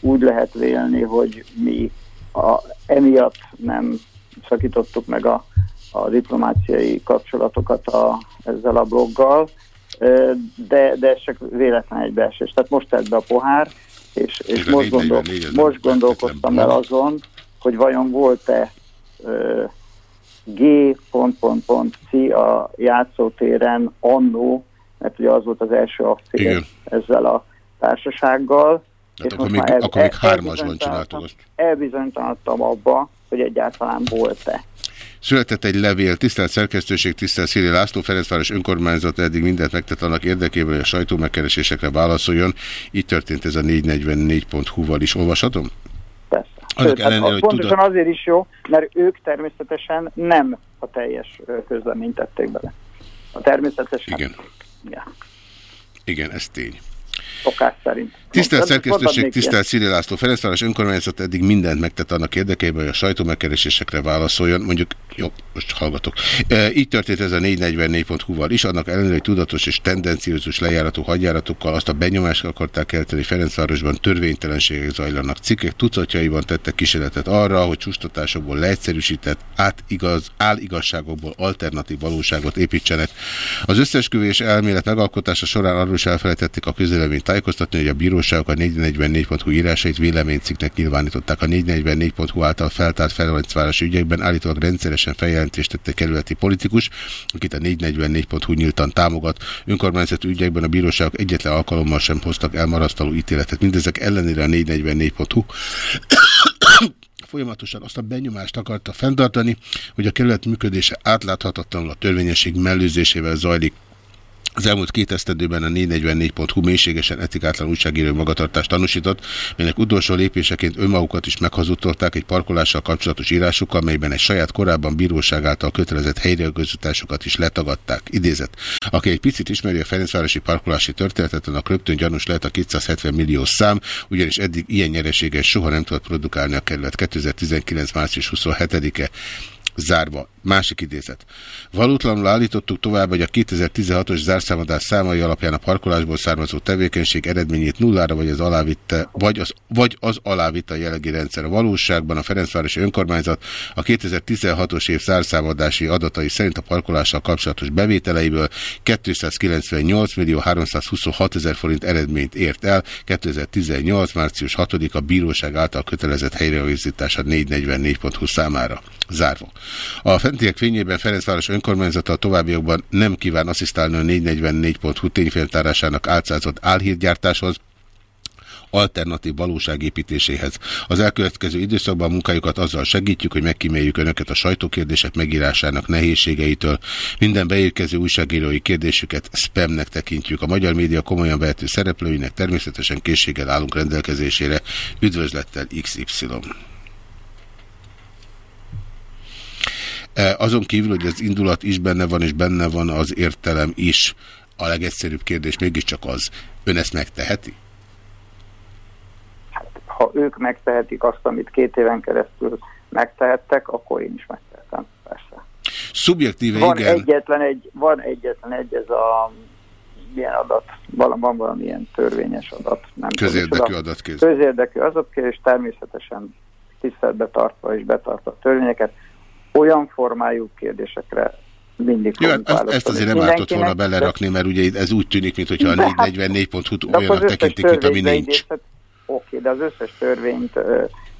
S9: úgy lehet vélni, hogy mi a, emiatt nem szakítottuk meg a, a diplomáciai kapcsolatokat a, ezzel a bloggal, de, de ez csak véletlen egybeesés. Tehát most telt be a pohár, és, és most,
S2: 444
S9: gondol, most gondolkoztam el azon, hogy vajon volt-e ö, G. Pont, pont, pont, C a játszótéren annó, mert ugye az volt az első
S2: Igen.
S9: ezzel a társasággal.
S2: Tehát
S9: és
S2: akkor
S9: most
S2: még,
S9: már el-
S2: akkor még hármasban csináltuk azt.
S9: Elbizonytalanodtam abba, hogy egyáltalán volt-e.
S2: Született egy levél, tisztelt szerkesztőség, tisztelt Szili László, Ferencváros önkormányzat eddig mindent megtett annak érdekében, hogy a sajtó megkeresésekre válaszoljon. Így történt ez a 444.hu-val is. Olvashatom?
S9: Persze.
S2: Annak
S9: Sőt, hát
S2: ellenére, hogy
S9: pontosan
S2: tudat...
S9: azért is jó, mert ők természetesen nem a teljes közleményt tették bele. A természetesen.
S2: Igen.
S9: Ja,
S2: Igen, ez tény.
S9: Szokás szerint.
S2: Tisztelt szerkesztőség, tisztelt Szili László, Ferencváros önkormányzat eddig mindent megtett annak érdekében, hogy a sajtó megkeresésekre válaszoljon. Mondjuk, jó, most hallgatok. E, így történt ez a 444.hu-val is, annak ellenére, hogy tudatos és tendenciózus lejáratú hadjáratokkal azt a benyomást akarták kelteni, Ferencvárosban törvénytelenségek zajlanak. Cikkek tucatjaiban tettek kísérletet arra, hogy csústatásokból leegyszerűsített, átigaz, áligazságokból alternatív valóságot építsenek. Az összesküvés elmélet megalkotása során arról is elfelejtették a közélemény tájékoztatni, hogy a bíróságok a 444.hu írásait véleménycikknek nyilvánították. A 444.hu által feltárt Ferencvárosi ügyekben állítólag rendszeresen feljelentést tette kerületi politikus, akit a 444.hu nyíltan támogat. Önkormányzati ügyekben a bíróságok egyetlen alkalommal sem hoztak elmarasztaló ítéletet. Mindezek ellenére a 444.hu folyamatosan azt a benyomást akarta fenntartani, hogy a kerület működése átláthatatlanul a törvényesség mellőzésével zajlik. Az elmúlt két esztendőben a 444.hu mélységesen etikátlan újságíró magatartást tanúsított, melynek utolsó lépéseként önmagukat is meghazudtolták egy parkolással kapcsolatos írásukkal, melyben egy saját korábban bíróság által kötelezett helyreigazításokat is letagadták. Idézet. Aki egy picit ismeri a Ferencvárosi parkolási történetet, annak rögtön gyanús lehet a 270 millió szám, ugyanis eddig ilyen nyereséget soha nem tudott produkálni a kerület 2019. március 27-e zárva. Másik idézet. Valótlanul állítottuk tovább, hogy a 2016-os zárszámadás számai alapján a parkolásból származó tevékenység eredményét nullára vagy az alávitte, vagy az, vagy az alávitte a jelenlegi rendszer. A valóságban a Ferencvárosi Önkormányzat a 2016-os év zárszámadási adatai szerint a parkolással kapcsolatos bevételeiből 298 millió 326 ezer forint eredményt ért el. 2018. március 6 a bíróság által kötelezett helyreigazítása 444.hu számára. Zárva. A fentiek fényében Ferencváros önkormányzata a továbbiakban nem kíván asszisztálni a 444.hu tényfeltárásának álcázott álhírgyártáshoz, alternatív valóságépítéséhez. Az elkövetkező időszakban munkájukat azzal segítjük, hogy megkíméljük önöket a sajtókérdések megírásának nehézségeitől. Minden beérkező újságírói kérdésüket spamnek tekintjük. A magyar média komolyan vehető szereplőinek természetesen készséggel állunk rendelkezésére. Üdvözlettel XY. E, Azon kívül, hogy az indulat is benne van, és benne van az értelem is. A legegyszerűbb kérdés mégiscsak az, ön ezt megteheti?
S9: Ha ők megtehetik azt, amit két éven keresztül megtehettek, akkor én is megtehetem, persze.
S2: Szubjektíve
S9: Van
S2: igen.
S9: egyetlen egy, van egyetlen egy, ez a milyen adat, val- van valamilyen törvényes adat. Nem
S2: Közérdekű adatkéz.
S9: Közérdekű adatkéz, és természetesen tiszteletbe tartva és betartva a törvényeket, olyan formájú kérdésekre mindig
S2: Jó, ezt, ezt azért nem ártott volna belerakni, mert ugye ez úgy tűnik, mintha a
S9: De hát-
S2: 444.hu
S9: de akkor az
S2: olyanak
S9: összes
S2: tekintik, mint ami nincs.
S9: Oké, de az összes törvényt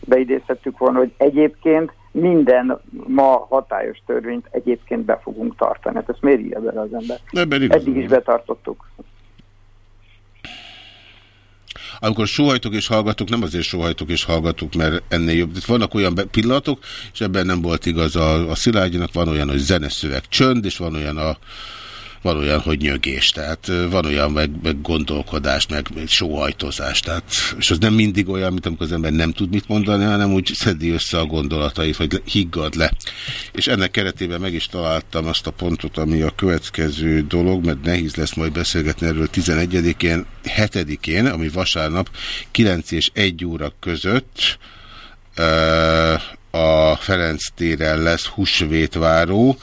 S9: beidézhettük volna, hogy egyébként minden ma hatályos törvényt egyébként be fogunk tartani. Hát ezt miért írja bele az ember?
S2: Ebben
S9: Eddig is betartottuk.
S2: Amikor sóhajtok és hallgatok, nem azért sóhajtok és hallgatok, mert ennél jobb. Itt vannak olyan pillanatok, és ebben nem volt igaz a, a Szilágyinak, van olyan, hogy zeneszöveg csönd, és van olyan a van olyan, hogy nyögés, tehát van olyan meg, meg gondolkodás, meg, meg sóhajtozás, tehát, és az nem mindig olyan, mint amikor az ember nem tud mit mondani, hanem úgy szedi össze a gondolatait, vagy higgad le. És ennek keretében meg is találtam azt a pontot, ami a következő dolog, mert nehéz lesz majd beszélgetni erről 11-én, 7-én, ami vasárnap 9 és 1 óra között a Ferenc téren lesz húsvétváró,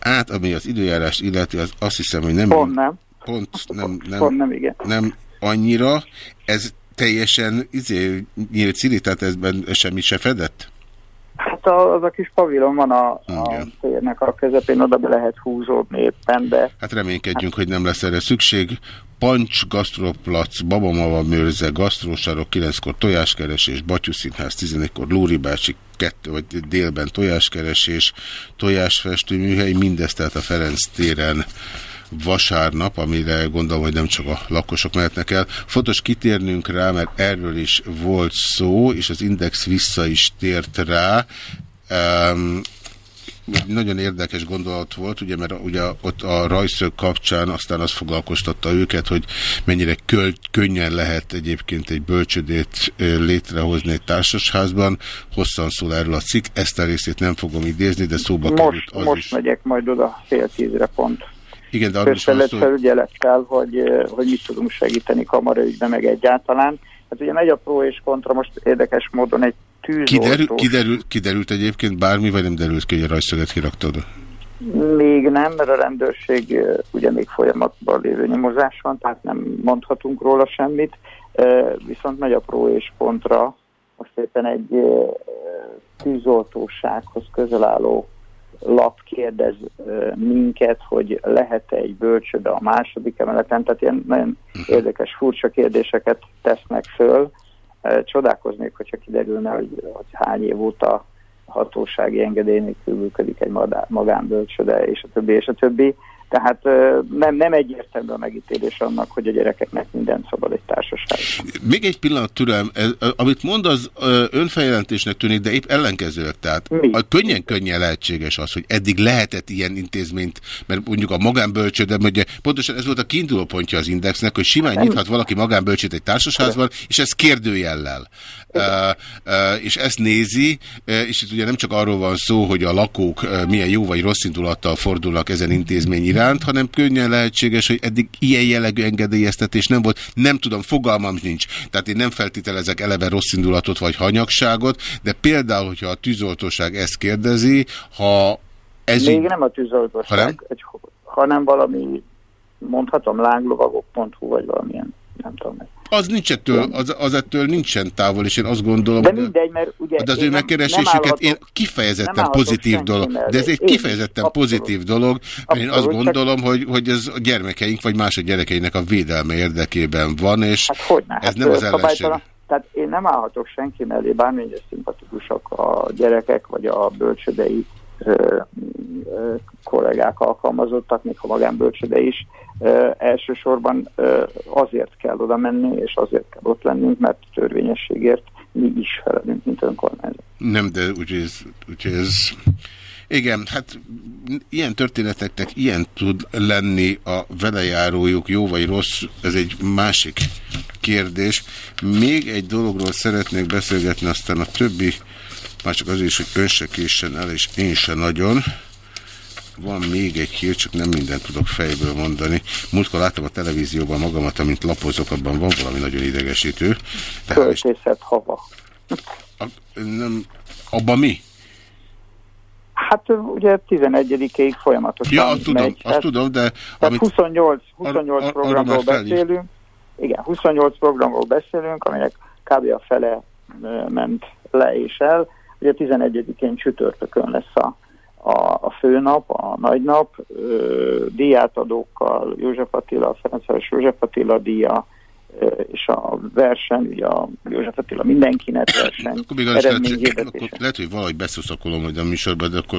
S2: át, ami az időjárást illeti, az azt hiszem, hogy nem...
S9: Pont nem.
S2: Pont nem, nem,
S9: Pont nem, igen.
S2: nem annyira. Ez teljesen izé, nyílt szili, tehát ezben semmi se fedett?
S9: Hát a- az a kis pavilon van a, a térnek a közepén, oda be lehet húzódni éppen, de
S2: Hát reménykedjünk, hogy nem lesz erre szükség. Pancs, Gasztroplac, Babamava Mőrze, Gasztrósarok, 9-kor tojáskeresés, Batyú Színház, 11-kor Lóri bácsi, kettő, vagy délben tojáskeresés, tojásfestő műhely, mindezt tehát a Ferenc téren vasárnap, amire gondolom, hogy nem csak a lakosok mehetnek el. Fontos kitérnünk rá, mert erről is volt szó, és az Index vissza is tért rá. Nagyon érdekes gondolat volt, ugye, mert ugye ott a rajszög kapcsán aztán azt foglalkoztatta őket, hogy mennyire köl, könnyen lehet egyébként egy bölcsödét létrehozni egy társasházban. Hosszan szól erről a cikk, ezt a részét nem fogom idézni, de szóba került
S9: most,
S2: az
S9: most
S2: is.
S9: megyek majd oda fél tízre pont.
S2: Igen, de arról is van szó, hogy
S9: hogy, mit tudunk segíteni kamaraügyben, meg egyáltalán. Hát ugye megy a pro és kontra, most érdekes módon egy
S2: kiderül,
S9: tűzoltó.
S2: kiderül, kiderült egyébként bármi, vagy nem derült ki, hogy a rajszöget kiraktad?
S9: Még nem, mert a rendőrség ugye még folyamatban lévő nyomozás van, tehát nem mondhatunk róla semmit, viszont megy a pro és kontra, most éppen egy tűzoltósághoz közel álló lap kérdez minket, hogy lehet-e egy bölcsöde a második emeleten, tehát ilyen nagyon érdekes, furcsa kérdéseket tesznek föl. Csodálkoznék, hogyha kiderülne, hogy, hogy hány év óta hatósági engedély nélkül működik egy magánbölcsöde, és a többi, és a többi. Tehát nem, nem egyértelmű a megítélés annak, hogy a gyerekeknek minden szabad egy társaság.
S2: Még egy pillanat türelem, ez, amit mond, az önfeljelentésnek tűnik, de épp ellenkezőleg. Tehát a könnyen-könnyen lehetséges az, hogy eddig lehetett ilyen intézményt, mert mondjuk a magánbölcsőde, ugye pontosan ez volt a kiinduló pontja az indexnek, hogy simán nyithat valaki magánbölcsőt egy társasházban, és ez kérdőjellel. És ezt nézi, és itt ugye nem csak arról van szó, hogy a lakók milyen jó vagy rossz indulattal fordulnak ezen intézmény iránt, hanem könnyen lehetséges, hogy eddig ilyen jellegű engedélyeztetés nem volt. Nem tudom, fogalmam nincs. Tehát én nem feltételezek eleve rossz indulatot vagy hanyagságot, de például, hogyha a tűzoltóság ezt kérdezi, ha ez
S9: Még
S2: így-
S9: nem a tűzoltóság,
S2: Ha nem?
S9: Egy, hanem valami, mondhatom, lánglovagok.hu, vagy valamilyen, nem tudom. meg.
S2: Az nincs ettől, az, az ettől nincsen távol, és én azt gondolom,
S9: De
S2: hogy-
S9: mindegy, mert ugye...
S2: de az ő
S9: nem-
S2: megkeresésüket
S9: nem
S2: én kifejezetten
S9: nem
S2: pozitív dolog, de ez egy kifejezetten
S9: abszolút.
S2: pozitív dolog, mert én azt gondolom, hogy, hogy ez a gyermekeink vagy mások gyerekeinek a védelme érdekében van, és
S9: Hát hogyne,
S2: ez nem
S9: ö,
S2: az ellenség.
S9: Tehát én nem állhatok senki mellé, bármennyire szimpatikusak a gyerekek, vagy a bölcsödei kollégák alkalmazottak, még ha magánbölcsöde is, elsősorban azért kell oda menni, és azért kell ott lennünk, mert törvényességért mi is felelünk, mint önkormányzat.
S2: Nem, de úgyhogy ez, úgyhogy ez... Igen, hát ilyen történeteknek ilyen tud lenni a velejárójuk, jó vagy rossz, ez egy másik kérdés. Még egy dologról szeretnék beszélgetni, aztán a többi, már csak azért is, hogy ön se késsen el, és én se nagyon. Van még egy hír, csak nem mindent tudok fejből mondani. Múltkor láttam a televízióban magamat, amint lapozok, abban van valami nagyon idegesítő.
S9: Költészet hava.
S2: a, nem, abban mi?
S9: Hát ugye 11-ig folyamatosan
S2: Ja, azt tudom,
S9: megy.
S2: azt tudom, de amit,
S9: 28, 28
S2: ar-
S9: programról beszélünk. Igen, 28 programról beszélünk, aminek kb. a fele ment le és el. Ugye 11-én csütörtökön lesz a, a, a főnap, a nagynap, ö, díjátadókkal, József Attila, Ferencváros József Attila díja, ö, és a verseny, ugye a József Attila mindenkinek verseny,
S2: akkor még hogy, akkor lehet, hogy valahogy beszuszakolom majd a műsorban, de akkor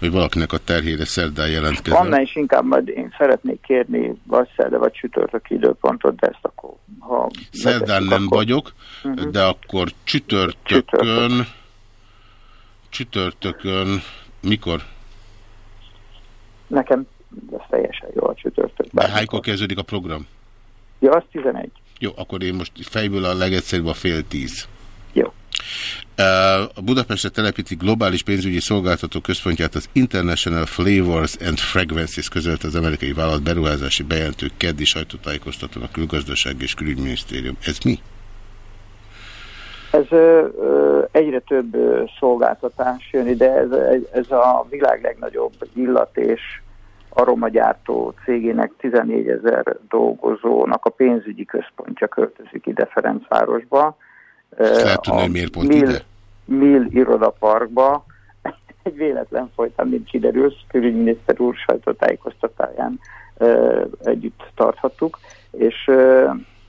S2: hogy valakinek a terhére szerdán jelentkezem.
S9: Annál is inkább majd én szeretnék kérni vagy szerde, vagy csütörtök időpontot, de ezt akkor, ha
S2: Szerdán nem
S9: akkor-
S2: vagyok,
S9: Mhm.
S2: de akkor csütörtökön, csütörtökön, mikor?
S9: Nekem ez teljesen jó a csütörtök.
S2: De hánykor kezdődik a program?
S9: Ja, az 11.
S2: Jó, akkor én most fejből a legegyszerűbb a fél tíz.
S9: Jó.
S2: A Budapestre telepíti globális pénzügyi szolgáltató központját az International Flavors and Fragrances között az amerikai vállalat beruházási bejelentő keddi sajtótájékoztatón a külgazdaság és külügyminisztérium. Ez mi?
S9: Ez ö, ö, egyre több szolgáltatás jön ide, ez, ez a világ legnagyobb illat és aromagyártó cégének 14 ezer dolgozónak a pénzügyi központja költözik ide Ferencvárosba.
S2: Lehet tudni, hogy miért pont
S9: Mill,
S2: ide?
S9: Mill irodaparkba, egy véletlen folytán, mint kiderül, külügyminiszter úr sajtótájékoztatáján együtt tarthattuk, és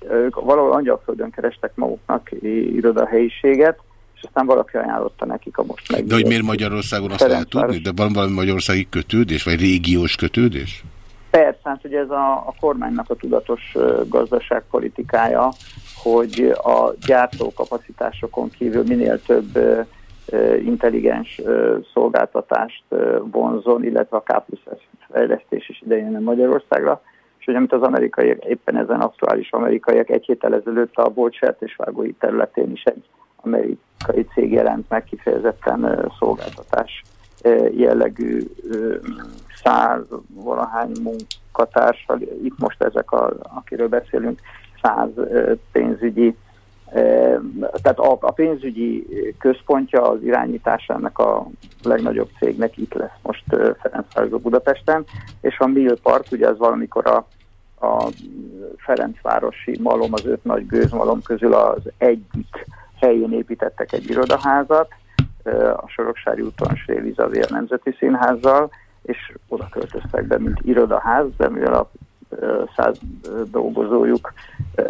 S9: ők valahol Angyalföldön kerestek maguknak irodahelyiséget, és aztán valaki ajánlotta nekik a most meg.
S2: De hogy miért Magyarországon azt lehet tudni? De van valami magyarországi kötődés, vagy régiós kötődés?
S9: Persze, hát ugye ez a, a kormánynak a tudatos gazdaságpolitikája, hogy a gyártókapacitásokon kívül minél több intelligens szolgáltatást vonzon, illetve a K plusz fejlesztés is ide jönne Magyarországra. És hogy amit az amerikaiak, éppen ezen aktuális amerikaiak egy héttel ezelőtt a boltsertésvágói területén is egy amerikai cég jelent meg kifejezetten szolgáltatás jellegű száz valahány munkatársal, itt most ezek, a, akiről beszélünk, száz pénzügyi, tehát a, a pénzügyi központja, az irányítása ennek a legnagyobb cégnek itt lesz most Ferencvárosban Budapesten, és a Mill Park, ugye az valamikor a, a Ferencvárosi malom, az öt nagy gőzmalom közül az egyik helyén építettek egy irodaházat, a Soroksári úton Sréli Zavér Nemzeti Színházzal, és oda költöztek be, mint irodaház, de mivel a száz dolgozójuk,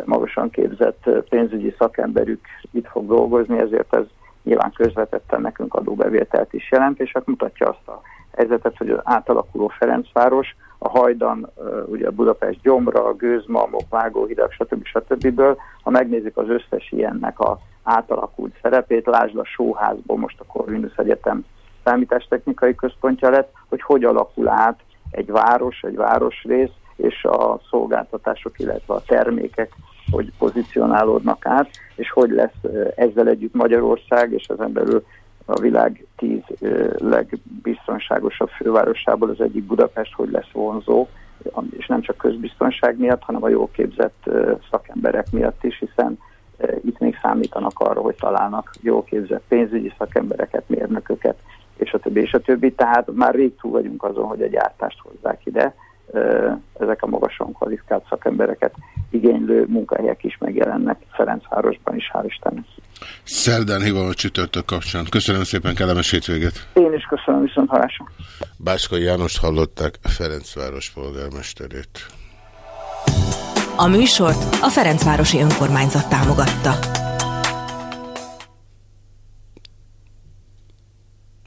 S9: magasan képzett pénzügyi szakemberük itt fog dolgozni, ezért ez nyilván közvetetten nekünk adóbevételt is jelent, és hát mutatja azt a helyzetet, hogy az átalakuló Ferencváros, a hajdan, ugye a Budapest gyomra, gőzmalmok, vágóhidak, stb. stb. ha megnézzük az összes ilyennek a átalakult szerepét, lásd a Sóházból, most a Corvinus Egyetem számítástechnikai központja lett, hogy hogy alakul át egy város, egy városrész, és a szolgáltatások, illetve a termékek, hogy pozícionálódnak át, és hogy lesz ezzel együtt Magyarország, és ezen belül a világ tíz legbiztonságosabb fővárosából az egyik Budapest, hogy lesz vonzó, és nem csak közbiztonság miatt, hanem a jól képzett szakemberek miatt is, hiszen itt még számítanak arra, hogy találnak jól képzett pénzügyi szakembereket, mérnököket, és a többi, és a többi. Tehát már rég túl vagyunk azon, hogy a gyártást hozzák ide. Ezek a magasan kvalifikált szakembereket igénylő munkahelyek is megjelennek Ferencvárosban is, hál' Istennek.
S2: Szerdán hívom a csütörtök kapcsán. Köszönöm szépen, kellemes hétvégét.
S9: Én is köszönöm viszont hallásra.
S2: Bácskai Jánost hallották, Ferencváros polgármesterét.
S3: A műsort a Ferencvárosi Önkormányzat támogatta.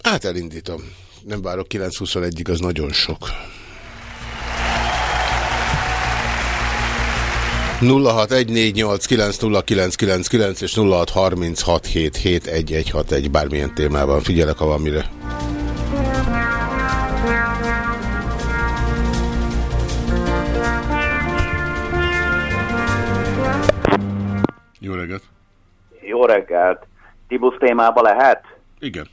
S2: Hát elindítom. Nem várok 9.21-ig, az nagyon sok. 0614890999 és 0636771161 bármilyen témában. Figyelek, ha van mire. Jó reggelt!
S11: Jó reggelt! Tibusz témába lehet?
S2: Igen.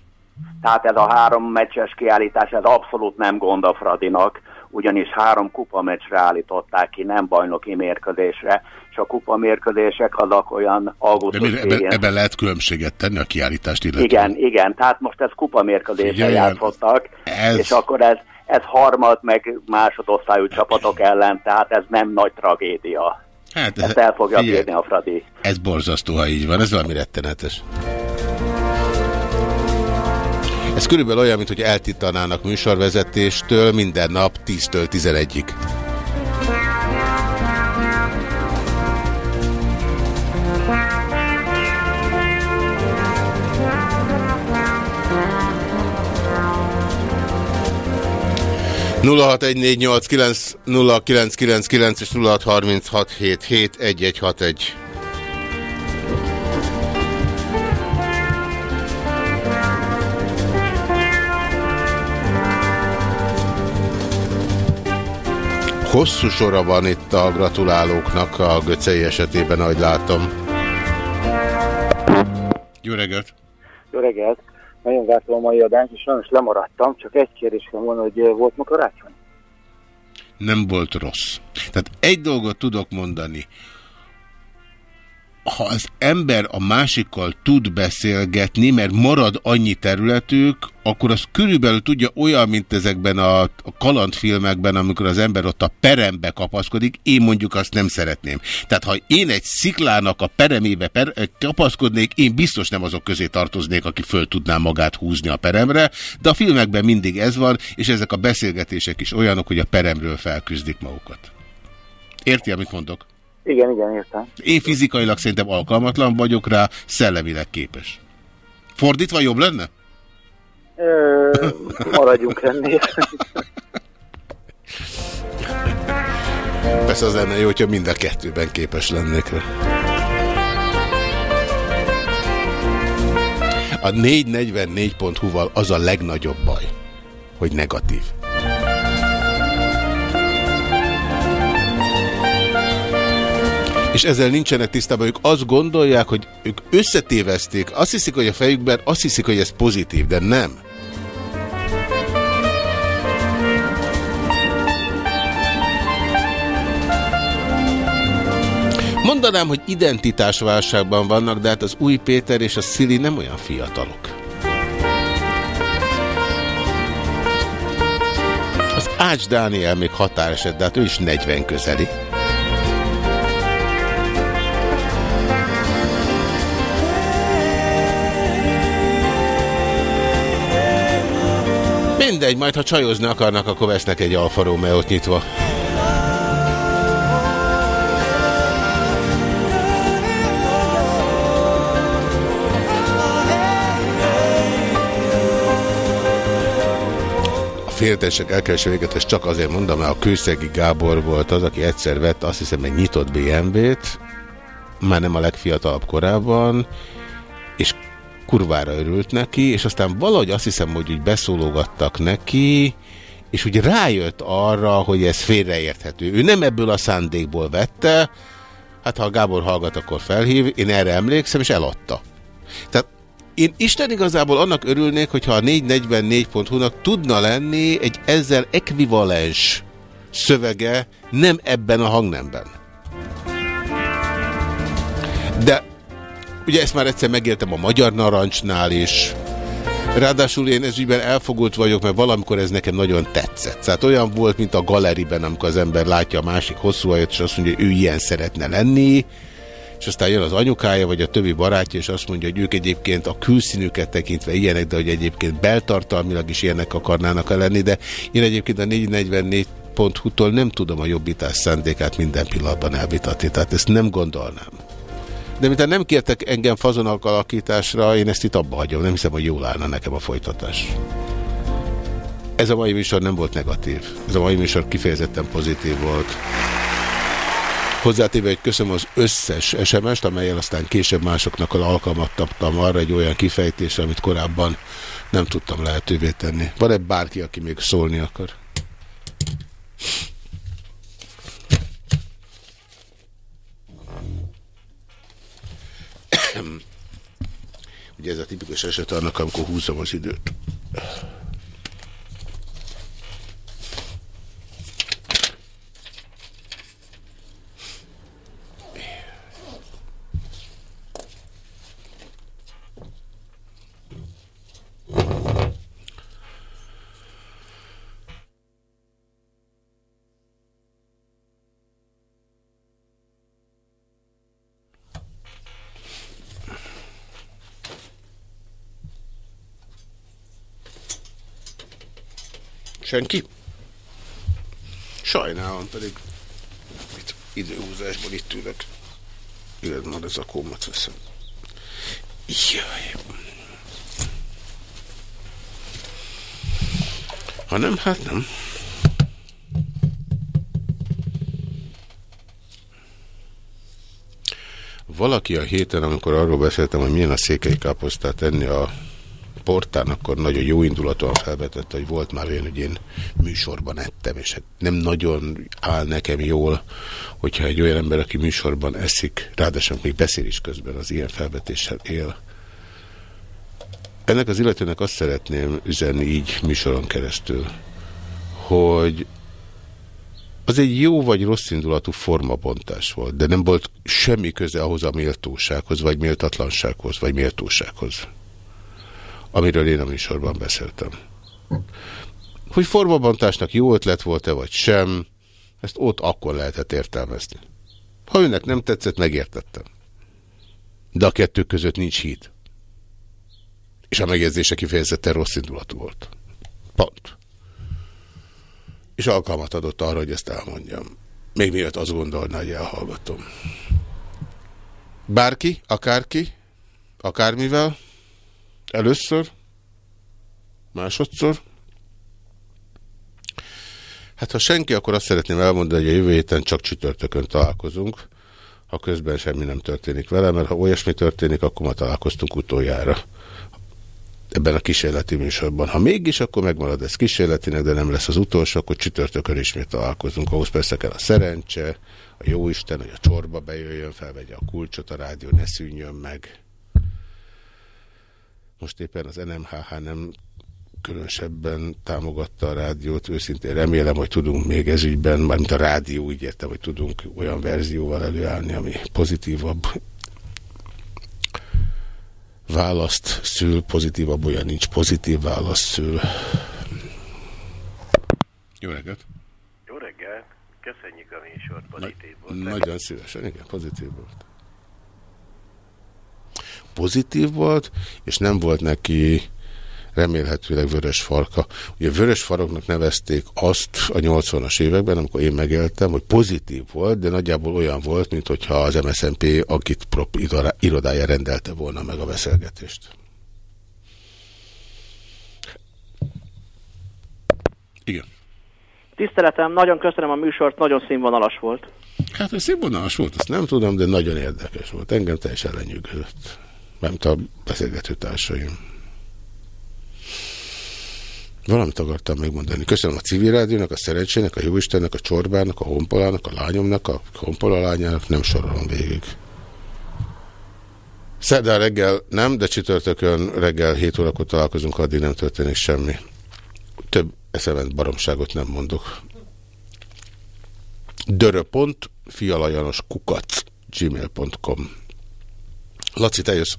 S11: Tehát ez a három meccses kiállítás, ez abszolút nem gond a Fradinak, ugyanis három kupa meccsre állították ki, nem bajnoki mérkőzésre, és a kupa mérkőzések azok olyan
S2: De
S11: augusztus
S2: mire, ebben, ebben lehet különbséget tenni a kiállítást illetve.
S11: Igen, igen, tehát most ez kupa mérkőzésre
S2: Figyeljen,
S11: játszottak,
S2: ez-
S11: és akkor ez, ez harmad meg másodosztályú csapatok ellen, tehát ez nem nagy tragédia.
S2: Hát,
S11: Ezt el fogja
S2: figyelj,
S11: bírni a Fradi.
S2: Ez borzasztó, ha így van. Ez valami rettenetes. Ez körülbelül olyan, mint hogy eltittanának műsorvezetéstől minden nap 10-től 11-ig. 0614890999 és 0636771161. Hosszú sora van itt a gratulálóknak a Göcei esetében, ahogy látom. Jó reggelt!
S5: Jó reggelt! Nagyon vártam a mai adást, és sajnos lemaradtam, csak egy kérdésem volna, hogy eh, volt ma karácsony?
S2: nem volt rossz. Tehát egy dolgot tudok mondani. Ha az ember a másikkal tud beszélgetni, mert marad annyi területük, akkor az körülbelül tudja olyan, mint ezekben a, kalandfilmekben, amikor az ember ott a perembe kapaszkodik, én mondjuk azt nem szeretném. Tehát ha én egy sziklának a peremébe per, kapaszkodnék, én biztos nem azok közé tartoznék, aki föl tudná magát húzni a peremre, de a filmekben mindig ez van, és ezek a beszélgetések is olyanok, hogy a peremről felküzdik magukat. Érti, amit mondok?
S5: Igen, igen, értem.
S2: Én fizikailag szerintem alkalmatlan vagyok rá, szellemileg képes. Fordítva jobb lenne?
S5: Ö, maradjunk ennél.
S2: Persze az lenne jó, hogyha mind a kettőben képes lennék rá. A 444.hu-val az a legnagyobb baj, hogy negatív. És ezzel nincsenek tisztában, ők azt gondolják, hogy ők összetévezték, azt hiszik, hogy a fejükben, azt hiszik, hogy ez pozitív, de nem. Mondanám, hogy identitásválságban vannak, de hát az új Péter és a Szili nem olyan fiatalok. Az Ács Dániel még határeset, de hát ő is 40 közeli. Mindegy, majd ha csajozni akarnak, akkor vesznek egy Alfa Romeo-t nyitva. Féltesek elkereső véget, ezt csak azért mondom, mert a Kőszegi Gábor volt az, aki egyszer vett, azt hiszem, egy nyitott BMW-t, már nem a legfiatalabb korában, és kurvára örült neki, és aztán valahogy azt hiszem, hogy úgy beszólogattak neki, és úgy rájött arra, hogy ez félreérthető. Ő nem ebből a szándékból vette, hát ha a Gábor hallgat, akkor felhív, én erre emlékszem, és eladta. Tehát én Isten igazából annak örülnék, hogyha a 444.hu-nak tudna lenni egy ezzel ekvivalens szövege nem ebben a hangnemben. De ugye ezt már egyszer megértem a Magyar Narancsnál is, Ráadásul én ezügyben elfogult vagyok, mert valamikor ez nekem nagyon tetszett. Tehát olyan volt, mint a galeriben, amikor az ember látja a másik hosszú hajat, és azt mondja, hogy ő ilyen szeretne lenni, és aztán jön az anyukája, vagy a többi barátja, és azt mondja, hogy ők egyébként a külszínüket tekintve ilyenek, de hogy egyébként beltartalmilag is ilyenek akarnának lenni, de én egyébként a 444.hu-tól nem tudom a jobbítás szándékát minden pillanatban elvitatni, tehát ezt nem gondolnám. De mintha nem kértek engem fazonalak alakításra, én ezt itt abba hagyom. Nem hiszem, hogy jól állna nekem a folytatás. Ez a mai műsor nem volt negatív. Ez a mai műsor kifejezetten pozitív volt. Hozzátéve, hogy köszönöm az összes SMS-t, amelyel aztán később másoknak az alkalmat taptam arra egy olyan kifejtésre, amit korábban nem tudtam lehetővé tenni. Van-e bárki, aki még szólni akar? Ugye ez a tipikus eset annak, amikor húzom az időt. Senki? Sajnálom, pedig itt időhúzásból itt ülök. Illetve már ez a kómat veszem. Jaj. Ha nem, hát nem. Valaki a héten, amikor arról beszéltem, hogy milyen a székely káposztát enni a portán, akkor nagyon jó indulatúan felvetette, hogy volt már olyan, hogy én műsorban ettem, és hát nem nagyon áll nekem jól, hogyha egy olyan ember, aki műsorban eszik, ráadásul még beszél is közben, az ilyen felvetéssel él. Ennek az illetőnek azt szeretném üzenni így műsoron keresztül, hogy az egy jó vagy rossz indulatú formabontás volt, de nem volt semmi köze ahhoz a méltósághoz, vagy méltatlansághoz, vagy méltósághoz amiről én a műsorban beszéltem. Hogy formabontásnak jó ötlet volt-e, vagy sem, ezt ott akkor lehetett értelmezni. Ha önnek nem tetszett, megértettem. De a kettő között nincs híd. És a megjegyzése kifejezetten rossz indulatú volt. Pont. És alkalmat adott arra, hogy ezt elmondjam. Még miatt azt gondolná, hogy elhallgatom. Bárki, akárki, akármivel, Először? Másodszor? Hát ha senki, akkor azt szeretném elmondani, hogy a jövő héten csak csütörtökön találkozunk, ha közben semmi nem történik vele, mert ha olyasmi történik, akkor ma találkoztunk utoljára ebben a kísérleti műsorban. Ha mégis, akkor megmarad ez kísérletinek, de nem lesz az utolsó, akkor csütörtökön ismét találkozunk. Ahhoz persze kell a szerencse, a jóisten, hogy a csorba bejöjjön, felvegye a kulcsot, a rádió ne szűnjön meg. Most éppen az NMHH nem különösebben támogatta a rádiót. Őszintén remélem, hogy tudunk még ez ügyben, mármint a rádió úgy értem, hogy tudunk olyan verzióval előállni, ami pozitívabb választ szül, pozitívabb olyan nincs, pozitív választ szül. Jó reggelt!
S12: Jó reggelt! Köszönjük a műsort, pozitív volt.
S2: Nagyon szívesen, igen, pozitív volt pozitív volt, és nem volt neki remélhetőleg vörös farka. Ugye vörös faroknak nevezték azt a 80-as években, amikor én megéltem, hogy pozitív volt, de nagyjából olyan volt, mint hogyha az MSZNP akit prop irodája rendelte volna meg a beszélgetést. Igen.
S13: Tiszteletem, nagyon köszönöm a műsort, nagyon színvonalas volt.
S2: Hát, hogy színvonalas volt, azt nem tudom, de nagyon érdekes volt. Engem teljesen lenyűgözött mert a beszélgető társaim. Valamit akartam megmondani. Köszönöm a civil rádiónak, a szerencsének, a jóistennek, a csorbának, a honpolának, a lányomnak, a honpola lányának, nem sorolom végig. Szerdán reggel nem, de csütörtökön reggel 7 órakor találkozunk, addig nem történik semmi. Több eszement baromságot nem mondok. Dörö.fialajanos kukac gmail.com Laci, te jössz.